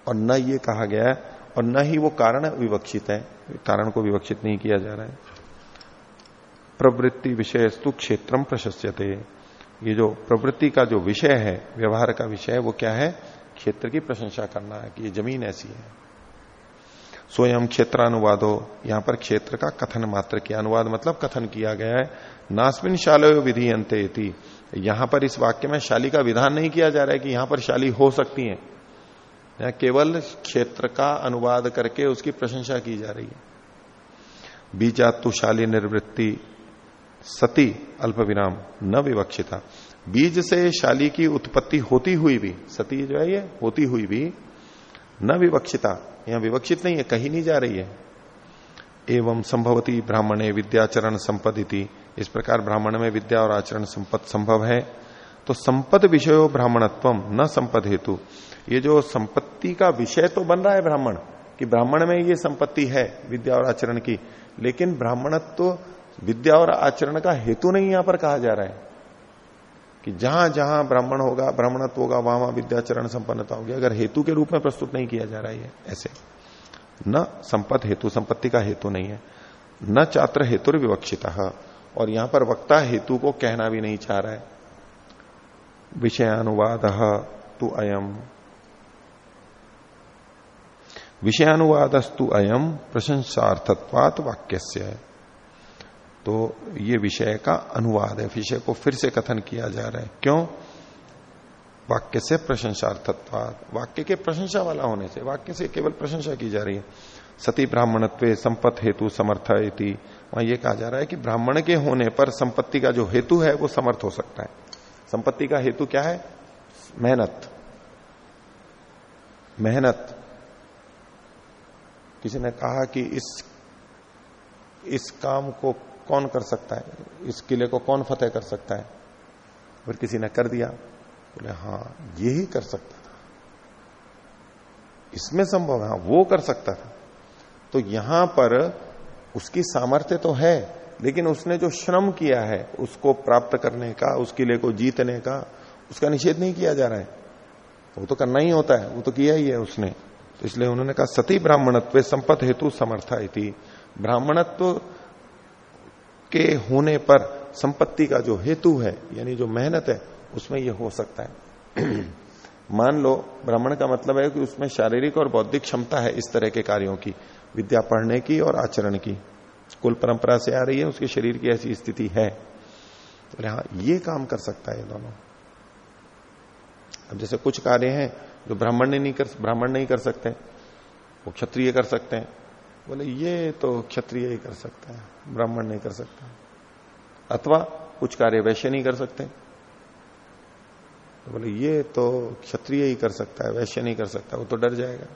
और न ये कहा गया है, और न ही वो कारण विवक्षित है। कारण को विवक्षित नहीं किया जा रहा है। प्रवृत्ति विषय विषयस्तु क्षेत्रम प्रशस्यते। ये जो प्रवृत्ति का जो विषय है, व्यवहार का विषय है, वो क्या है? क्षेत्र की प्रशंसा करना है कि ये ज़मीन ऐसी है। स्वयं क्षेत्र क्षेत्रानुवादो, यहाँ पर क्षेत्र का कथन मात्र किया। अनुवाद मतलब कथन किया गया है, नास्मिन शालो विधि अंत यहाँ पर इस वाक्य में शाली का विधान नहीं किया जा रहा है कि यहाँ पर शाली हो सकती है। केवल क्षेत्र का अनुवाद करके उसकी प्रशंसा की जा रही है। बीजातु शाली निर्वृत्ति, सती अल्प विराम, न विवक्षिता। बीज से शाली की उत्पत्ति होती हुई भी, सती जो है ये, होती हुई भी, न विवक्षिता। यहाँ विवक्षित नहीं है, कहीं नहीं जा रही है। एवं संभवती ब्राह्मणे विद्याचरण संपदिति। इस प्रकार ब्राह्मण में विद्या और आचरण संपद संभव है। तो संपद विषयो ब्राह्मणत्व, न संपद हेतु। ये जो संपत्ति का विषय तो बन रहा है ब्राह्मण, कि ब्राह्मण में ये संपत्ति है, विद्या और आचरण की। लेकिन ब्राह्मणत्व तो विद्या और आचरण का हेतु नहीं यहाँ पर कहा जा रहा है। कि जहाँ जहाँ ब्राह्मण होगा, ब्राह्मणत्व होगा, वहाँ वहाँ विद्याचरण संपन्नता होगी। अगर हेतु के रूप में प्रस्तुत नहीं किया जा रहा है ऐसे। न संपद हेतु, संपत्ति का हेतु नहीं है। न चात्र हेतु विवक्षिता। और यहाँ पर वक्ता हेतु को कहना भी नहीं चाह रहा है। विषयानुवाद तु अयम। विषयानुवादस्तु अयम प्रशंसार्थत्वात वाक्य है तो ये विषय का अनुवाद है, विषय को फिर से कथन किया जा रहा है। क्यों? वाक्य से प्रशंसार्थत्वाद। वाक्य के प्रशंसा वाला होने से, वाक्य से केवल प्रशंसा की जा रही है। सती ब्राह्मणत्व संपत हेतु समर्थ वहाँ ये कहा जा रहा है कि ब्राह्मण के होने पर संपत्ति का जो हेतु है, वो समर्थ हो सकता है। संपत्ति का हेतु क्या है? मेहनत। मेहनत। किसी ने कहा कि इस इस काम को कौन कर सकता है? इस किले को कौन फतेह कर सकता है? फिर किसी ने कर दिया, बोले हाँ ये ही कर सकता था। इसमें संभव है हाँ वो कर सकता था। तो यहाँ पर उसकी सामर्थ्य तो है, लेकिन उसने जो श्रम किया है, उसको प्राप्त करने का उस किले को जीतने का, उसका निषेध नहीं किया जा रहा है। वो तो करना ही होता है, वो तो किया ही है उसने। तो इसलिए उन्होंने कहा, सती ब्राह्मणत्व संपत हेतु समर्था इति। ब्राह्मणत्व के होने पर संपत्ति का जो हेतु है, यानी जो मेहनत है, उसमें यह हो सकता है। (clears throat) मान लो, ब्राह्मण का मतलब है कि उसमें शारीरिक और बौद्धिक क्षमता है इस तरह के कार्यों की, विद्या पढ़ने की और आचरण की। कुल परंपरा से आ रही है, उसके शरीर की ऐसी स्थिति है। तो हाँ ये काम कर सकता है दोनों। अब जैसे कुछ कार्य हैं जो ब्राह्मण नहीं कर, ब्राह्मण नहीं कर सकते, वो क्षत्रिय कर सकते हैं। बोले, ये तो क्षत्रिय ही कर सकता है, ब्राह्मण नहीं कर सकता अथवा कुछ कार्य वैश्य नहीं कर सकते तो बोले, ये तो क्षत्रिय ही कर सकता है, वैश्य नहीं कर सकता, वो तो डर जाएगा।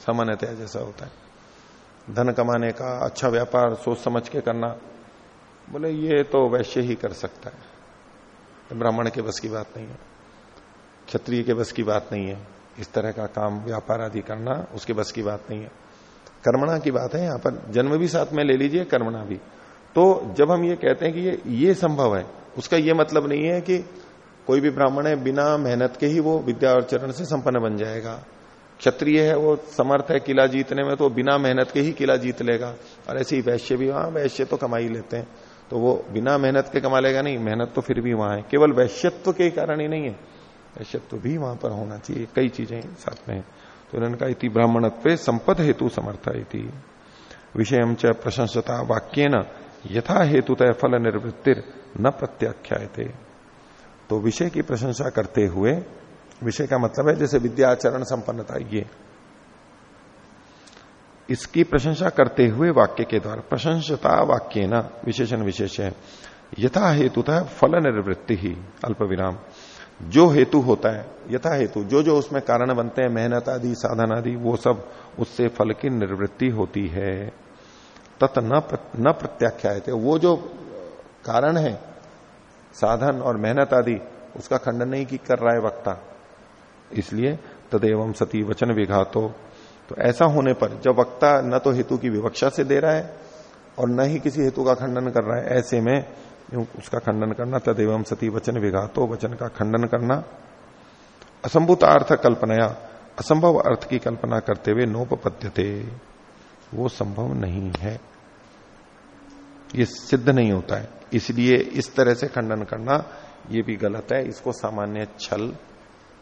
सामान्यतः जैसा होता है। धन कमाने का अच्छा व्यापार सोच समझ के करना। बोले, ये तो वैश्य ही कर सकता है। तो ब्राह्मण के बस की बात नहीं है, क्षत्रिय के बस की बात नहीं है। इस तरह का काम व्यापार आदि करना उसके बस की बात नहीं है। कर्मणा की बात है, यहाँ पर जन्म भी साथ में ले लीजिए, कर्मणा भी। तो जब हम ये कहते हैं कि ये ये संभव है, उसका ये मतलब नहीं है कि कोई भी ब्राह्मण है, बिना मेहनत के ही वो विद्या और चरण से संपन्न बन जाएगा। क्षत्रिय है, वो समर्थ है किला जीतने में तो बिना मेहनत के ही किला जीत लेगा। और ऐसे ही वैश्य भी वहाँ वैश्य तो कमा ही लेते हैं। तो वो बिना मेहनत के कमा लेगा नहीं, मेहनत तो फिर भी वहाँ है। केवल वैश्यत्व के कारण ही नहीं है। वैश्यत्व भी वहाँ पर होना चाहिए, कई चीज़ें साथ में तो उन्होंने कहा इति ब्राह्मणत्व संपद हेतु समर्थ इति। विषय च प्रशंसता वाक्य न यथा हेतु तय फल निर्वृत्तिर न प्रत्याख्या तो विषय की प्रशंसा करते हुए, विषय का मतलब है जैसे विद्या आचरण संपन्नता, ये। इसकी प्रशंसा करते हुए वाक्य के द्वारा, प्रशंसता वाक्य न विशेषण विशेष है, यथा हेतु था फल निर्वृत्ति ही अल्प विराम जो हेतु होता है यथा हेतु जो जो उसमें कारण बनते हैं, मेहनत आदि, साधन आदि, वो सब उससे फल की निर्वृत्ति होती है। तत् न न प्रत्याख्या वो जो कारण है, साधन और मेहनत आदि, उसका खंडन नहीं की कर रहा है वक्ता। इसलिए तदेवम सती वचन विघातो। तो ऐसा होने पर जब वक्ता न तो हेतु की विवक्षा से दे रहा है और न ही किसी हेतु का खंडन कर रहा है, ऐसे में उसका खंडन करना? तदेवम सती वचन विघातो वचन का खंडन करना। असंभूत अर्थ कल्पनाया, असंभव अर्थ की कल्पना करते हुए नोपपद्यते। वो संभव नहीं है। ये सिद्ध नहीं होता है। इसलिए इस तरह से खंडन करना, ये भी गलत है। इसको सामान्य छल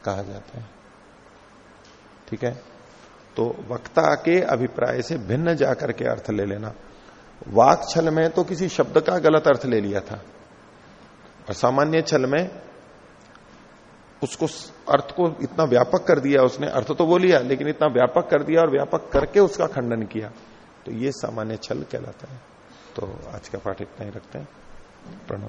कहा जाता है। ठीक है? तो वक्ता के अभिप्राय से भिन्न जाकर के अर्थ ले लेना। वाक छल में तो किसी शब्द का गलत अर्थ ले लिया था। और सामान्य छल में उसको अर्थ को इतना व्यापक कर दिया उसने, अर्थ तो वो लिया, लेकिन इतना व्यापक कर दिया और व्यापक करके उसका खंडन किया। तो ये सामान्य छल कहलाता है। तो आज का पाठ इतना ही रखते हैं। प्रणव